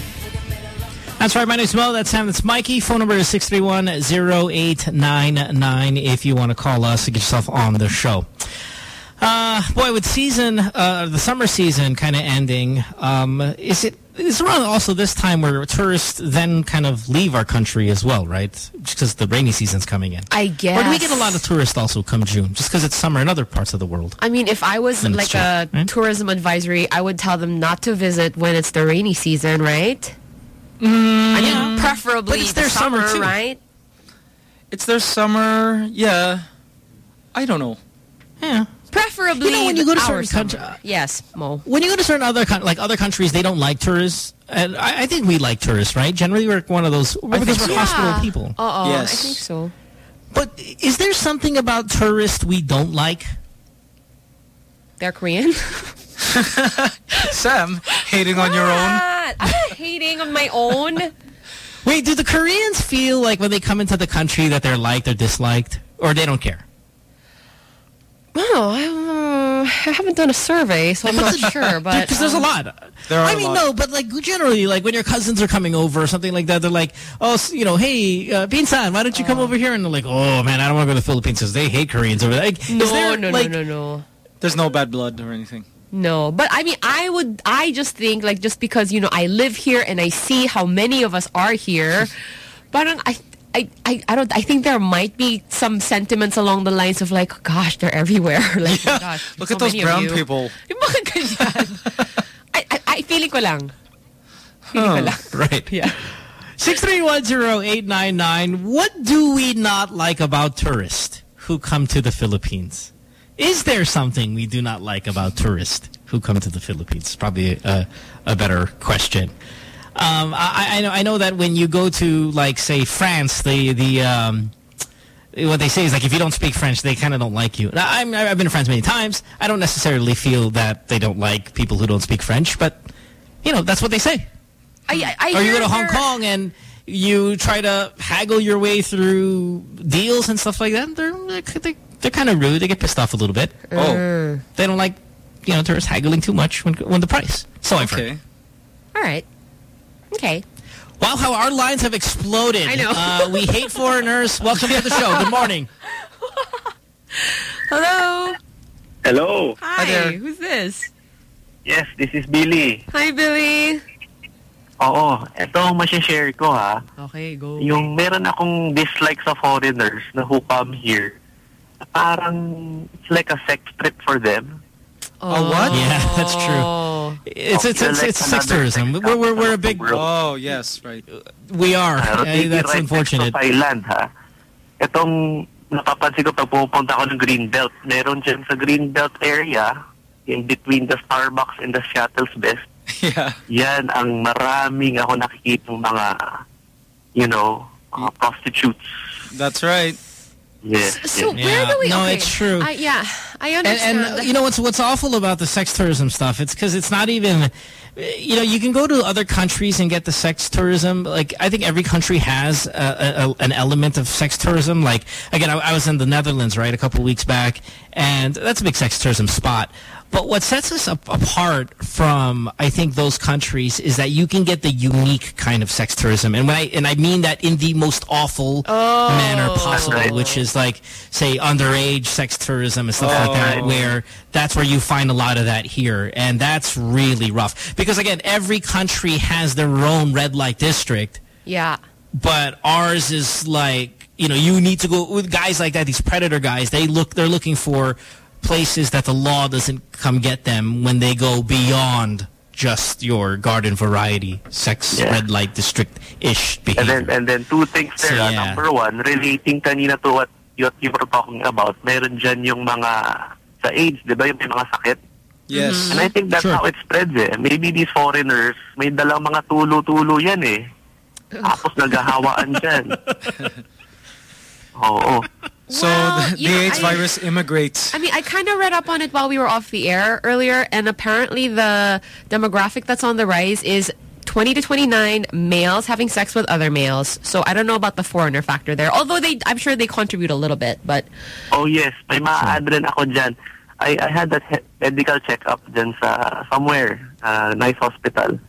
That's right. My name's Mo. That's Sam. That's Mikey. Phone number is 631-0899 if you want to call us to get yourself on the show. Uh, boy, with season, uh, the summer season kind of ending, um, is it, it's around also this time where tourists then kind of leave our country as well, right? Just because the rainy season's coming in. I guess. Or do we get a lot of tourists also come June, just because it's summer in other parts of the world? I mean, if I was like chill, a tourism advisory, I would tell them not to visit when it's the rainy season, right? Mm. I mean, preferably But it's their the summer, summer, too. right? It's their summer. Yeah. I don't know. Yeah. Preferably You know, when you go to our certain summer. country- Yes, Mo. When you go to certain other like other countries, they don't like tourists, and I, I think we like tourists, right? Generally, we're one of those because we're hospitable people. Uh-oh, I think so. But is there something about tourists we don't like? They're Korean. Sam, hating on your own. I'm hating on my own. Wait, do the Koreans feel like when they come into the country that they're liked or disliked, or they don't care? Oh, I, uh, I haven't done a survey, so I'm not sure. But because there's a um, lot. There are I a mean, lot. no, but like generally, like when your cousins are coming over or something like that, they're like, oh, you know, hey, uh, Pinsan, why don't you come over here? And they're like, oh man, I don't want to go to the Philippines because they hate Koreans over there. Like, No, is there, no, like, no, no, no. There's no bad blood or anything. No, but I mean, I would, I just think like just because, you know, I live here and I see how many of us are here, but I, I, I, I don't, I think there might be some sentiments along the lines of like, gosh, they're everywhere. like, oh gosh, Look so at those brown people. Yung mga ganyan. I, I, I, feeling ko lang. Feeling ko lang. right? Yeah. Six three one zero eight nine nine. What do we not like about tourists who come to the Philippines? Is there something we do not like about tourists who come to the Philippines? Probably a, a better question. Um, I, I know. I know that when you go to, like, say, France, the the um, what they say is like if you don't speak French, they kind of don't like you. Now, I'm, I've been to France many times. I don't necessarily feel that they don't like people who don't speak French, but you know that's what they say. I, I, I or you hear go to Hong Kong and you try to haggle your way through deals and stuff like that. They're they're, they're kind of rude. They get pissed off a little bit. Oh. They don't like you know tourists haggling too much when when the price. So I've heard. Okay. All right. Okay. Wow, how our lines have exploded. I know. Uh, we hate foreigners. Welcome to the show. Good morning. Hello. Hello. Hi. Who's this? Yes, this is Billy. Hi, Billy. Oo, ito ang share ko ha. Okay, go. Yung meron akong dislike sa foreigners na who come here. Parang it's like a sex trip for them. Oh, what? Yeah, that's true. It's it's it's, it's sex tourism. We're, we're we're a big. Oh, yes, right. We are. Uh, that's unfortunate. Thailand ha. Itong napapansin ko pag pumupunta ako ng Greenbelt, meron dyan sa Greenbelt area, in between the Starbucks and the Seattle's Best, Yeah. yan ang maraming ako nakikita mga, you know, mga prostitutes. That's right. Yes. So yes. where do we? No, okay. it's true. I, yeah, I understand. and uh, you know what's what's awful about the sex tourism stuff? It's because it's not even. You know, you can go to other countries and get the sex tourism. Like, I think every country has a, a, an element of sex tourism. Like, again, I, I was in the Netherlands, right, a couple of weeks back, and that's a big sex tourism spot. But what sets us up apart from, I think, those countries is that you can get the unique kind of sex tourism. And when I, and I mean that in the most awful oh. manner possible, which is like, say, underage sex tourism and stuff like oh, that, where that's where you find a lot of that here. And that's really rough. Because again, every country has their own red light district yeah. but ours is like you know you need to go with guys like that these predator guys they look they're looking for places that the law doesn't come get them when they go beyond just your garden variety sex Yeah. red light district ish And then, and then two things there. So, ah. yeah. Number one, relating kanina to what, what you were talking about, meron dyan yung mga, sa AIDS, di ba yung may mga sakit? Yes. And I think that's Sure. how it spreads eh. Maybe these foreigners, may dalang mga tulo-tulo yan eh. Tapos naghahawaan dyan. Oo. So Well, the, the you know, AIDS I- virus immigrates. I mean, I kind of read up on it while we were off the air earlier, and apparently the demographic that's on the rise is 20 to 29 males having sex with other males. So I don't know about the foreigner factor there. Although they, I'm sure they contribute a little bit, but Oh yes, may ma-add rin ako dyan. I, I had that medical checkup dyan sa somewhere, uh, nice hospital.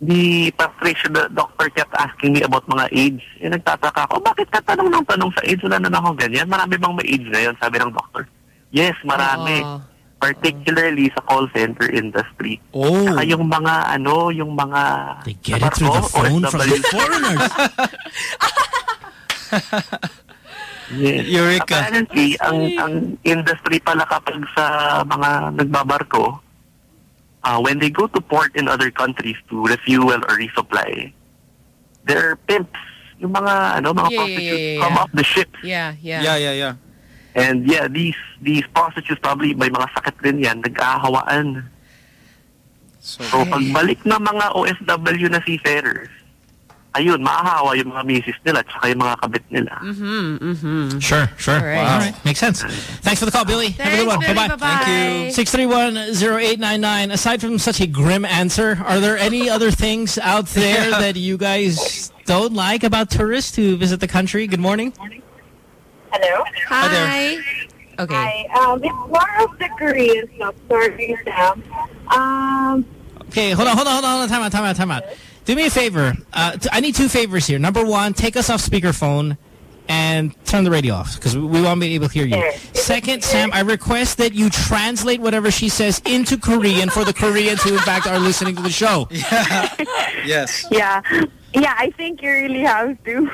The patricia, the doctor kept asking me about mga AIDS. Eh, nagtataka ako, bakit ka tanong ng tanong sa AIDS? Wala na ako ganyan. Marami bang may AIDS ngayon? Sabi ng doctor. Yes, marami. Oo. Particularly sa call center industry. Oh. Saka yung mga, ano, yung mga... they get it through the phone from the foreigners Yes. Eureka. Apparently, ang, ang industry pala kapag sa mga nagbabarko, uh, when they go to port in other countries to refuel or resupply, they're pimps. Yung mga, ano, mga Yeah, yeah, prostitutes yeah, yeah, come yeah. off the ship. Yeah, yeah. Yeah, yeah, yeah. And yeah, these these prostitutes probably may mga sakit din yan, nag-aahawaan. So, pagbalik ng mga OFW na seafarers, ayun, maahawa yung mga misis nila at yung mga kabit nila. Mm-hmm, mm-hmm. Sure, sure. All right. All right. Makes sense. Thanks for the call, Billy. Have a good one. Bye-bye. Bye-bye. Thank you. 631-0899. Aside from such a grim answer, are there any other things out there that you guys don't like about tourists who visit the country? Good morning. Hello. Hi. Okay. Hi. Um, it's more of the Korean stuff. Sorry, Sam. Um, Okay, hold on, hold on, hold on, hold on. Time out, time out, time out. Do me a favor. Uh, t- I need two favors here. Number one, take us off speakerphone and turn the radio off because we won't be able to hear you. Second, Sam, I request that you translate whatever she says into Korean for the Koreans who, in fact, are listening to the show. Yes. yeah. Yeah, I think you really have to.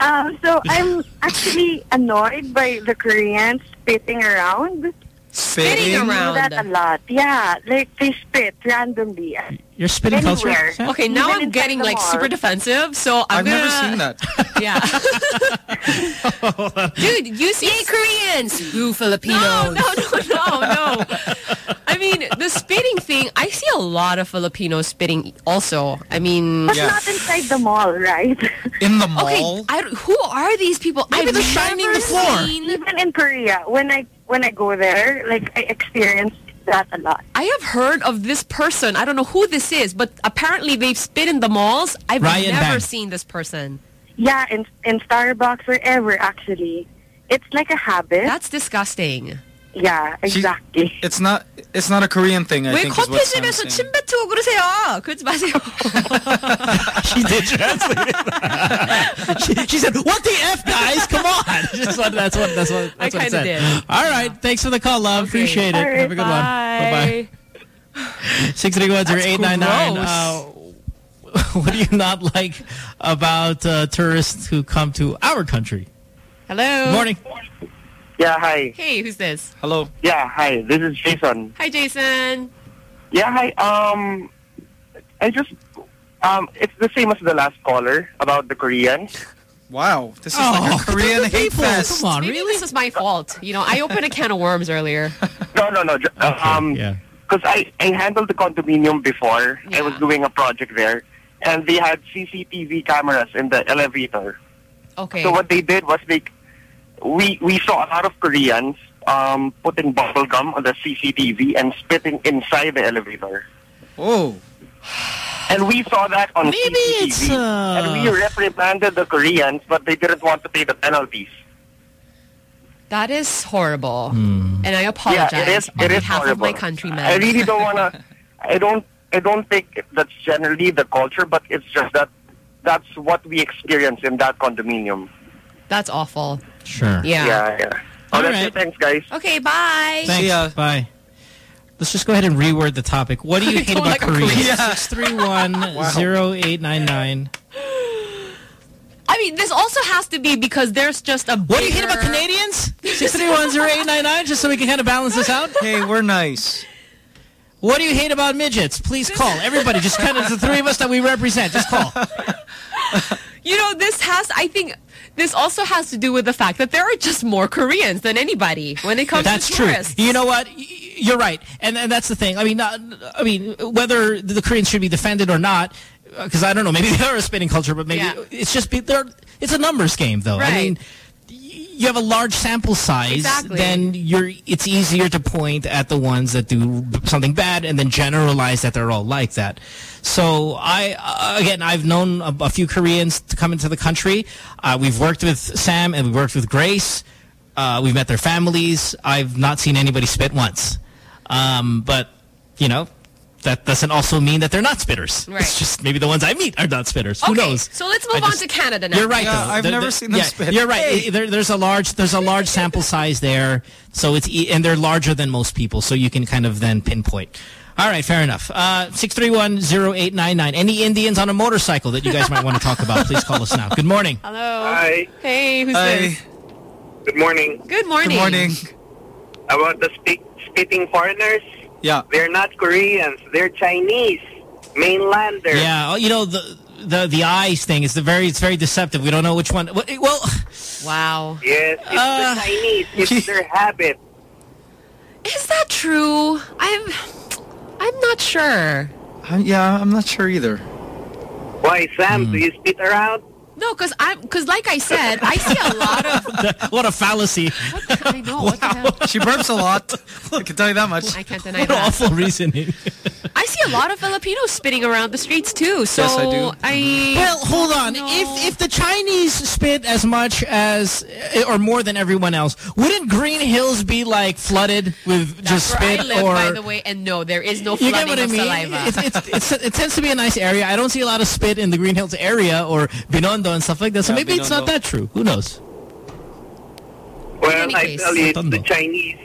um, so I'm actually annoyed by the Koreans spitting around. Spitting They do around. that a lot. Yeah, like they spit randomly. You're spitting culture? Anywhere. Sam? Okay, now Even I'm getting like mall. super defensive, so I'm I've gonna... never seen that. Yeah. Dude, you see Yay, Koreans! Who Filipinos? No, no, no, no, no. I mean, the spitting thing, I see a lot of Filipinos spitting also. I mean... But not inside the mall, right? In the mall? Okay, I, who are these people? Maybe I've they're shining the floor. Seen, Even in Korea, when I when I go there, like I experience that a lot. I have heard of this person. I don't know who this is, but apparently they've spit in the malls. I've Ryan never Bang. seen this person. Yeah, in in Starbucks, wherever actually. It's like a habit. That's disgusting. Yeah, She- exactly. It's not. It's not a Korean thing. I 왜 think is what Sam's 커피집에서 saying. 침 뱉고 그러세요? 그러지 마세요. she did translate it. she, she said, "What the f, guys? Come on!" Just what, that's what that's what I that's what it kinda said. did. All right, thanks for the call, love. Appreciate it. All right, Have a good one. Bye bye. Six three one zero eight nine nine. Uh, What do you not like about uh, tourists who come to our country? Hello. Good morning. Yeah, hi. Hey, who's this? Hello. Yeah, hi. This is Jason. Hi, Jason. Yeah, hi. Um, I just, um, it's the same as the last caller about the Koreans. Wow, this is Oh, like a Korean hate people, fest. Come on, Maybe really? this is my fault. You know, I opened a can of worms earlier. No, no, no. ju- Um, yeah. Because I, I handled the condominium before. Yeah. I was doing a project there. And they had CCTV cameras in the elevator. Okay. So what they did was they, we, we saw a lot of Koreans um, putting bubble gum on the CCTV and spitting inside the elevator. Oh. And we saw that on Maybe CCTV. it's, uh, And we reprimanded the Koreans, but they didn't want to pay the penalties. That is horrible. Hmm. And I apologize Yeah, it is. on It is behalf horrible. of my countrymen. I really don't want to. I don't. I don't think that's generally the culture, but it's just that that's what we experience in that condominium. That's awful. Sure. Yeah. Yeah, yeah. Oh, All that's right. it. Thanks, guys. Okay, bye. Thanks. Bye. Let's just go ahead and reword the topic. What do you hate about like a Korea? Six three one zero eight nine nine. I mean, this also has to be because there's just a What do you hate about Canadians? Six three one zero eight nine nine. Just so we can kind of balance this out. Hey, we're nice. What do you hate about midgets? Please call. Everybody, just kind of the three of us that we represent. Just call. You know, this has, I think, this also has to do with the fact that there are just more Koreans than anybody when it comes to That's to true. tourists. You know what? You're right, and and that's the thing. I mean, not, I mean, whether the Koreans should be defended or not, uh, because I don't know. Maybe they are a spinning culture, but maybe Yeah. it's just be. It's a numbers game, though. I Right. mean, y- you have a large sample size, Exactly. then you're. It's easier to point at the ones that do something bad and then generalize that they're all like that. So I uh, again, I've known a, a few Koreans to come into the country. Uh, we've worked with Sam and we've worked with Grace. Uh, we've met their families. I've not seen anybody spit once. Um, but, you know, that doesn't also mean that they're not spitters. Right. It's just maybe the ones I meet are not spitters. Who knows? so let's I move on just- to Canada now. You're right, Yeah, though. I've There- never there- seen them yeah, spit. You're right. Hey. There, there's a large there's a large sample size there, so it's and they're larger than most people, so you can kind of then pinpoint. All right, fair enough. Uh, 631-0899. Any Indians on a motorcycle that you guys might want to talk about, please call us now. Good morning. Hello. Hi. Hey, who's Hi. this? Good morning. Good morning. Good morning. About the speak, spitting foreigners, Yeah. they're not Koreans. They're Chinese, mainlanders. Yeah, oh, you know the the the eyes thing is the very it's very deceptive. We don't know which one. Well, wow. Yes, it's Uh, the Chinese. It's their habit. Is that true? I'm I'm not sure. Uh, yeah, I'm not sure either. Why, Sam? Hmm. Do you spit around? No, because I'm because like I said, I see a lot of. what a fallacy. I know. What the hell? She burps a lot. I can tell you that much. I can't deny What that. awful reasoning. I see a lot of Filipinos spitting around the streets too. So Yes, I do. I- Well, hold on. If if the Chinese spit as much as eh, or more than everyone else, wouldn't Green Hills be like flooded with just That's where spit I live, or by the way, and no, there is no flooding You get what I of mean? saliva. It's, it's, it's, it tends to be a nice area. I don't see a lot of spit in the Green Hills area or Binondo and stuff like that. So Yeah, maybe it's not that true. Who knows? Well, any I case. tell you, it's the Chinese.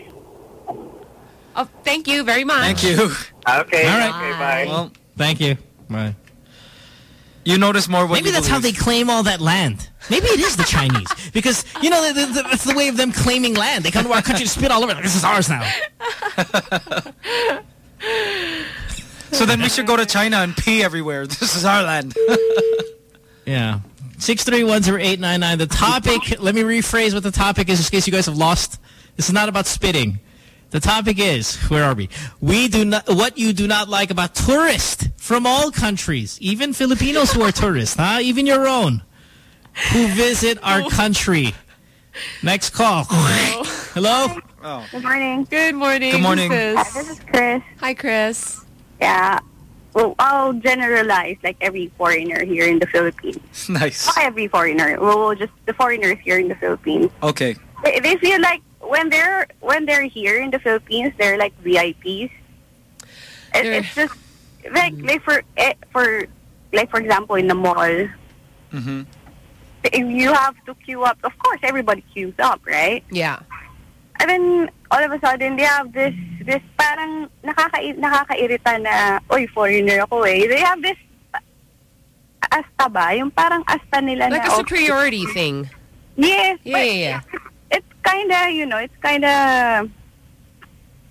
oh, thank you very much. Thank you. Okay. All right. Okay, bye. Well, Thank you. Bye. you notice more what Maybe you that's how they claim all that land. Maybe it is the Chinese. Because, you know, the, the, that's the way of them claiming land. They come to our country to spit all over. it. This is ours now. So then we should go to China and pee everywhere. This is our land. Yeah. 6310899. The topic, let me rephrase what the topic is in case you guys have lost. This is not about spitting. The topic is, where are we? We do not, what you do not like about tourists from all countries, even Filipinos who are tourists, huh? Even your own, who visit our oh. country. Next call. Oh. Hello? Oh. Good morning. Good morning. Good morning. Hi, this? this is Chris. Hi, Chris. Yeah. Well, I'll generalize like every foreigner here in the Philippines. Nice. Not every foreigner. Well, just the foreigners here in the Philippines. Okay. They, they feel like when they're when they're here in the Philippines, they're like VIPs. It, They're- it's just like like for eh, for like for example in the mall, hmm if you have to queue up. Of course, everybody queues up, right? Yeah. And then all of a sudden they have this this parang nakaka nakakairita na oy foreigner ako eh. They have this asta ba? Yung parang asta nila Like na a oh, superiority thing. Yes. Yeah, but yeah, yeah. It's kind of, you know, it's kind of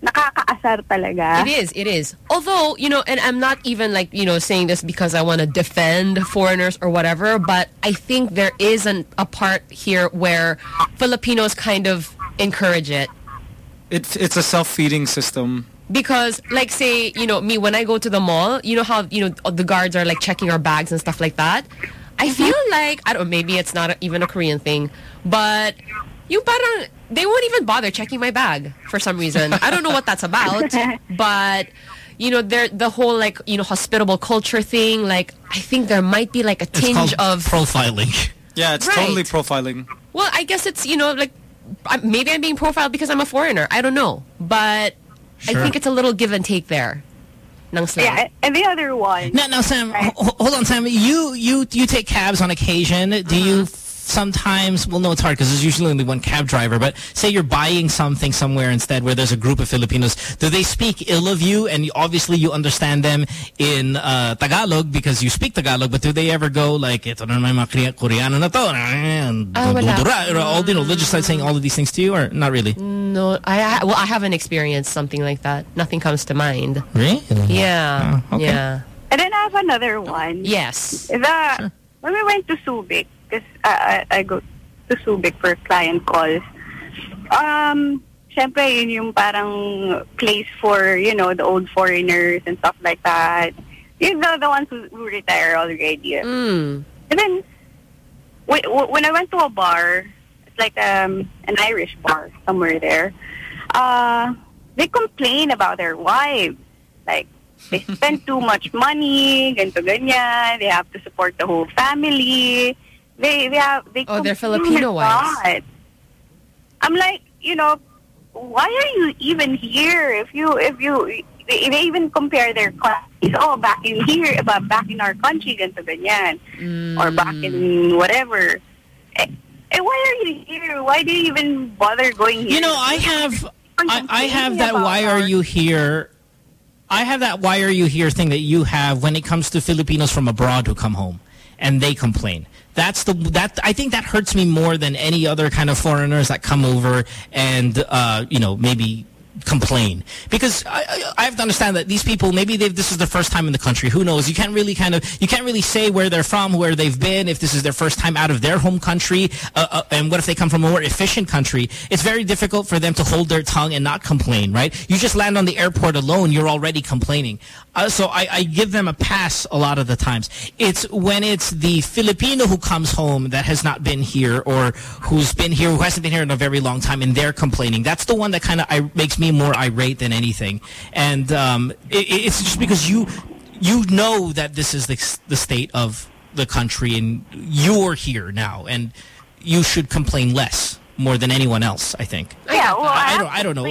nakakaasar talaga. It is, it is. Although, you know, and I'm not even like, you know, saying this because I want to defend foreigners or whatever, but I think there is an, a part here where Filipinos kind of encourage it. It's it's a self-feeding system. Because, like, say, you know, me, when I go to the mall, you know how, you know, the guards are, like, checking our bags and stuff like that? I mm-hmm. feel like, I don't maybe it's not a, even a Korean thing, but you parang, they won't even bother checking my bag for some reason. I don't know what that's about, but, you know, there the whole, like, you know, hospitable culture thing, like, I think there might be, like, a tinge of, profiling. Yeah, it's Right. totally profiling. well, I guess it's, you know, like, I- maybe I'm being profiled because I'm a foreigner. I don't know. But I think it's a little give and take there. Ng slang. Yeah, and the other one. No, now, Sam, ho- hold on, Sam. You you you take cabs on occasion. Do you uh-huh. Sometimes? Well, no, it's hard because there's usually only one cab driver. But say you're buying something somewhere instead, where there's a group of Filipinos. Do they speak ill of you? And obviously, you understand them in uh, Tagalog because you speak Tagalog. But do they ever go like, "Ito na naman mga Korea- Koreano na to," and Ah, wala. all you know, they just start saying all of these things to you, or not really? No, I I- well, I haven't experienced something like that. Nothing comes to mind. Really? Yeah, Oh, okay. yeah. And then I have another one. Yes. The, When we went to Subic, because I, I, I go to Subic for client calls, um, syempre yun yung parang place for, you know, the old foreigners and stuff like that. Yung the, the ones who, who retire already. Mm. And then, when, when I went to a bar, it's like um, an Irish bar somewhere there, uh, they complain about their wives. Like, they spend too much money, ganito ganyan. They have to support the whole family. They they have they Oh, they're Filipino a wives. I'm like, you know, why are you even here? If you if you they, they even compare their countries. Oh, back in here, but back in our country, ganito ganyan, or back in whatever. Eh, eh, why are you here? Why do you even bother going here? You know, I have I, I have that why are you here I have that why are you here thing that you have when it comes to Filipinos from abroad who come home and they complain. That's the that I think that hurts me more than any other kind of foreigners that come over and uh, you know maybe complain because I, I, have to understand that these people maybe this is their first time in the country. Who knows? You can't really kind of you can't really say where they're from, where they've been, if this is their first time out of their home country, uh, uh, and what if they come from a more efficient country? It's very difficult for them to hold their tongue and not complain, right? You just land on the airport alone, you're already complaining. Uh, so I, I give them a pass a lot of the times. It's when it's the Filipino who comes home that has not been here or who's been here, who hasn't been here in a very long time, and they're complaining. That's the one that kind of makes me more irate than anything. And um, it, it's just because you you know that this is the, the state of the country and you're here now and you should complain less more than anyone else, I think. Yeah, well, I, I don't, I don't know.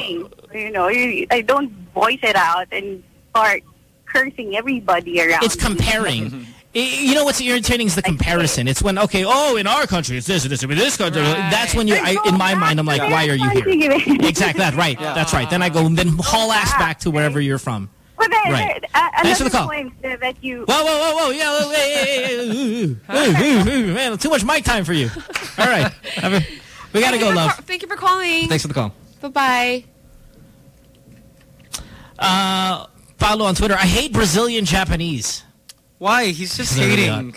You know, you, I don't voice it out and start cursing everybody around. It's comparing. You know what's irritating is the comparison. It's when, okay, oh, in our country, it's this, this, this country. Right. That's when you, I, in my mind, I'm like, why are you here? exactly, that, right. Yeah. That's right. Then I go, and then haul ass back to wherever you're from. Well, there, right. There, uh, Thanks for the call. Point that you. Whoa, whoa, whoa, whoa! Yeah, hey, hey, hey, man, too much mic time for you. All right, a, we gotta go, love. Thank you for calling. Thanks for the call. Bye bye. Uh, follow on Twitter. I hate Brazilian Japanese. Why? He's just hating.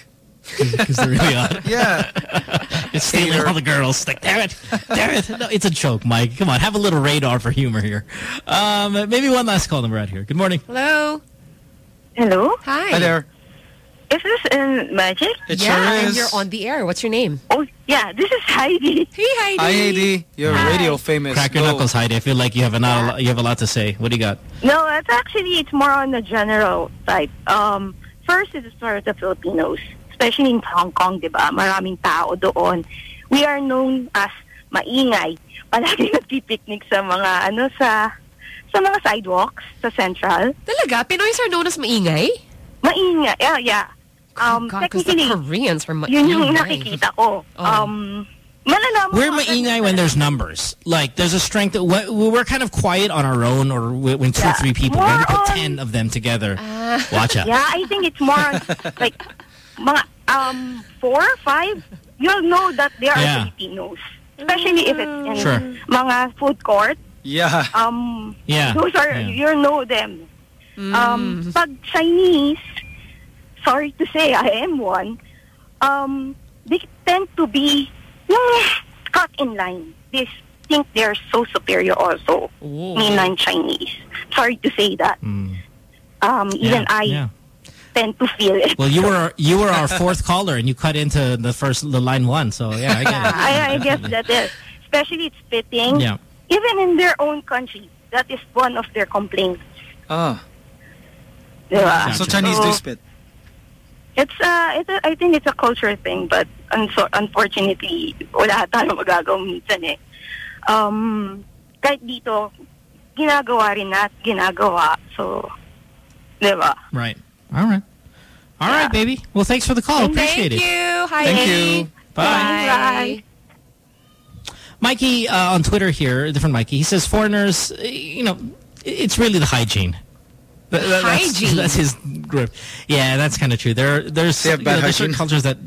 Because they're really odd. yeah. it's stealing Hater. all the girls. Like, damn it. Damn it. No, it's a joke, Mike. Come on. Have a little radar for humor here. Um, maybe one last call number out here. Good morning. Hello. Hello. Hi. Hi there. Is this in Magic? It yeah, sure is. and you're on the air. What's your name? Oh, yeah. This is Heidi. Hey, Heidi. Hi, Heidi. You're Hi. radio famous. Crack your Go. knuckles, Heidi. I feel like you have, a Yeah. lot, you have a lot to say. What do you got? No, it's actually, it's more on the general side. Um, first, it's for the Filipinos, especially in Hong Kong, di ba? Maraming tao doon. We are known as maingay. Palagi nagpipiknik sa mga, ano, sa, sa mga sidewalks, sa Central. Talaga? Pinoys are known as maingay? Maingay, yeah, yeah. Um, God, because the technically, Koreans are maingay. yun yung nakikita ko. Oh. Um, malalaman We're mo maingay when there's numbers. Like, there's a strength. That, we- we're kind of quiet on our own or when two or three people. When we put on- ten of them together. Watch out. Yeah, I think it's more on, like, mga, um, four, five, you'll know that they are Yeah. Filipinos. Especially if it's in Sure. mga food court. Yeah. Um, Yeah. those are, Yeah. you know them. Um, pag Chinese, sorry to say, I am one, um, they tend to be yung cut in line. They think they're so superior also, mainland Chinese. Sorry to say that. Um, even Yeah, I yeah. tend to feel it. Well, you were you were our fourth caller, and you cut into the first the line one. So yeah, I get it. I, I guess that is. Especially it's fitting. Yeah. Even in their own country, that is one of their complaints. Ah. Diba? So Chinese do spit. It's uh, it's a, I think it's a culture thing, but unso- unfortunately, wala tayong magagawa minsan eh. Um, kahit dito, ginagawa rin at ginagawa. So, di ba? Right. All right. All right, baby. Well, thanks for the call. Appreciate Thank it. you. Hi, Thank Eddie. you. Bye. Bye. Mikey uh, on Twitter here, different Mikey. He says foreigners, uh, you know, it's really the hygiene. That- that- that's- Hygiene? That's, his group. Yeah, that's kind of true. There, there's, you know, there's certain cultures that,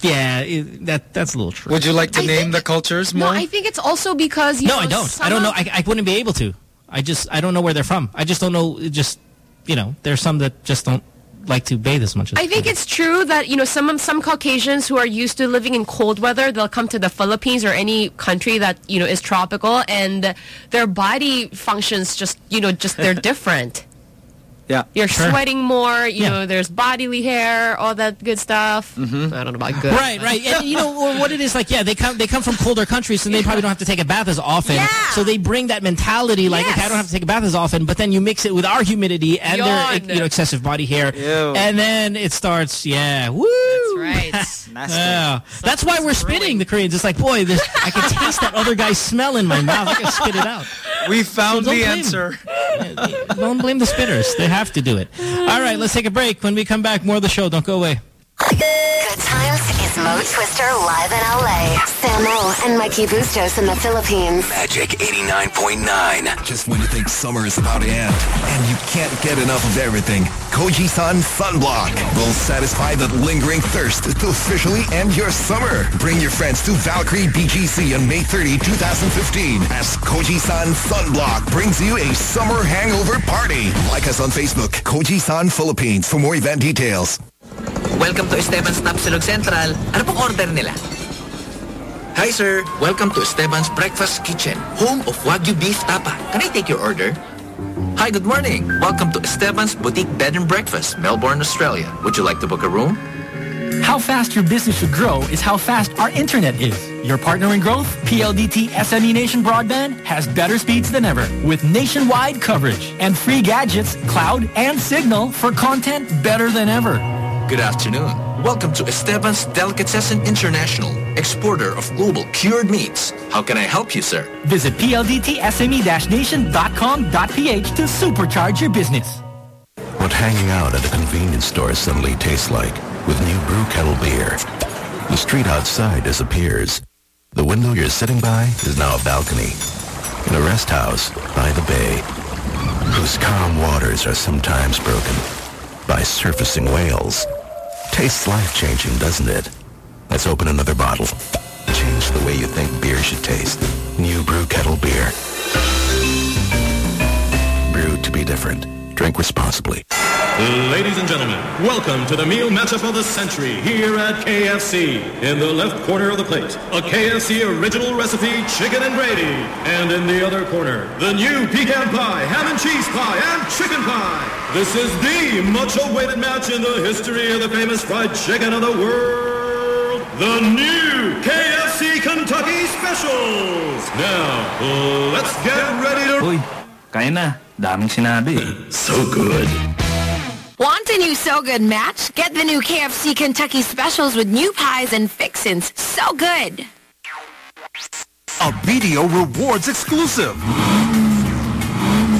yeah, it, that that's a little true. Would you like to name the cultures No. I think it's also because, you no, know, I don't. I don't know. I, I wouldn't be able to. I just, I don't know where they're from. I just don't know. Just, you know, there's some that just don't like to bathe as much as. I think it's true that you know some some Caucasians who are used to living in cold weather, they'll come to the Philippines or any country that you know is tropical, and their body functions just you know just they're different. Yeah. You're Sure. sweating more. You Yeah. know, there's bodily hair, all that good stuff. Mm-hmm. I don't know about good. Right, right. And you know or what it is like, yeah, they come they come from colder countries and they probably don't have to take a bath as often. Yeah. So they bring that mentality like, Yes. okay, I don't have to take a bath as often, but then you mix it with our humidity and their you know excessive body hair. Ew. And then it starts, yeah, woo. Right. Nasty. Yeah. That's why we're spitting the Koreans. It's like, boy, this, I can taste that other guy's smell in my mouth. I can spit it out. We found So the blame answer. Don't blame the spitters. They have to do it. All right, let's take a break. When we come back, more of the show. Don't go away. Good Good times is Mo Twister live in LA. Samo and Mikey Bustos in the Philippines. Magic 89.9. Just when you think summer is about to end and you can't get enough of everything, Kojie San Sunblock will satisfy that lingering thirst to officially end your summer. Bring your friends to Valkyrie BGC on May 30, 2015 as Kojie San Sunblock brings you a summer hangover party. Like us on Facebook, Kojie San Philippines for more event details. Welcome to Esteban's Tapsilog Central. Ano pong order nila? Hi sir, welcome to Esteban's Breakfast Kitchen, home of Wagyu Beef Tapa. Can I take your order? Hi, good morning. Welcome to Esteban's Boutique Bed and Breakfast, Melbourne, Australia. Would you like to book a room? How fast your business should grow is how fast our internet is. Your partner in growth, PLDT SME Nation Broadband, has better speeds than ever with nationwide coverage and free gadgets, cloud, and signal for content better than ever. Good afternoon. Welcome to Esteban's Delicatessen International, exporter of global cured meats. How can I help you, sir? Visit pldtsme-nation.com.ph to supercharge your business. What hanging out at a convenience store suddenly tastes like with new brew kettle beer. The street outside disappears. The window you're sitting by is now a balcony. In a rest house by the bay, whose calm waters are sometimes broken by surfacing whales. Tastes life-changing, doesn't it? Let's open another bottle. Change the way you think beer should taste. New brew kettle beer. Brewed to be different. Drink responsibly. Ladies and gentlemen, welcome to the meal matchup of the century here at KFC. In the left corner of the plate, a KFC original recipe chicken and gravy. And in the other corner, the new pecan pie, ham and cheese pie, and chicken pie. This is the much awaited match in the history of the famous fried chicken of the world. The new KFC Kentucky Specials. Now, let's get ready to... Uy, kaya na. Daming sinabi. So good. Want a new So Good match? Get the new KFC Kentucky specials with new pies and fixins. So good. A BDO Rewards exclusive.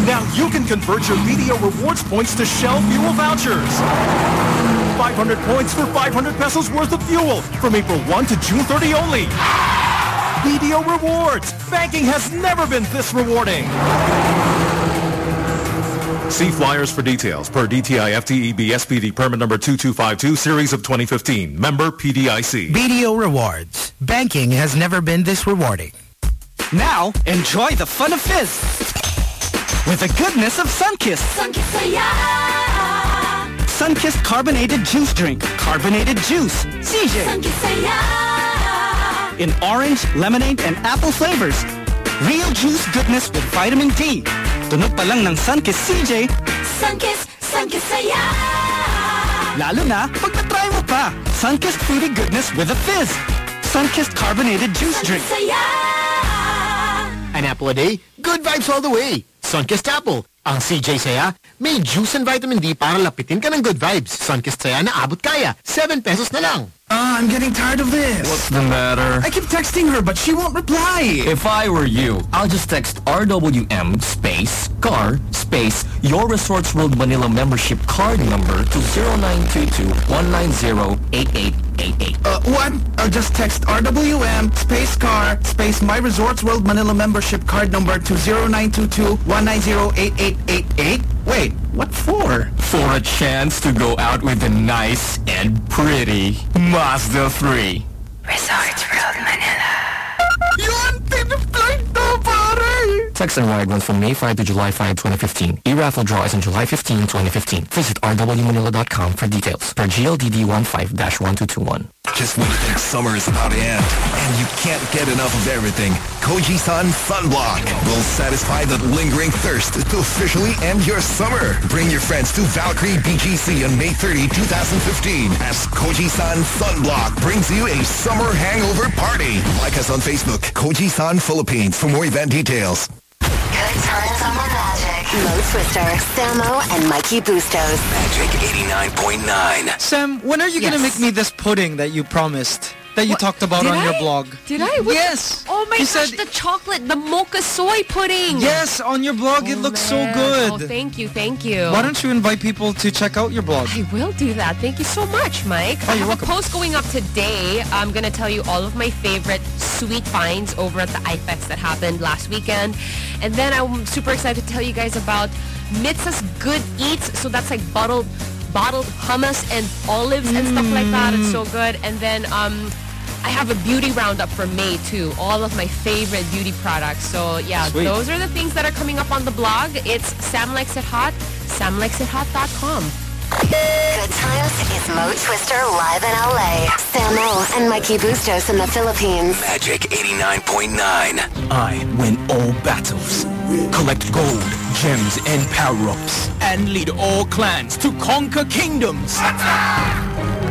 Now you can convert your BDO Rewards points to Shell fuel vouchers. 500 points for 500 pesos worth of fuel from April 1 to June 30 only. BDO Rewards. Banking has never been this rewarding. See flyers for details per DTI FTEB SPD permit number 2252 series of 2015. Member PDIC. BDO Rewards. Banking has never been this rewarding. Now, enjoy the fun of fizz with the goodness of Sunkist. Sunkist carbonated juice drink. Carbonated juice. CJ. In orange, lemonade, and apple flavors. Real juice goodness with vitamin D. Tunog pa lang ng Sunkist CJ. Sunkist, Sunkist saya. Lalo na pag na-try mo pa. Sunkist fruity goodness with a fizz. Sunkist carbonated juice drink. An apple a day, good vibes all the way. Sunkist Apple. Ang CJ Saya, may juice and vitamin D para lapitin ka ng good vibes. Sunkist Saya na abot kaya. 7 pesos na lang. Ah, I'm getting tired of this. What's the matter? I keep texting her, but she won't reply. If I were you, I'll just text RWM space car space your Resorts World Manila membership card number to 0922-190-8888. Uh, what? I'll just text RWM space car space my Resorts World Manila membership card number to 0922-190-8888. Wait, what for? For a chance to go out with a nice and pretty Mazda 3. Resorts World Manila. Yun! Tinipline to, pare! Text and ride runs from May 5 to July 5, 2015. E-raffle draw is on July 15, 2015. Visit rwmanila.com for details. Per GLDD 15-1221. Just when you think summer is about to end and you can't get enough of everything, Kojie San Sunblock will satisfy that lingering thirst to officially end your summer. Bring your friends to Valkyrie BGC on May 30, 2015 as Kojie San Sunblock brings you a summer hangover party. Like us on Facebook, Kojie San Philippines for more event details. Good times on the. Mo Twister, Samo, and Mikey Bustos. Magic 89.9. Sam, when are you gonna make me this pudding that you promised that you talked about Did on your blog. Did I? Which- yes. Oh my You gosh, said- the chocolate, the mocha soy pudding. Yes, on your blog. it looks so good. Oh, thank you, thank you. Why don't you invite people to check out your blog? I will do that. Thank you so much, Mike. Oh, I have welcome. a post going up today. I'm going to tell you all of my favorite sweet finds over at the IFEX that happened last weekend. And then I'm super excited to tell you guys about Mitza's Good Eats. So that's like bottled bottled hummus and olives and stuff like that. It's so good. And then um, I have a beauty roundup for May too. All of my favorite beauty products. So yeah, Sweet. those are the things that are coming up on the blog. It's Sam Likes It Hot, samlikesithot.com. Good times is Mo Twister live in LA. Samo and Mikey Bustos in the Philippines. Magic 89.9. I win all battles, collect gold, gems, and power-ups, and lead all clans to conquer kingdoms.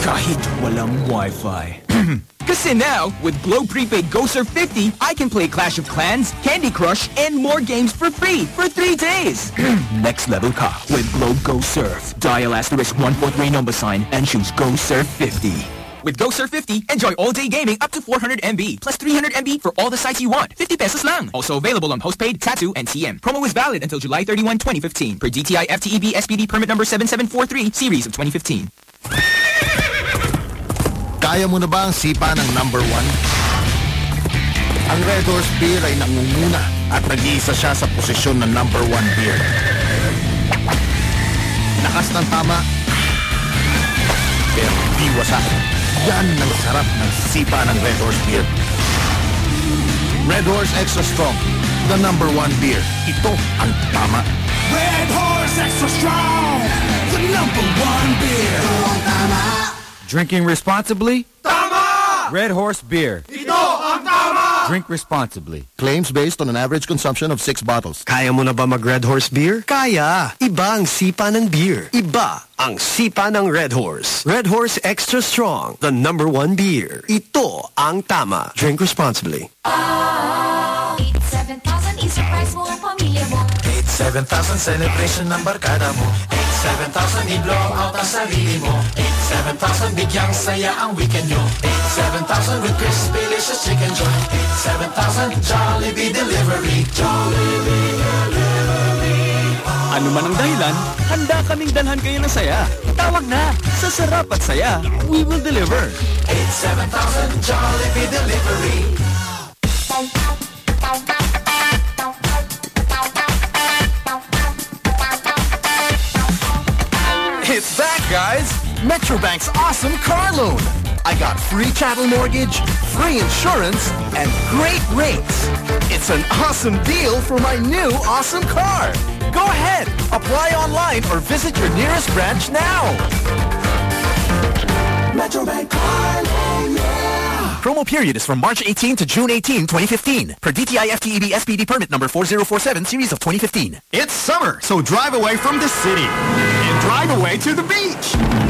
Kahit walang Wi-Fi. Kasi now, with Globe Prepaid Go Surf 50, I can play Clash of Clans, Candy Crush, and more games for free for three days. Next level ka with Globe Go Surf. Dial asterisk 143 number sign and choose Go Surf 50. With Go Surf 50, enjoy all-day gaming up to 400 MB, plus 300 MB for all the sites you want. 50 pesos lang. Also available on postpaid, Tattoo, and TM. Promo is valid until July 31, 2015 per DTI FTEB SPD permit number 7743, series of 2015. Kaya mo na ba ang sipa ng number one? Ang Red Horse Beer ay nangunguna at nag-iisa siya sa posisyon ng number one beer. Lakas ng tama, pero di wasak. Yan ang sarap ng sipa ng Red Horse Beer. Red Horse Extra Strong, the number one beer. Ito ang tama. Red Horse Extra Strong, the number one beer. Drinking responsibly? Tama! Red Horse Beer. Ito ang tama! Drink responsibly. Claims based on an average consumption of six bottles. Kaya mo na ba mag Red Horse Beer? Kaya! Iba ang sipa ng beer. Iba ang sipa ng Red Horse. Red Horse Extra Strong, the number one beer. Ito ang tama. Drink responsibly. 87,000 i-surprise mo ang pamilya mo 87,000 celebration ng barkada mo. 87,000 i-blow out ang sarili mo. 87,000 bigyang saya ang weekend nyo. 87,000 with crispy delicious chicken joy. 87,000 Jollibee Delivery. Jollibee Delivery. Ano man ang dahilan, handa kaming dalhan kayo ng saya. Tawag na sa Sarap at Saya. We will deliver. 87,000 Jollibee Delivery It's back, guys! Metrobank's awesome car loan. I got free chattel mortgage, free insurance, and great rates. It's an awesome deal for my new awesome car. Go ahead, apply online or visit your nearest branch now. Metrobank car loan, Promo period is from March 18 to June 18, 2015. Per DTI FTEB SPD permit number 4047, series of 2015. It's summer, so drive away from the city and drive away to the beach.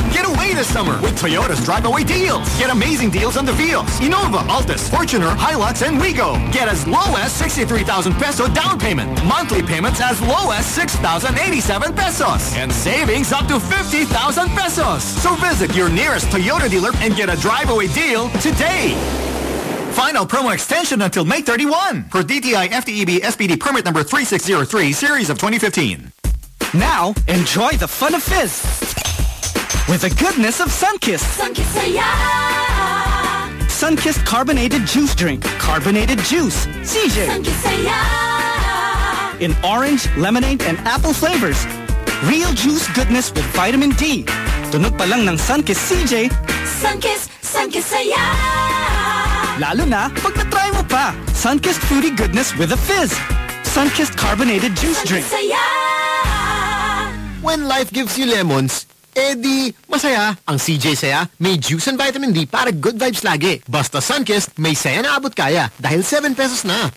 This summer with Toyota's drive away deals. Get amazing deals on the Vios, Innova, Altis, Fortuner, Hilux, and Wigo. Get as low as 63,000 peso down payment. Monthly payments as low as 6,087 pesos. And savings up to 50,000 pesos. So visit your nearest Toyota dealer and get a drive away deal today. Final promo extension until May 31 for DTI FTEB SPD permit number 3603 series of 2015. Now, enjoy the fun of fizz with the goodness of Sunkist. Sunkist saya Sunkist carbonated juice drink. Carbonated juice. CJ. Sunkist saya In orange, lemonade, and apple flavors. Real juice goodness with vitamin D. Tunog pa lang ng Sunkist CJ. Sunkist, Sunkist saya Lalo na pag na-try mo pa. Sunkist fruity goodness with a fizz. Sunkist carbonated juice drink. saya When life gives you lemons, edi masaya. Ang CJ Saya may juice and vitamin D para good vibes lagi. Basta Sunkist, may saya na abot kaya dahil 7 pesos na.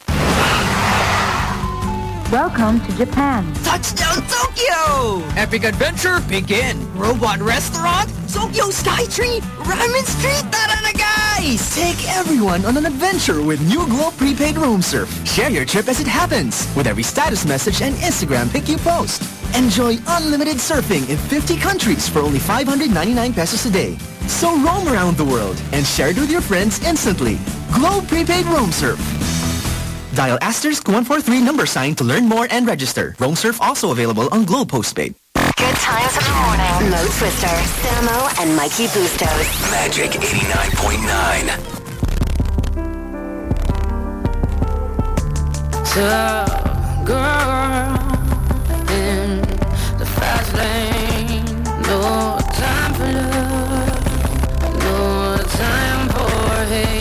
Welcome to Japan. Touchdown Tokyo! Epic adventure begin. Robot restaurant, Tokyo Skytree! Ramen Street! Tara na guys! Take everyone on an adventure with New Globe Prepaid Roam Surf. Share your trip as it happens with every status message and Instagram pic you post. Enjoy unlimited surfing in 50 countries for only 599 pesos a day. So roam around the world and share it with your friends instantly. Globe Prepaid Roam Surf. Dial asterisk 143 number sign to learn more and register. Roam Surf also available on Globe Postpaid. Good times in the morning. Mo Twister, Samo, and Mikey Bustos. Magic 89.9. Tough girl in the fast lane. No time for love. No time for hate.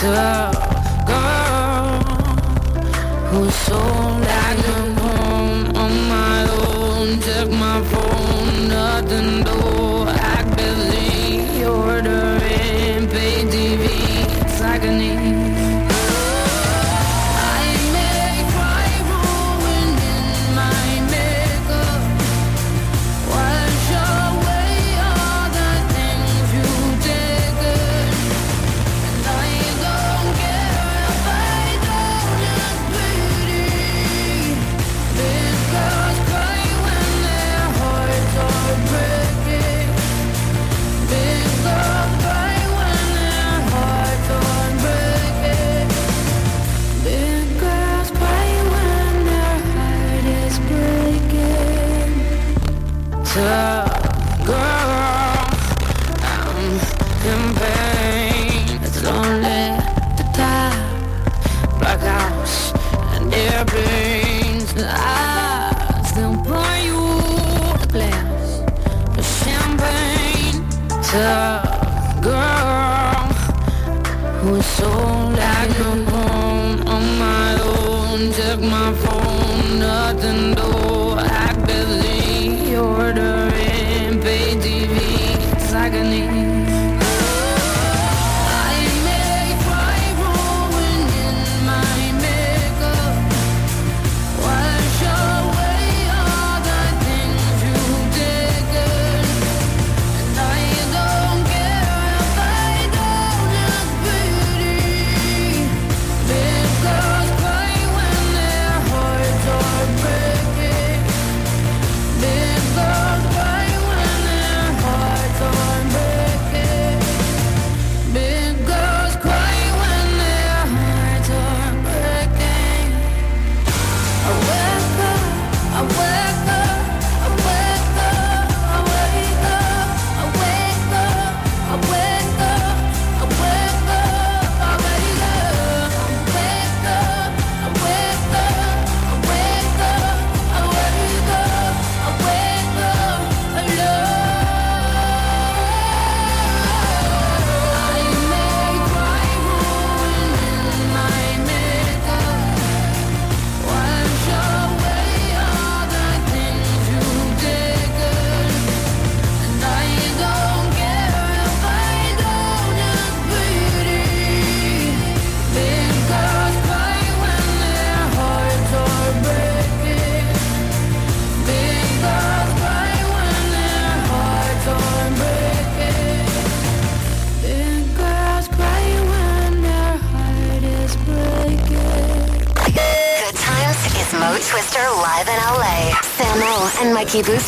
to Tough girl, I'm in pain. It's lonely to die. Black house and airplanes. I still pour you glass of champagne.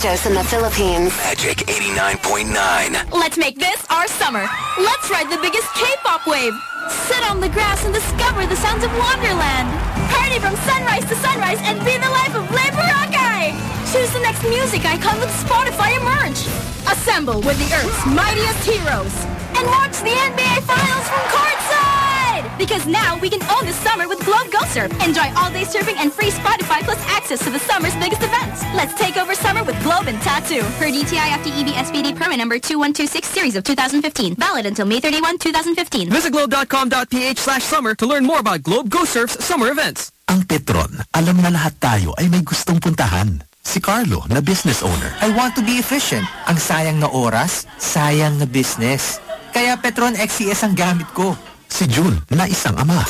Bustos in the Philippines. Magic 89.9. Let's make this our summer. Let's ride the biggest K-pop wave. Sit on the grass and discover the sounds of Wanderland. Party from sunrise to sunrise and be the life of LaBoracay. Choose the next music icon with Spotify Emerge. Assemble with the Earth's mightiest heroes. And watch the NBA Finals from courtside. Because now we can own the summer with Globe Go Surf. Enjoy all-day surfing and free Spotify plus access to the summer's biggest events. Let's take over summer with Globe and Tattoo. Per DTI FTEB SPD permit number 2126 series of 2015. Valid until May 31, 2015. Visit globe.com.ph slash summer to learn more about Globe Go Surf's summer events. Ang Petron, alam na lahat tayo ay may gustong puntahan. Si Carlo, na business owner. I want to be efficient. Ang sayang na oras, sayang na business. Kaya Petron XCS ang gamit ko. Si June, na isang ama.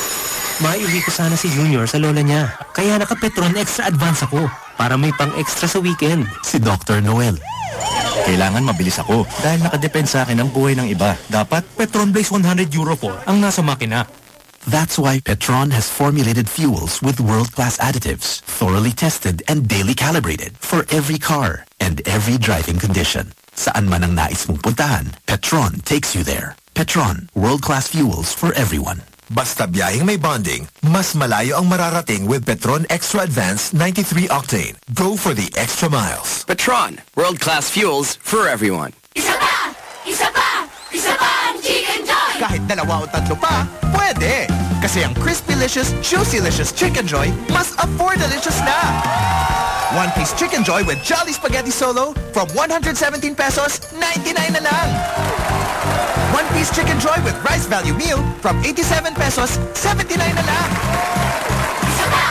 Maiuwi ko sana si Junior sa lola niya. Kaya naka-Petron Extra Advance ako para may pang-extra sa weekend. Si Dr. Noel. Kailangan mabilis ako dahil nakadepend sa akin ang buhay ng iba. Dapat Petron Blaze 100 Euro 4 ang nasa makina. That's why Petron has formulated fuels with world-class additives, thoroughly tested and daily calibrated for every car and every driving condition. Saan man ang nais mong puntahan, Petron takes you there. Petron, world-class fuels for everyone. Basta biyaheng may bonding, mas malayo ang mararating with Petron Extra Advanced 93 Octane. Go for the extra miles. Petron, world-class fuels for everyone. Isa pa! Isa pa! Isa pa ang Chicken Joy! Kahit dalawa o tatlo pa, pwede! Kasi ang Crispy-licious, Juicy-licious Chicken Joy mas afford-delicious na! One piece Chicken Joy with Jolly Spaghetti Solo from 117 pesos, 99 na lang! One piece Chicken Joy with Rice Value Meal from 87 pesos, 79 na lang! Isa pa!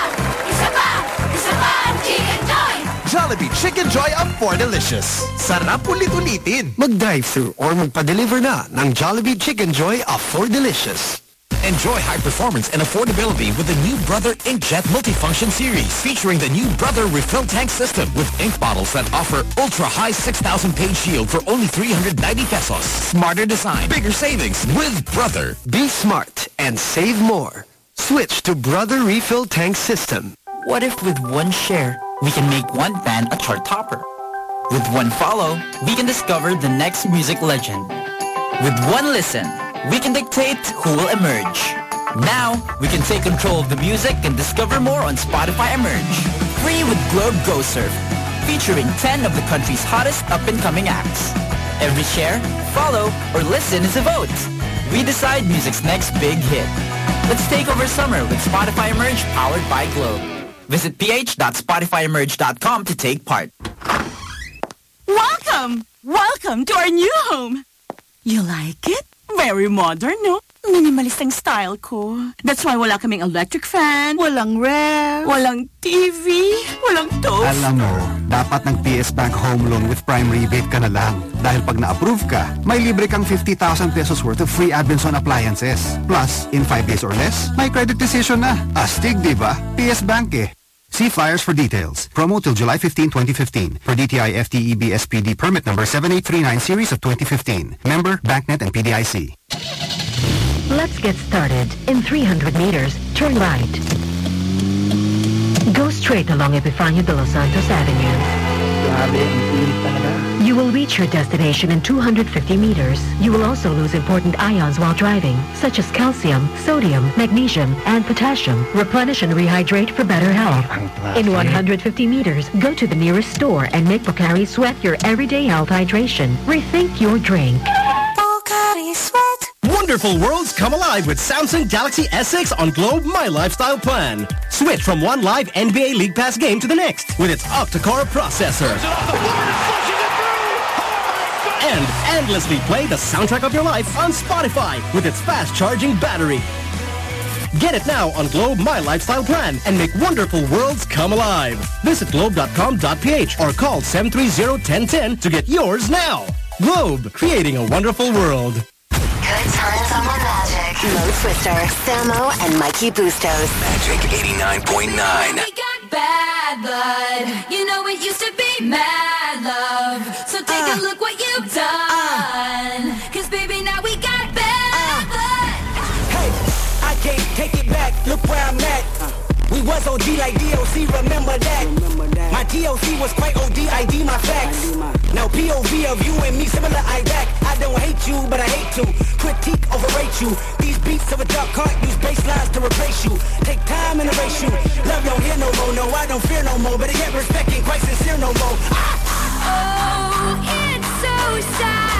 Isa pa! Isa pa ang Chicken Joy! Jollibee Chicken Joy Afford-delicious. Sarap ulit-ulitin! Mag-drive-thru or magpa-deliver na ng Jollibee Chicken Joy Afford-delicious. Enjoy high performance and affordability with the new Brother Inkjet Multifunction Series featuring the new Brother Refill Tank System with ink bottles that offer ultra-high 6,000 page yield for only 390 pesos. Smarter design, bigger savings with Brother. Be smart and save more. Switch to Brother Refill Tank System. What if with one share, we can make one band a chart topper? With one follow, we can discover the next music legend. With one listen, we can dictate who will emerge. Now, we can take control of the music and discover more on Spotify Emerge. Free with Globe Go Surf, featuring 10 of the country's hottest up-and-coming acts. Every share, follow, or listen is a vote. We decide music's next big hit. Let's take over summer with Spotify Emerge powered by Globe. Visit ph.spotifyemerge.com to take part. Welcome! Welcome to our new home! You like it? Very modern, no? Minimalist ang style ko. That's why wala kaming electric fan, walang ref, walang TV, walang toast. Alam mo, dapat ng PS Bank Home Loan with Prime Rebate ka na lang. Dahil pag na-approve ka, may libre kang 50,000 pesos worth of free Advinson appliances. Plus, in 5 days or less, may credit decision na. Astig, di ba? PS Bank eh. See flyers for details. Promo till July 15, 2015. For DTI FTEB SPD permit number 7839 series of 2015. Member, BancNet and PDIC. Let's get started. In 300 meters, turn right. Go straight along Epifanio de los Santos Avenue. You will reach your destination in 250 meters. You will also lose important ions while driving, such as calcium, sodium, magnesium, and potassium. Replenish and rehydrate for better health. In 150 meters, go to the nearest store and make Pocari Sweat your everyday health hydration. Rethink your drink. Pocari Sweat. Wonderful worlds come alive with Samsung Galaxy S6 on Globe My Lifestyle Plan. Switch from one live NBA League Pass game to the next with its octa-core processor. And endlessly play the soundtrack of your life on Spotify with its fast-charging battery. Get it now on Globe My Lifestyle Plan and make wonderful worlds come alive. Visit globe.com.ph or call 730-1010 to get yours now. Globe, creating a wonderful world. Mo Twister, Samo, and Mikey Bustos. Magic 89.9. We got Bad blood. You know it used to be mad love. So take a uh. look what you've done. Uh. Cause baby, now we got bad uh. blood. Hey, I can't take it back. Look where I'm at. Was OG like DOC, remember that. My DOC was quite OD, ID my facts. Now POV of you and me, similar Iraq. I don't hate you, but I hate to critique, overrate you. These beats of a dark heart use bass lines to replace you. Take time and erase you. Love don't hear no more, no, I don't fear no more. But I get respect ain't quite sincere no more. Ah! Oh, it's so sad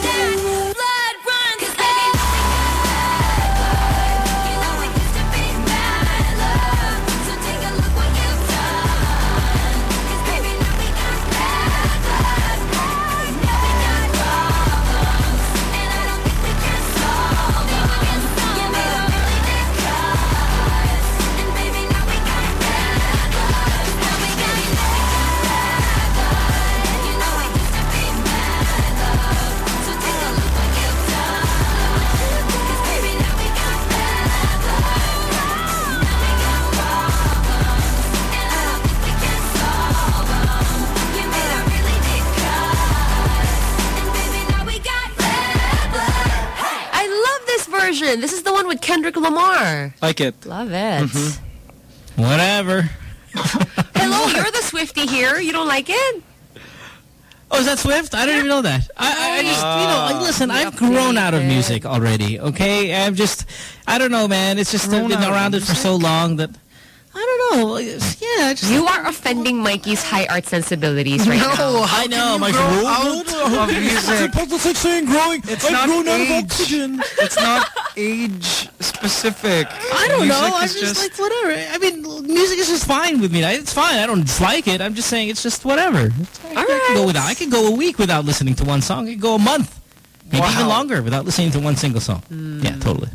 version. This is the one with Kendrick Lamar. Like it. Love it. Mm-hmm. Whatever. Hello, you're the Swifty here. You don't like it? Oh, is that Swift? I don't even know that. I, I, I just, you know, like, oh, listen, I've grown out of music already, okay? I'm just, I don't know, man. It's just I've been around it for so long that, I don't know. Yeah, just, You are offending Mikey's high art sensibilities right No, now. I know. My grow out of music. It's like saying growing. It's I've not grown out of age. oxygen. It's not age specific. I don't Music know. I'm is just, like whatever. I mean, music is just fine with me. It's fine. I don't dislike it. I'm just saying it's just whatever. I can go without. I can go a week without listening to one song. I can go a month, maybe even longer without listening to one single song. Hmm. Yeah, totally.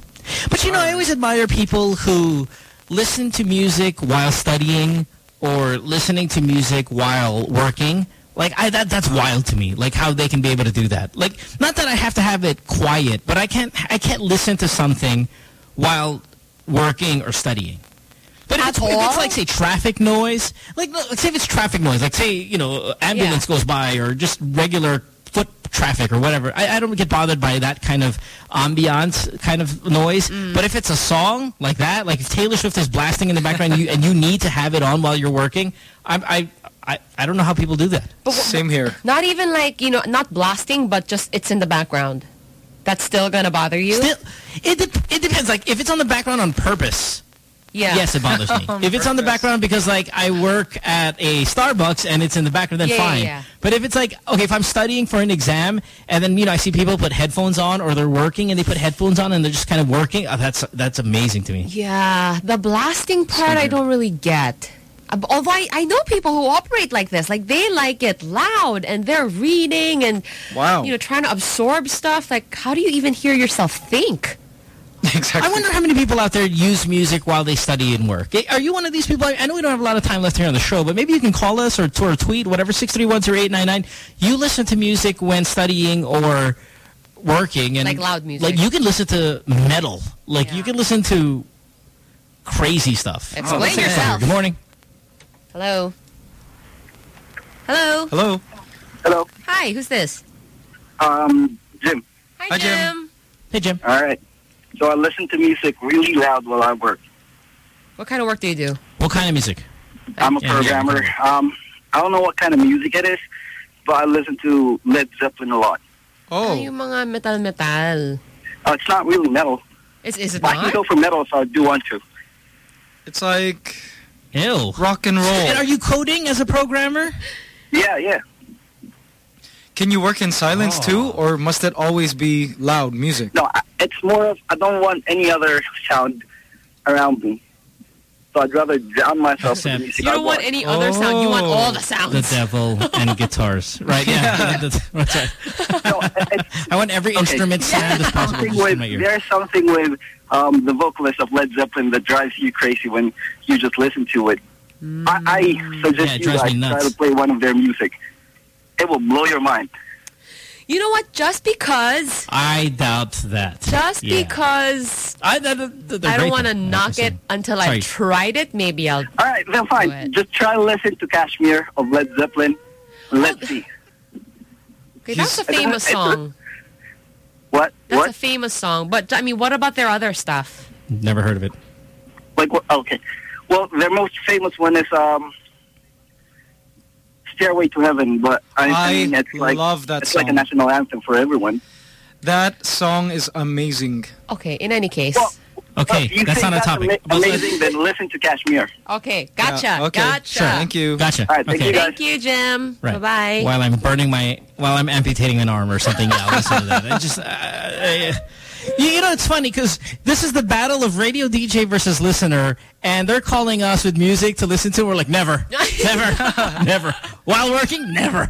But you know, I always admire people who listen to music while studying or listening to music while working. Like I, that, that's wild to me. Like how they can be able to do that. Like not that I have to have it quiet, but I can't. I can't listen to something while working or studying. But if it's, if it's like say traffic noise, like like, say if it's traffic noise, like say you know ambulance goes by or just regular foot traffic or whatever, I, I don't get bothered by that kind of ambiance kind of noise. Mm. But if it's a song like that, like if Taylor Swift is blasting in the background and you, and you need to have it on while you're working, I I I, I don't know how people do that. Same here. Not even like, you know, not blasting, but just it's in the background. That's still gonna bother you? Still, it, de- it depends. Like, if it's on the background on purpose, Yeah. yes, it bothers me. Um, if it's on the background because, like, I work at a Starbucks and it's in the background, then Yeah, yeah, fine. yeah. But if it's like, okay, if I'm studying for an exam and then, you know, I see people put headphones on or they're working and they put headphones on and they're just kind of working, oh, that's that's amazing to me. Yeah, the blasting part I don't really get. Although I, I know people who operate like this, like they like it loud and they're reading and Wow. you know trying to absorb stuff. Like, how do you even hear yourself think? I wonder how many people out there use music while they study and work. Are you one of these people? I I know we don't have a lot of time left here on the show, but maybe you can call us or, or tweet, whatever, 631-0899. You listen to music when studying or working. and Like loud music. Like you can listen to metal. Like you can listen to crazy stuff. Explain let's take a yourself. Good morning. Hello. Hello. Hello. Hello. Hi, who's this? Um, Jim. Hi, Jim. Hey, Jim. All right. So I listen to music really loud while I work. What kind of work do you do? What kind of music? I'm a Yeah, yeah. programmer. Um, I don't know what kind of music it is, but I listen to Led Zeppelin a lot. Oh. yung mga metal-metal. Uh, it's not really metal. Is, is it I can go for metal if I do want to. It's like Ew. rock and roll. And are you coding as a programmer? Yeah, yeah. Can you work in silence Oh. too, or must it always be loud music? No, it's more of I don't want any other sound around me. So I'd rather drown myself with the music. You don't want any other sound. You want all the sounds. The devil and guitars. Right, yeah. That's, that's right. I want every instrument sound as possible with, in my ear. there's something with um, the vocalist of Led Zeppelin that drives you crazy when you just listen to it. I, I Yeah, suggest it you drives guys try to play one of their music. It will blow your mind. You know what? Just because, I doubt that. just Yeah. because I, I don't want to knock it until Sorry. I've tried it, maybe I'll. All right, then fine. Just try to listen to Kashmir of Led Zeppelin. Let's see. Okay, that's a famous song. What? That's what? a famous song. But, I mean, what about their other stuff? Never heard of it. Like? Okay. Well, their most famous one is um, "Stairway to Heaven," but I, I I mean it's like love that it's like a national anthem for everyone. That song is amazing. Okay, in any case. Okay, If you that's think not a topic. ama- But amazing, then listen to Kashmir. Okay, gotcha. Yeah, okay, Gotcha. sure, thank you. Gotcha. All right, thank okay. you guys. Thank you, Jim. Right. Bye-bye. While I'm burning my, while I'm amputating an arm or something, yeah, I'll listen to that. I just, uh, uh, you, you know, it's funny because this is the battle of radio DJ versus listener, and they're calling us with music to listen to. We're like, never, never, never. While working, never.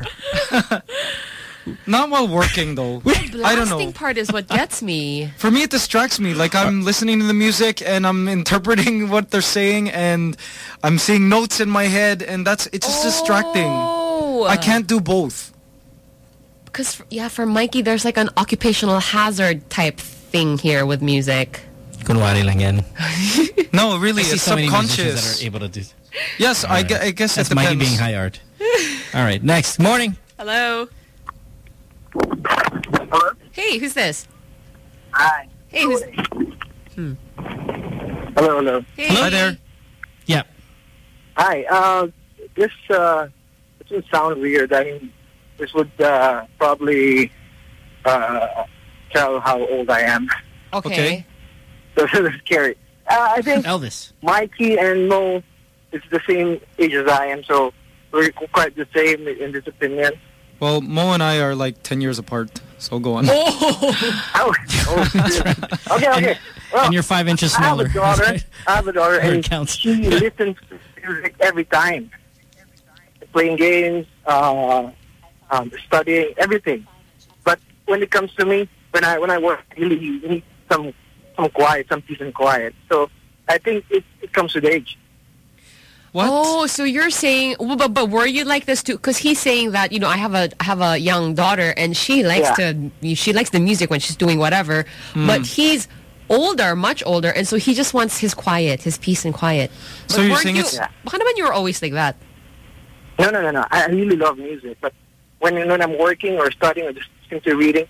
Not while working though. I don't know. Blasting part is what gets me. For me, it distracts me. Like I'm listening to the music and I'm interpreting what they're saying, and I'm seeing notes in my head, and that's it's just distracting. Oh. I can't do both. Because, yeah, for Mikey, there's like an occupational hazard type thing here with music. Kunwari lang yan. No, really, it's so many subconscious. that are able to do. Yes, I, gue- I guess That's it Mikey depends. being high art. All right, next morning. Hello. Hello. Hey, who's this? Hi. Hey, who's... Hello, hello. Hey. Hello there. Yeah. Hi. Uh, this uh, this would sound weird. I mean, this would uh, probably uh, tell how old I am. Okay. So this is scary. Uh, I think Elvis. Mikey and Mo is the same age as I am, so we're quite the same in this opinion. Well, Mo and I are like 10 years apart, so go on. Oh, oh, okay, okay. Well, and you're five inches smaller. I have smaller. a daughter. Right. I have a daughter, and counts. she listens to music every time. Playing games, uh, um, studying, everything. But when it comes to me, when I when I work, I really need some some quiet, some peace and quiet. So I think it, it comes with age. What? Oh, so you're saying, well, but but were you like this too? Because he's saying that you know I have a I have a young daughter and she likes Yeah. to she likes the music when she's doing whatever, hmm. but he's older, much older, and so he just wants his quiet, his peace and quiet. So you're weren't saying you, it's- Yeah. Baka naman you were always like that. No, no, no, no. I really love music, but when when I'm working or studying or just simply reading,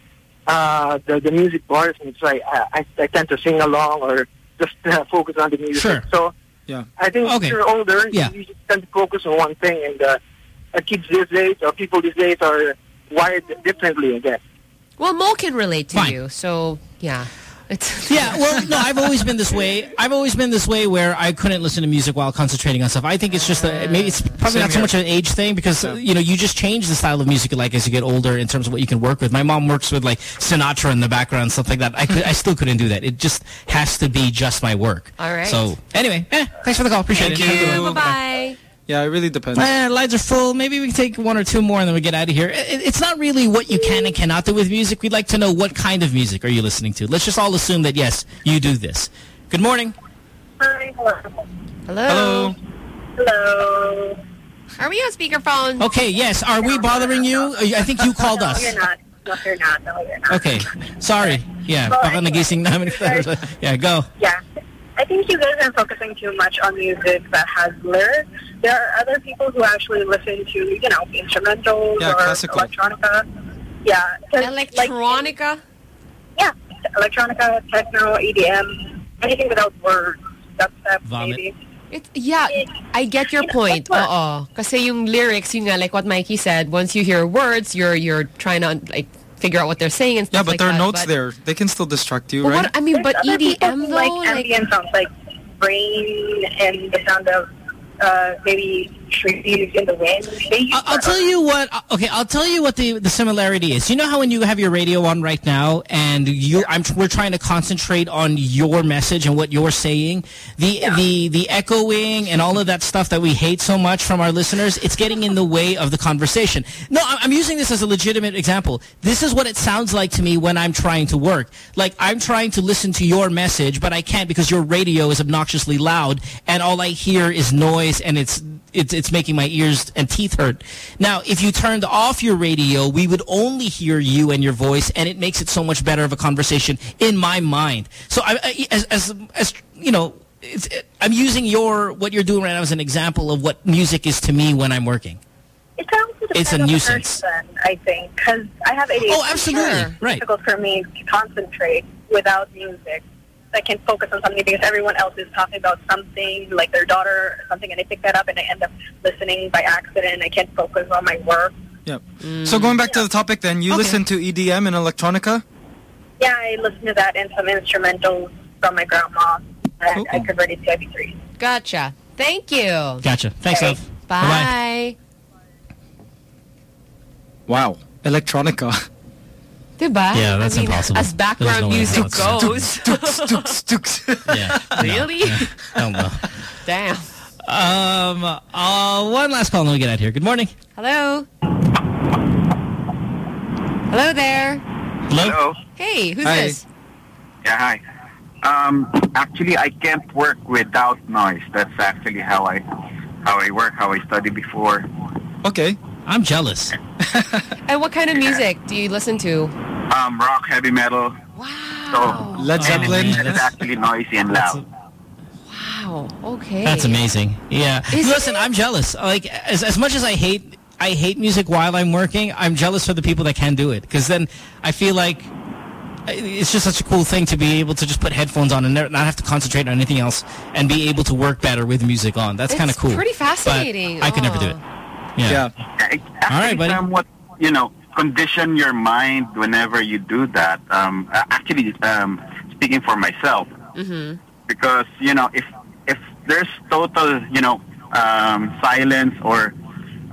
uh, the the music bars me. So I, I I tend to sing along or just uh, focus on the music. Sure. So Yeah. I think Okay. if you're older, Yeah. you just tend to focus on one thing, and uh, uh, kids these days or people these days are wired differently. I guess. Well, Mo can relate to Fine. you, so yeah, it's Yeah, well, no, I've always been this way. I've always been this way where I couldn't listen to music while concentrating on stuff. I think it's just a, maybe it's probably Same not so here. much an age thing because you know you just change the style of music you like as you get older in terms of what you can work with. My mom works with like Sinatra in the background, stuff like that. I could, I still couldn't do that. It just has to be just my work. All right. So anyway, eh, thanks for the call. Appreciate Thank it. Have a good you. one. Bye bye. Yeah, it really depends. Eh, lines are full. Maybe we can take one or two more and then we get out of here. It, it's not really what you can and cannot do with music. We'd like to know what kind of music are you listening to. Let's just all assume that, yes, you do this. Good morning. Hi. Hello. Hello. Hello. Are we on speakerphone? Okay, yes. Are we bothering you? I think you called us. you're not. No, you're not. No, you're not. Okay. Sorry. Yeah, Well, baka nagising namin. yeah, go. Yeah. I think you guys are focusing too much on music that has lyrics. There are other people who actually listen to, you know, instrumentals Yeah, or classical. electronica. Yeah. 'cause, like, yeah. Electronica, techno, EDM, anything without words. That's that Vomit. maybe. It, yeah, I get your point. Oo. Kasi yung lyrics, yun nga, like what Mikey said, once you hear words, you're you're trying to like figure out what they're saying and Yeah, but like there are that, notes but- there. They can still distract you, But right? what, I mean, but There's other people EDM though, like like, ambient sounds like rain and the sound of uh, maybe trees in the wind. I'll tell you what. uh, Okay, I'll tell you what the the similarity is. You know how when you have your radio on right now, and you, I'm we're trying to concentrate on your message and what you're saying. The the the echoing and all of that stuff that we hate so much from our listeners, it's getting in the way of the conversation. No, I'm using this as a legitimate example. This is what it sounds like to me when I'm trying to work. Like I'm trying to listen to your message, but I can't because your radio is obnoxiously loud, and all I hear is noise, and it's it's it's making my ears and teeth hurt. Now, if you turned off your radio, we would only hear you and your voice, and it makes it so much better of a conversation in my mind. So, I, I, as as as you know, it's, I'm using your what you're doing right now as an example of what music is to me when I'm working. It sounds It's a depend on the nuisance. person, I think, because I have ADHD. Oh, absolutely. Sure. It's Right. difficult for me to concentrate without music. I can focus on something because everyone else is talking about something, like their daughter or something, and I pick that up and I end up listening by accident. I can't focus on my work. Yep. Mm. So going back to the topic then, you listen to EDM and electronica? Yeah, I listen to that and some instrumentals from my grandma. And I converted to MP3. Gotcha. Thank you. Gotcha. Thanks, Okay. love. Bye. Wow. Electronica. Diba? Yeah, that's I mean, impossible. As background There's no way music that's- goes. Yeah. really? I don't know. Damn. Um, uh, one last call and then we get out here. Good morning. Hello. Hello there. Hello. Hey, who's Hi. this? Yeah, hi. Um, actually, I can't work without noise. That's actually how I how I work, how I study before. Okay. I'm jealous. And what kind of music do you listen to? Um, rock, heavy metal. Wow. So Led Zeppelin. anything that's actually noisy and loud. Wow. Okay. That's amazing. Yeah. Is Listen, I'm jealous. Like as as much as I hate I hate music while I'm working, I'm jealous for the people that can do it because then I feel like it's just such a cool thing to be able to just put headphones on and not have to concentrate on anything else and be able to work better with music on. That's kind of It's cool. pretty But fascinating. I could never do it. Yeah. It actually somewhat, you know, condition your mind whenever you do that. Um, actually, um, speaking for myself, Mm-hmm. because you know, if if there's total, you know, um, silence or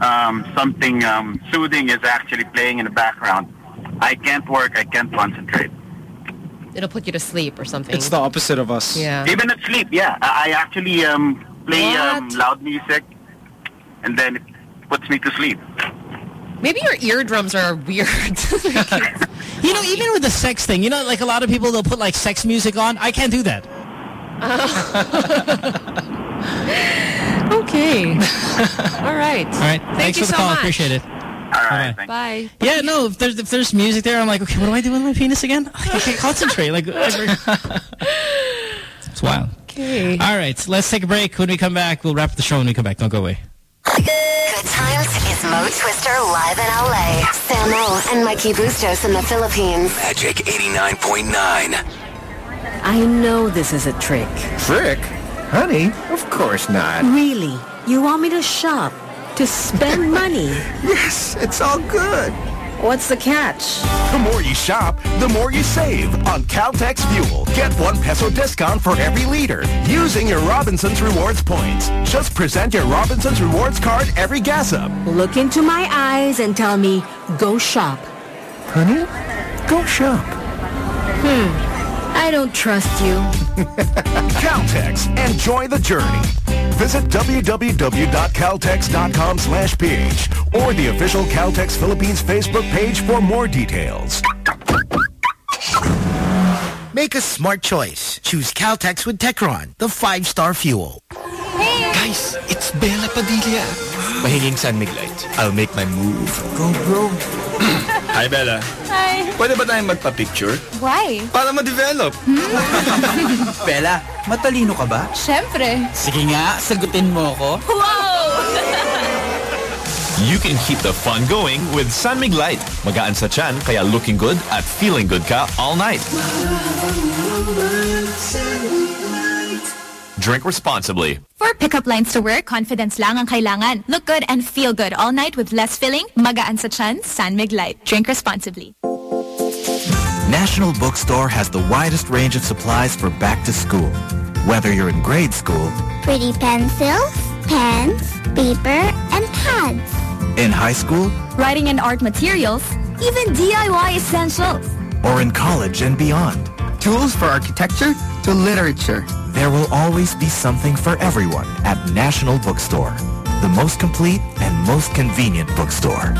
um, something um, soothing is actually playing in the background, I can't work. I can't concentrate. It'll put you to sleep or something. It's the opposite of us. Yeah. Even at sleep, yeah. I I actually um, play um, loud music, and then it puts me to sleep. Maybe your eardrums are weird. You know, even with the sex thing, you know, like a lot of people, they'll put like sex music on. I can't do that. Oh. okay. All right. All right. Thank Thanks you for the so call. much. Appreciate it. All right. Bye. Yeah, no, if there's if there's music there, I'm like, okay, what do I do with my penis again? Like, I can't concentrate. Like, every... it's wild. Okay. All right, let's take a break. When we come back, we'll wrap the show when we come back. Don't go away. Good times is Mo Twister live in LA. Samo and Mikey Bustos in the Philippines. Magic 89.9. I know this is a trick. Trick? Honey, of course not. Really? You want me to shop? To spend money? Yes, it's all good. What's the catch? The more you shop, the more you save on Caltex Fuel. Get one peso discount for every liter using your Robinson's Rewards points. Just present your Robinson's Rewards card every gas up. Look into my eyes and tell me, go shop. Honey, go shop. Hmm. I don't trust you. Caltex, enjoy the journey. Visit www.caltex.com slash ph or the official Caltex Philippines Facebook page for more details. Make a smart choice. Choose Caltex with Techron, the five-star fuel. Guys, it's Bella Padilla. Mahinging San Mig Light. I'll make my move. Go, bro. Hi, Bella. Hi. Pwede ba tayong magpa-picture? Why? Para ma-develop. Hmm? Bella, matalino ka ba? Siyempre. Sige nga, sagutin mo ako. Wow! You can keep the fun going with San Mig Light. Magaan sa tiyan, kaya looking good at feeling good ka all night. Drink responsibly. For pickup lines to work, confidence lang ang kailangan. Look good and feel good all night with less filling, magaan sa tiyan, San Mig Light. Drink responsibly. National Bookstore has the widest range of supplies for back to school. Whether you're in grade school, Pretty pencils, pens, paper, and pads. In high school Writing and art materials, even DIY essentials. or in college and beyond. Tools for architecture to literature. There will always be something for everyone at National Bookstore, the most complete and most convenient bookstore.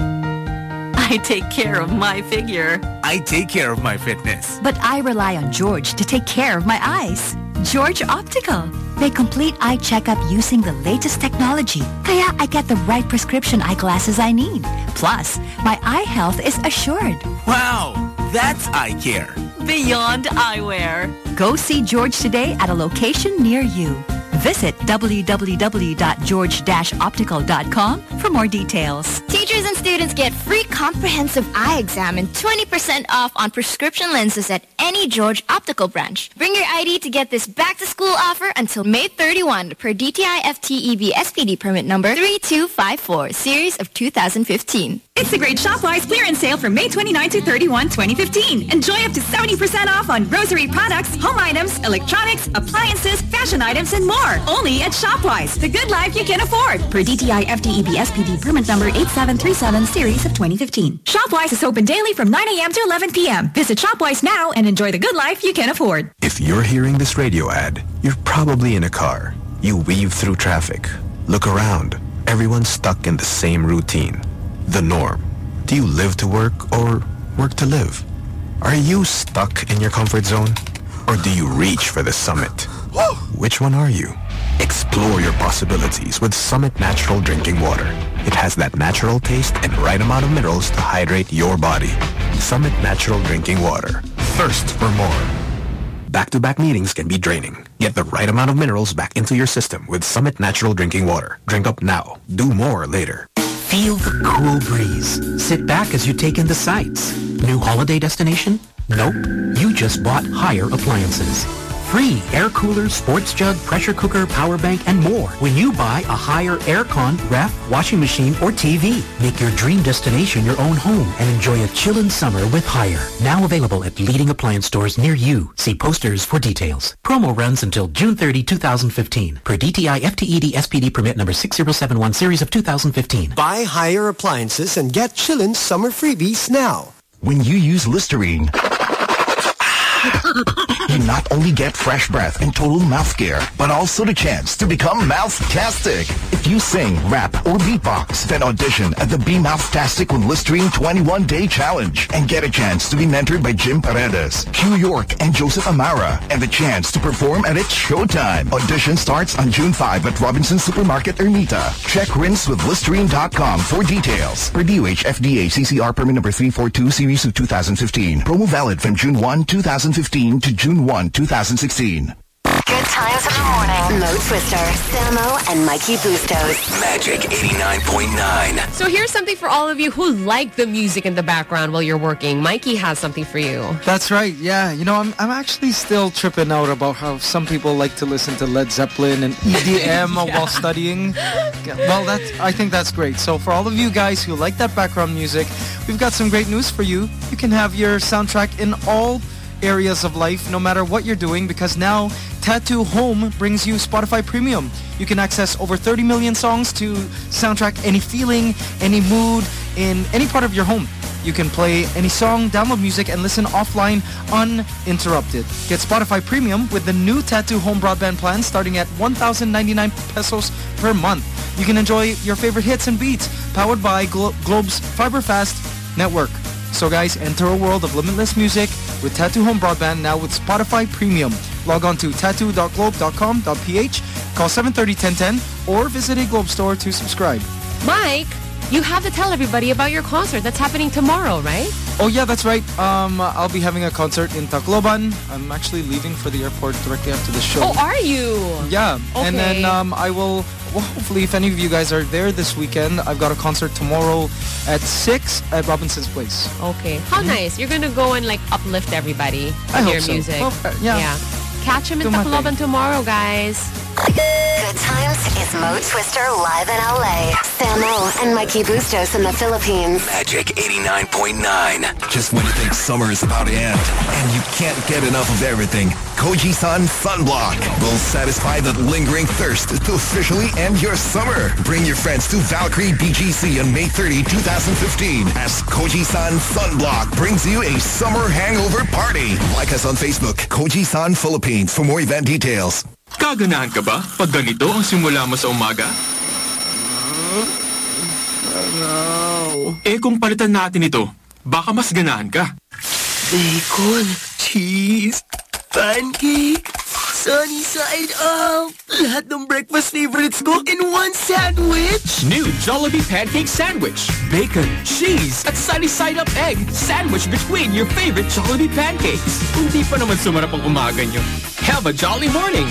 I take care of my figure. I take care of my fitness. But I rely on George to take care of my eyes. George Optical. They complete eye checkup using the latest technology. Kaya I get the right prescription eyeglasses I need. Plus, my eye health is assured. Wow, that's eye care. Beyond eyewear. Go see George today at a location near you. Visit www.george-optical.com for more details. Teachers and students get free comprehensive eye exam and 20% off on prescription lenses at any George Optical branch. Bring your ID to get this back-to-school offer until May 31 per DTI FTEB SPD permit number 3254, series of 2015. It's a great ShopWise clearance sale from May 29 to 31, 2015. Enjoy up to 70% off on grocery products, home items, electronics, appliances, fashion items, and more. Only at ShopWise, the good life you can afford. Per DTI FTEB SPD permit number 8737, series of 2015. ShopWise is open daily from 9 a.m. to 11 p.m. Visit ShopWise now and enjoy the good life you can afford. If you're hearing this radio ad, you're probably in a car. You weave through traffic. Look around. Everyone's stuck in the same routine. The norm. Do you live to work or work to live? Are you stuck in your comfort zone? Or do you reach for the summit? Which one are you? Explore your possibilities with Summit Natural Drinking Water. It has that natural taste and right amount of minerals to hydrate your body. Summit Natural Drinking Water. Thirst for more. Back-to-back meetings can be draining. Get the right amount of minerals back into your system with Summit Natural Drinking Water. Drink up now. Do more later. Feel the cool breeze. Sit back as you take in the sights. New holiday destination? Nope. You just bought Haier Appliances. Free air cooler, sports jug, pressure cooker, power bank, and more when you buy a Haier aircon, ref, washing machine, or TV. Make your dream destination your own home and enjoy a chillin' summer with Haier. Now available at leading appliance stores near you. See posters for details. Promo runs until June 30, 2015. Per DTI FTED SPD permit number 6071 series of 2015. Buy Haier appliances and get Chillin' summer freebies now. When you use Listerine, you not only get fresh breath and total mouth care, but also the chance to become mouth-tastic. If you sing, rap, or beatbox, then audition at the Be Mouth-tastic with Listerine 21-Day Challenge and get a chance to be mentored by Jim Paredes, Q York, and Joseph Amara, and the chance to perform at It's Showtime. Audition starts on June 5 at Robinson Supermarket, Ermita. Check rinse with Listerine.com for details. Per DOH CCR permit number 342 series of 2015. Promo valid from June 1, 2015 to June 1, 2016. Good times in the morning. Mo Twister, Samo, and Mikey Bustos. Magic 89.9. So here's something for all of you who like the music in the background while you're working. Mikey has something for you. That's right. Yeah, you know, I'm I'm actually still tripping out about how some people like to listen to Led Zeppelin and EDM while studying. Well, that's I think that's great. So for all of you guys who like that background music, we've got some great news for you. You can have your soundtrack in all areas of life no matter what you're doing because now Tattoo Home brings you Spotify Premium. You can access over 30 million songs to soundtrack any feeling, any mood in any part of your home. You can play any song, download music, and listen offline uninterrupted. Get Spotify Premium with the new Tattoo Home broadband plan starting at 1,099 pesos per month. You can enjoy your favorite hits and beats powered by Glo- Globe's FiberFast network. So guys, enter a world of limitless music with Tattoo Home Broadband now with Spotify Premium. Log on to tattoo.globe.com.ph, call 730-1010, or visit a Globe store to subscribe. Mike, you have to tell everybody about your concert that's happening tomorrow, right? Oh yeah, that's right. Um, I'll be having a concert in Tacloban. I'm actually leaving for the airport directly after the show. Oh, are you? Yeah, Okay. and then um, I will. Well, hopefully, if any of you guys are there this weekend, I've got a concert tomorrow at six at Robinson's Place. Okay. How nice. You're going to go and like uplift everybody I with hope your so. music. Okay, yeah. Catch him in Do my Tacloban tomorrow, guys. Good times is Mo Twister live in LA. Samo and Mikey Bustos in the Philippines. Magic 89.9. Just when you think summer is about to end and you can't get enough of everything, Kojie San Sunblock will satisfy that lingering thirst to officially end your summer. Bring your friends to Valkyrie BGC on May 30, 2015 as Kojie San Sunblock brings you a summer hangover party. Like us on Facebook, Kojie San Philippines for more event details. Kaganahan ka ba pag ganito ang simula mo sa umaga? Eh kung palitan natin ito, baka mas ganahan ka. Bacon, cheese, pancake, sunny side up. Lahat ng breakfast favorites ko in one sandwich. New Jollibee Pancake Sandwich. Bacon, cheese, at sunny side up egg. Sandwich between your favorite Jollibee pancakes. Hindi pa naman sumarap ang umaga nyo. Have a jolly morning.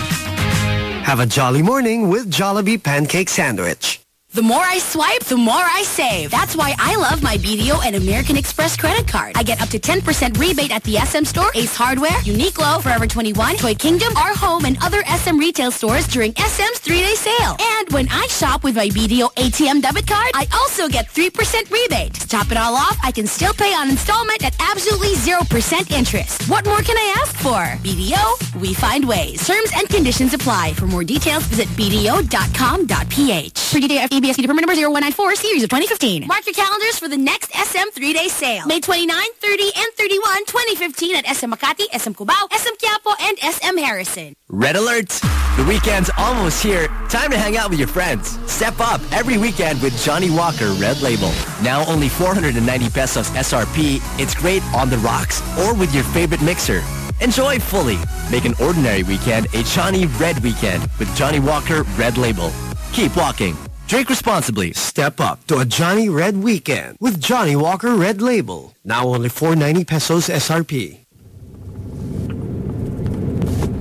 Have a jolly morning with Jollibee Pancake Sandwich. The more I swipe, the more I save. That's why I love my BDO and American Express credit card. I get up to 10% rebate at the SM Store, Ace Hardware, Uniqlo, Forever 21, Toy Kingdom, Our Home, and other SM retail stores during SM's three-day sale. And when I shop with my BDO ATM debit card, I also get 3% rebate. To top it all off, I can still pay on installment at absolutely 0% interest. What more can I ask for? BDO, we find ways. Terms and conditions apply. For more details, visit bdo.com.ph. For EBSD permit number 0194, series of 2015. Mark your calendars for the next SM three-day sale. May 29, 30, and 31, 2015 at SM Makati, SM Cubao, SM Quiapo, and SM Harrison. Red alert! The weekend's almost here. Time to hang out with your friends. Step up every weekend with Johnnie Walker Red Label. Now only 490 pesos SRP. It's great on the rocks or with your favorite mixer. Enjoy fully. Make an ordinary weekend a Johnnie Red weekend with Johnnie Walker Red Label. Keep walking. Drink responsibly. Step up to a Johnnie Red weekend with Johnnie Walker Red Label. Now only 490 pesos SRP.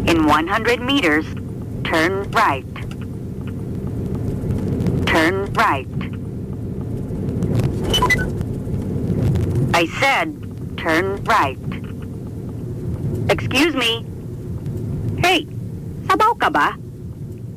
In 100 meters, turn right. Turn right. I said, turn right. Excuse me. Hey, sabaw ka ba?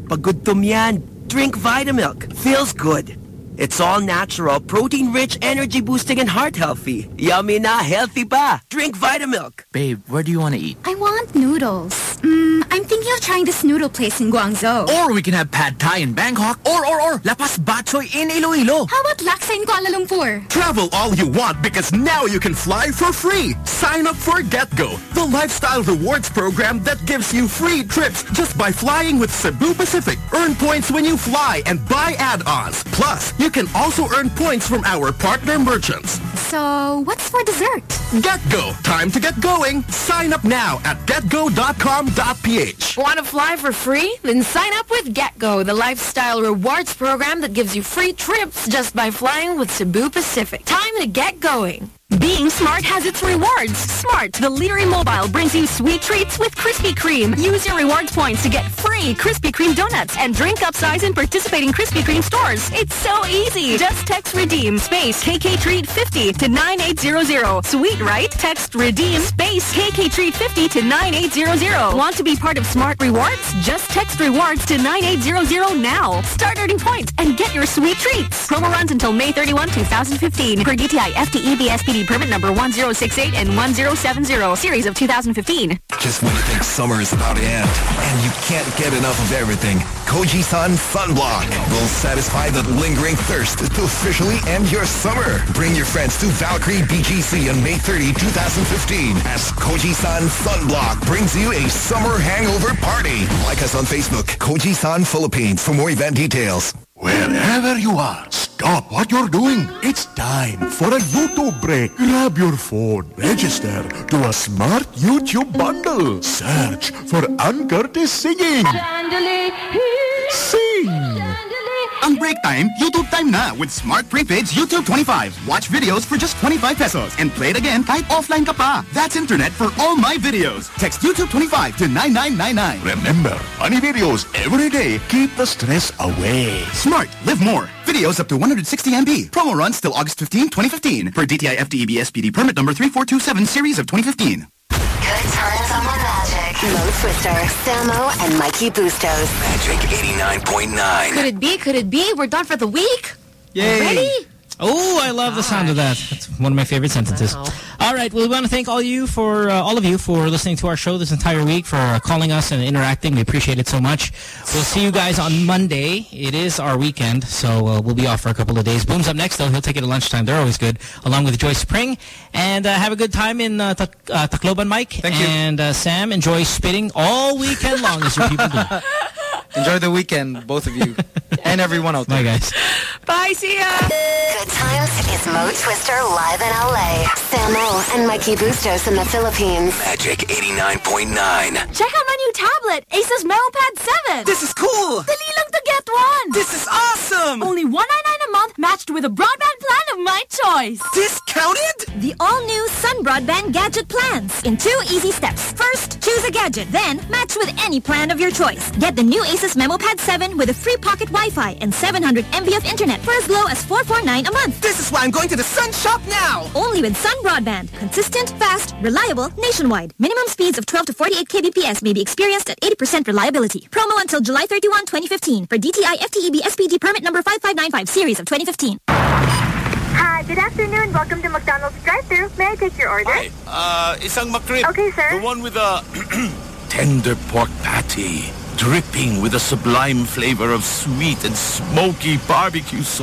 Pagod yan. Drink Vitamilk. Feels good. It's all natural, protein-rich, energy-boosting, and heart-healthy. Yummy na, healthy pa. Drink Vitamilk. Babe, where do you want to eat? I want noodles. Mm, I'm thinking of trying this noodle place in Guangzhou. Or we can have pad thai in Bangkok. Or, or, or, La Paz batchoy in Iloilo. How about laksa in Kuala Lumpur? Travel all you want because now you can fly for free. Sign up for GetGo, the lifestyle rewards program that gives you free trips just by flying with Cebu Pacific. Earn points when you fly and buy add-ons. Plus, you can also earn points from our partner merchants. So, what's for dessert? GetGo. Time to get going. Sign up now at getgo.com.ph. Want to fly for free? Then sign up with GetGo, the lifestyle rewards program that gives you free trips just by flying with Cebu Pacific. Time to get going. Being smart has its rewards. Smart, the leader in mobile, brings you sweet treats with Krispy Kreme. Use your rewards points to get free Krispy Kreme donuts and drink upsize in participating Krispy Kreme stores. It's so easy. Just text redeem space KK Treat 50 to 9800. Sweet, right? Text redeem space KK Treat 50 to 9800. Want to be part of Smart Rewards? Just text rewards to 9800 now. Start earning points and get your sweet treats. Promo runs until May 31, 2015. Per DTI FTE Permit number 1068 and 1070, series of 2015. Just when you think summer is about to end and you can't get enough of everything, Kojie San Sunblock will satisfy the lingering thirst to officially end your summer. Bring your friends to Valkyrie BGC on May 30, 2015 as Kojie San Sunblock brings you a summer hangover party. Like us on Facebook, Kojie San Philippines for more event details. Wherever you are, stop what you're doing. It's time for a YouTube break. Grab your phone, register to a smart YouTube bundle. Search for Anne Curtis singing. Sing! Ang break time, YouTube time na with Smart Prepaid's YouTube 25. Watch videos for just 25 pesos and play it again kahit offline ka pa. That's internet for all my videos. Text YouTube 25 to 9999. Remember, funny videos every day keep the stress away. Smart, live more. Videos up to 160 MB. Promo runs till August 15, 2015. Per DTI FTEB SPD permit number 3427 series of 2015. Good times on the Magic. Mo Twister, Samo, and Mikey Bustos. Magic 89.9. Could it be? Could it be? We're done for the week? Yay. Already? Oh, I love the sound of that. That's one of my favorite sentences. All right, well, we want to thank all you for uh, all of you for listening to our show this entire week, for uh, calling us and interacting. We appreciate it so much. We'll see you guys on Monday. It is our weekend, so uh, we'll be off for a couple of days. Boom's up next, though. He'll take it at lunchtime. They're always good, along with Joyce Pring. And uh, have a good time in uh, Ta- uh, Tacloban, Mike. Thank you. And uh, Sam, enjoy spitting all weekend long, as your people do. Enjoy the weekend, both of you. and everyone out there. Bye, guys. Bye, see ya. Good times is Mo Twister live in LA. Samo and Mikey Bustos in the Philippines. Magic 89.9. Check out my new tablet, Asus MemoPad 7. This is cool! Dali lang to get one. This is awesome! Only 199 a month matched with a broadband plan of my choice. Discounted? The all-new Sun Broadband Gadget Plans in two easy steps. First, choose a gadget, then match with any plan of your choice. Get the new Asus MemoPad 7 with a free pocket Wi-Fi and 700 MB of internet for as low as 449 a month. This is why I'm going to the Sun Shop now! Only with Sun Broadband. Consistent, fast, reliable, nationwide. Minimum speeds of 12 to 48 kbps may be experienced at 80% reliability. Promo until July 31, 2015 for DTI FTEB SPD permit number 5595 series of 2015. Hi, good afternoon. Welcome to McDonald's drive-thru. May I take your order? Hi, uh, isang McRib. Okay, sir. The one with a tender pork patty, dripping with a sublime flavor of sweet and smoky barbecue sauce.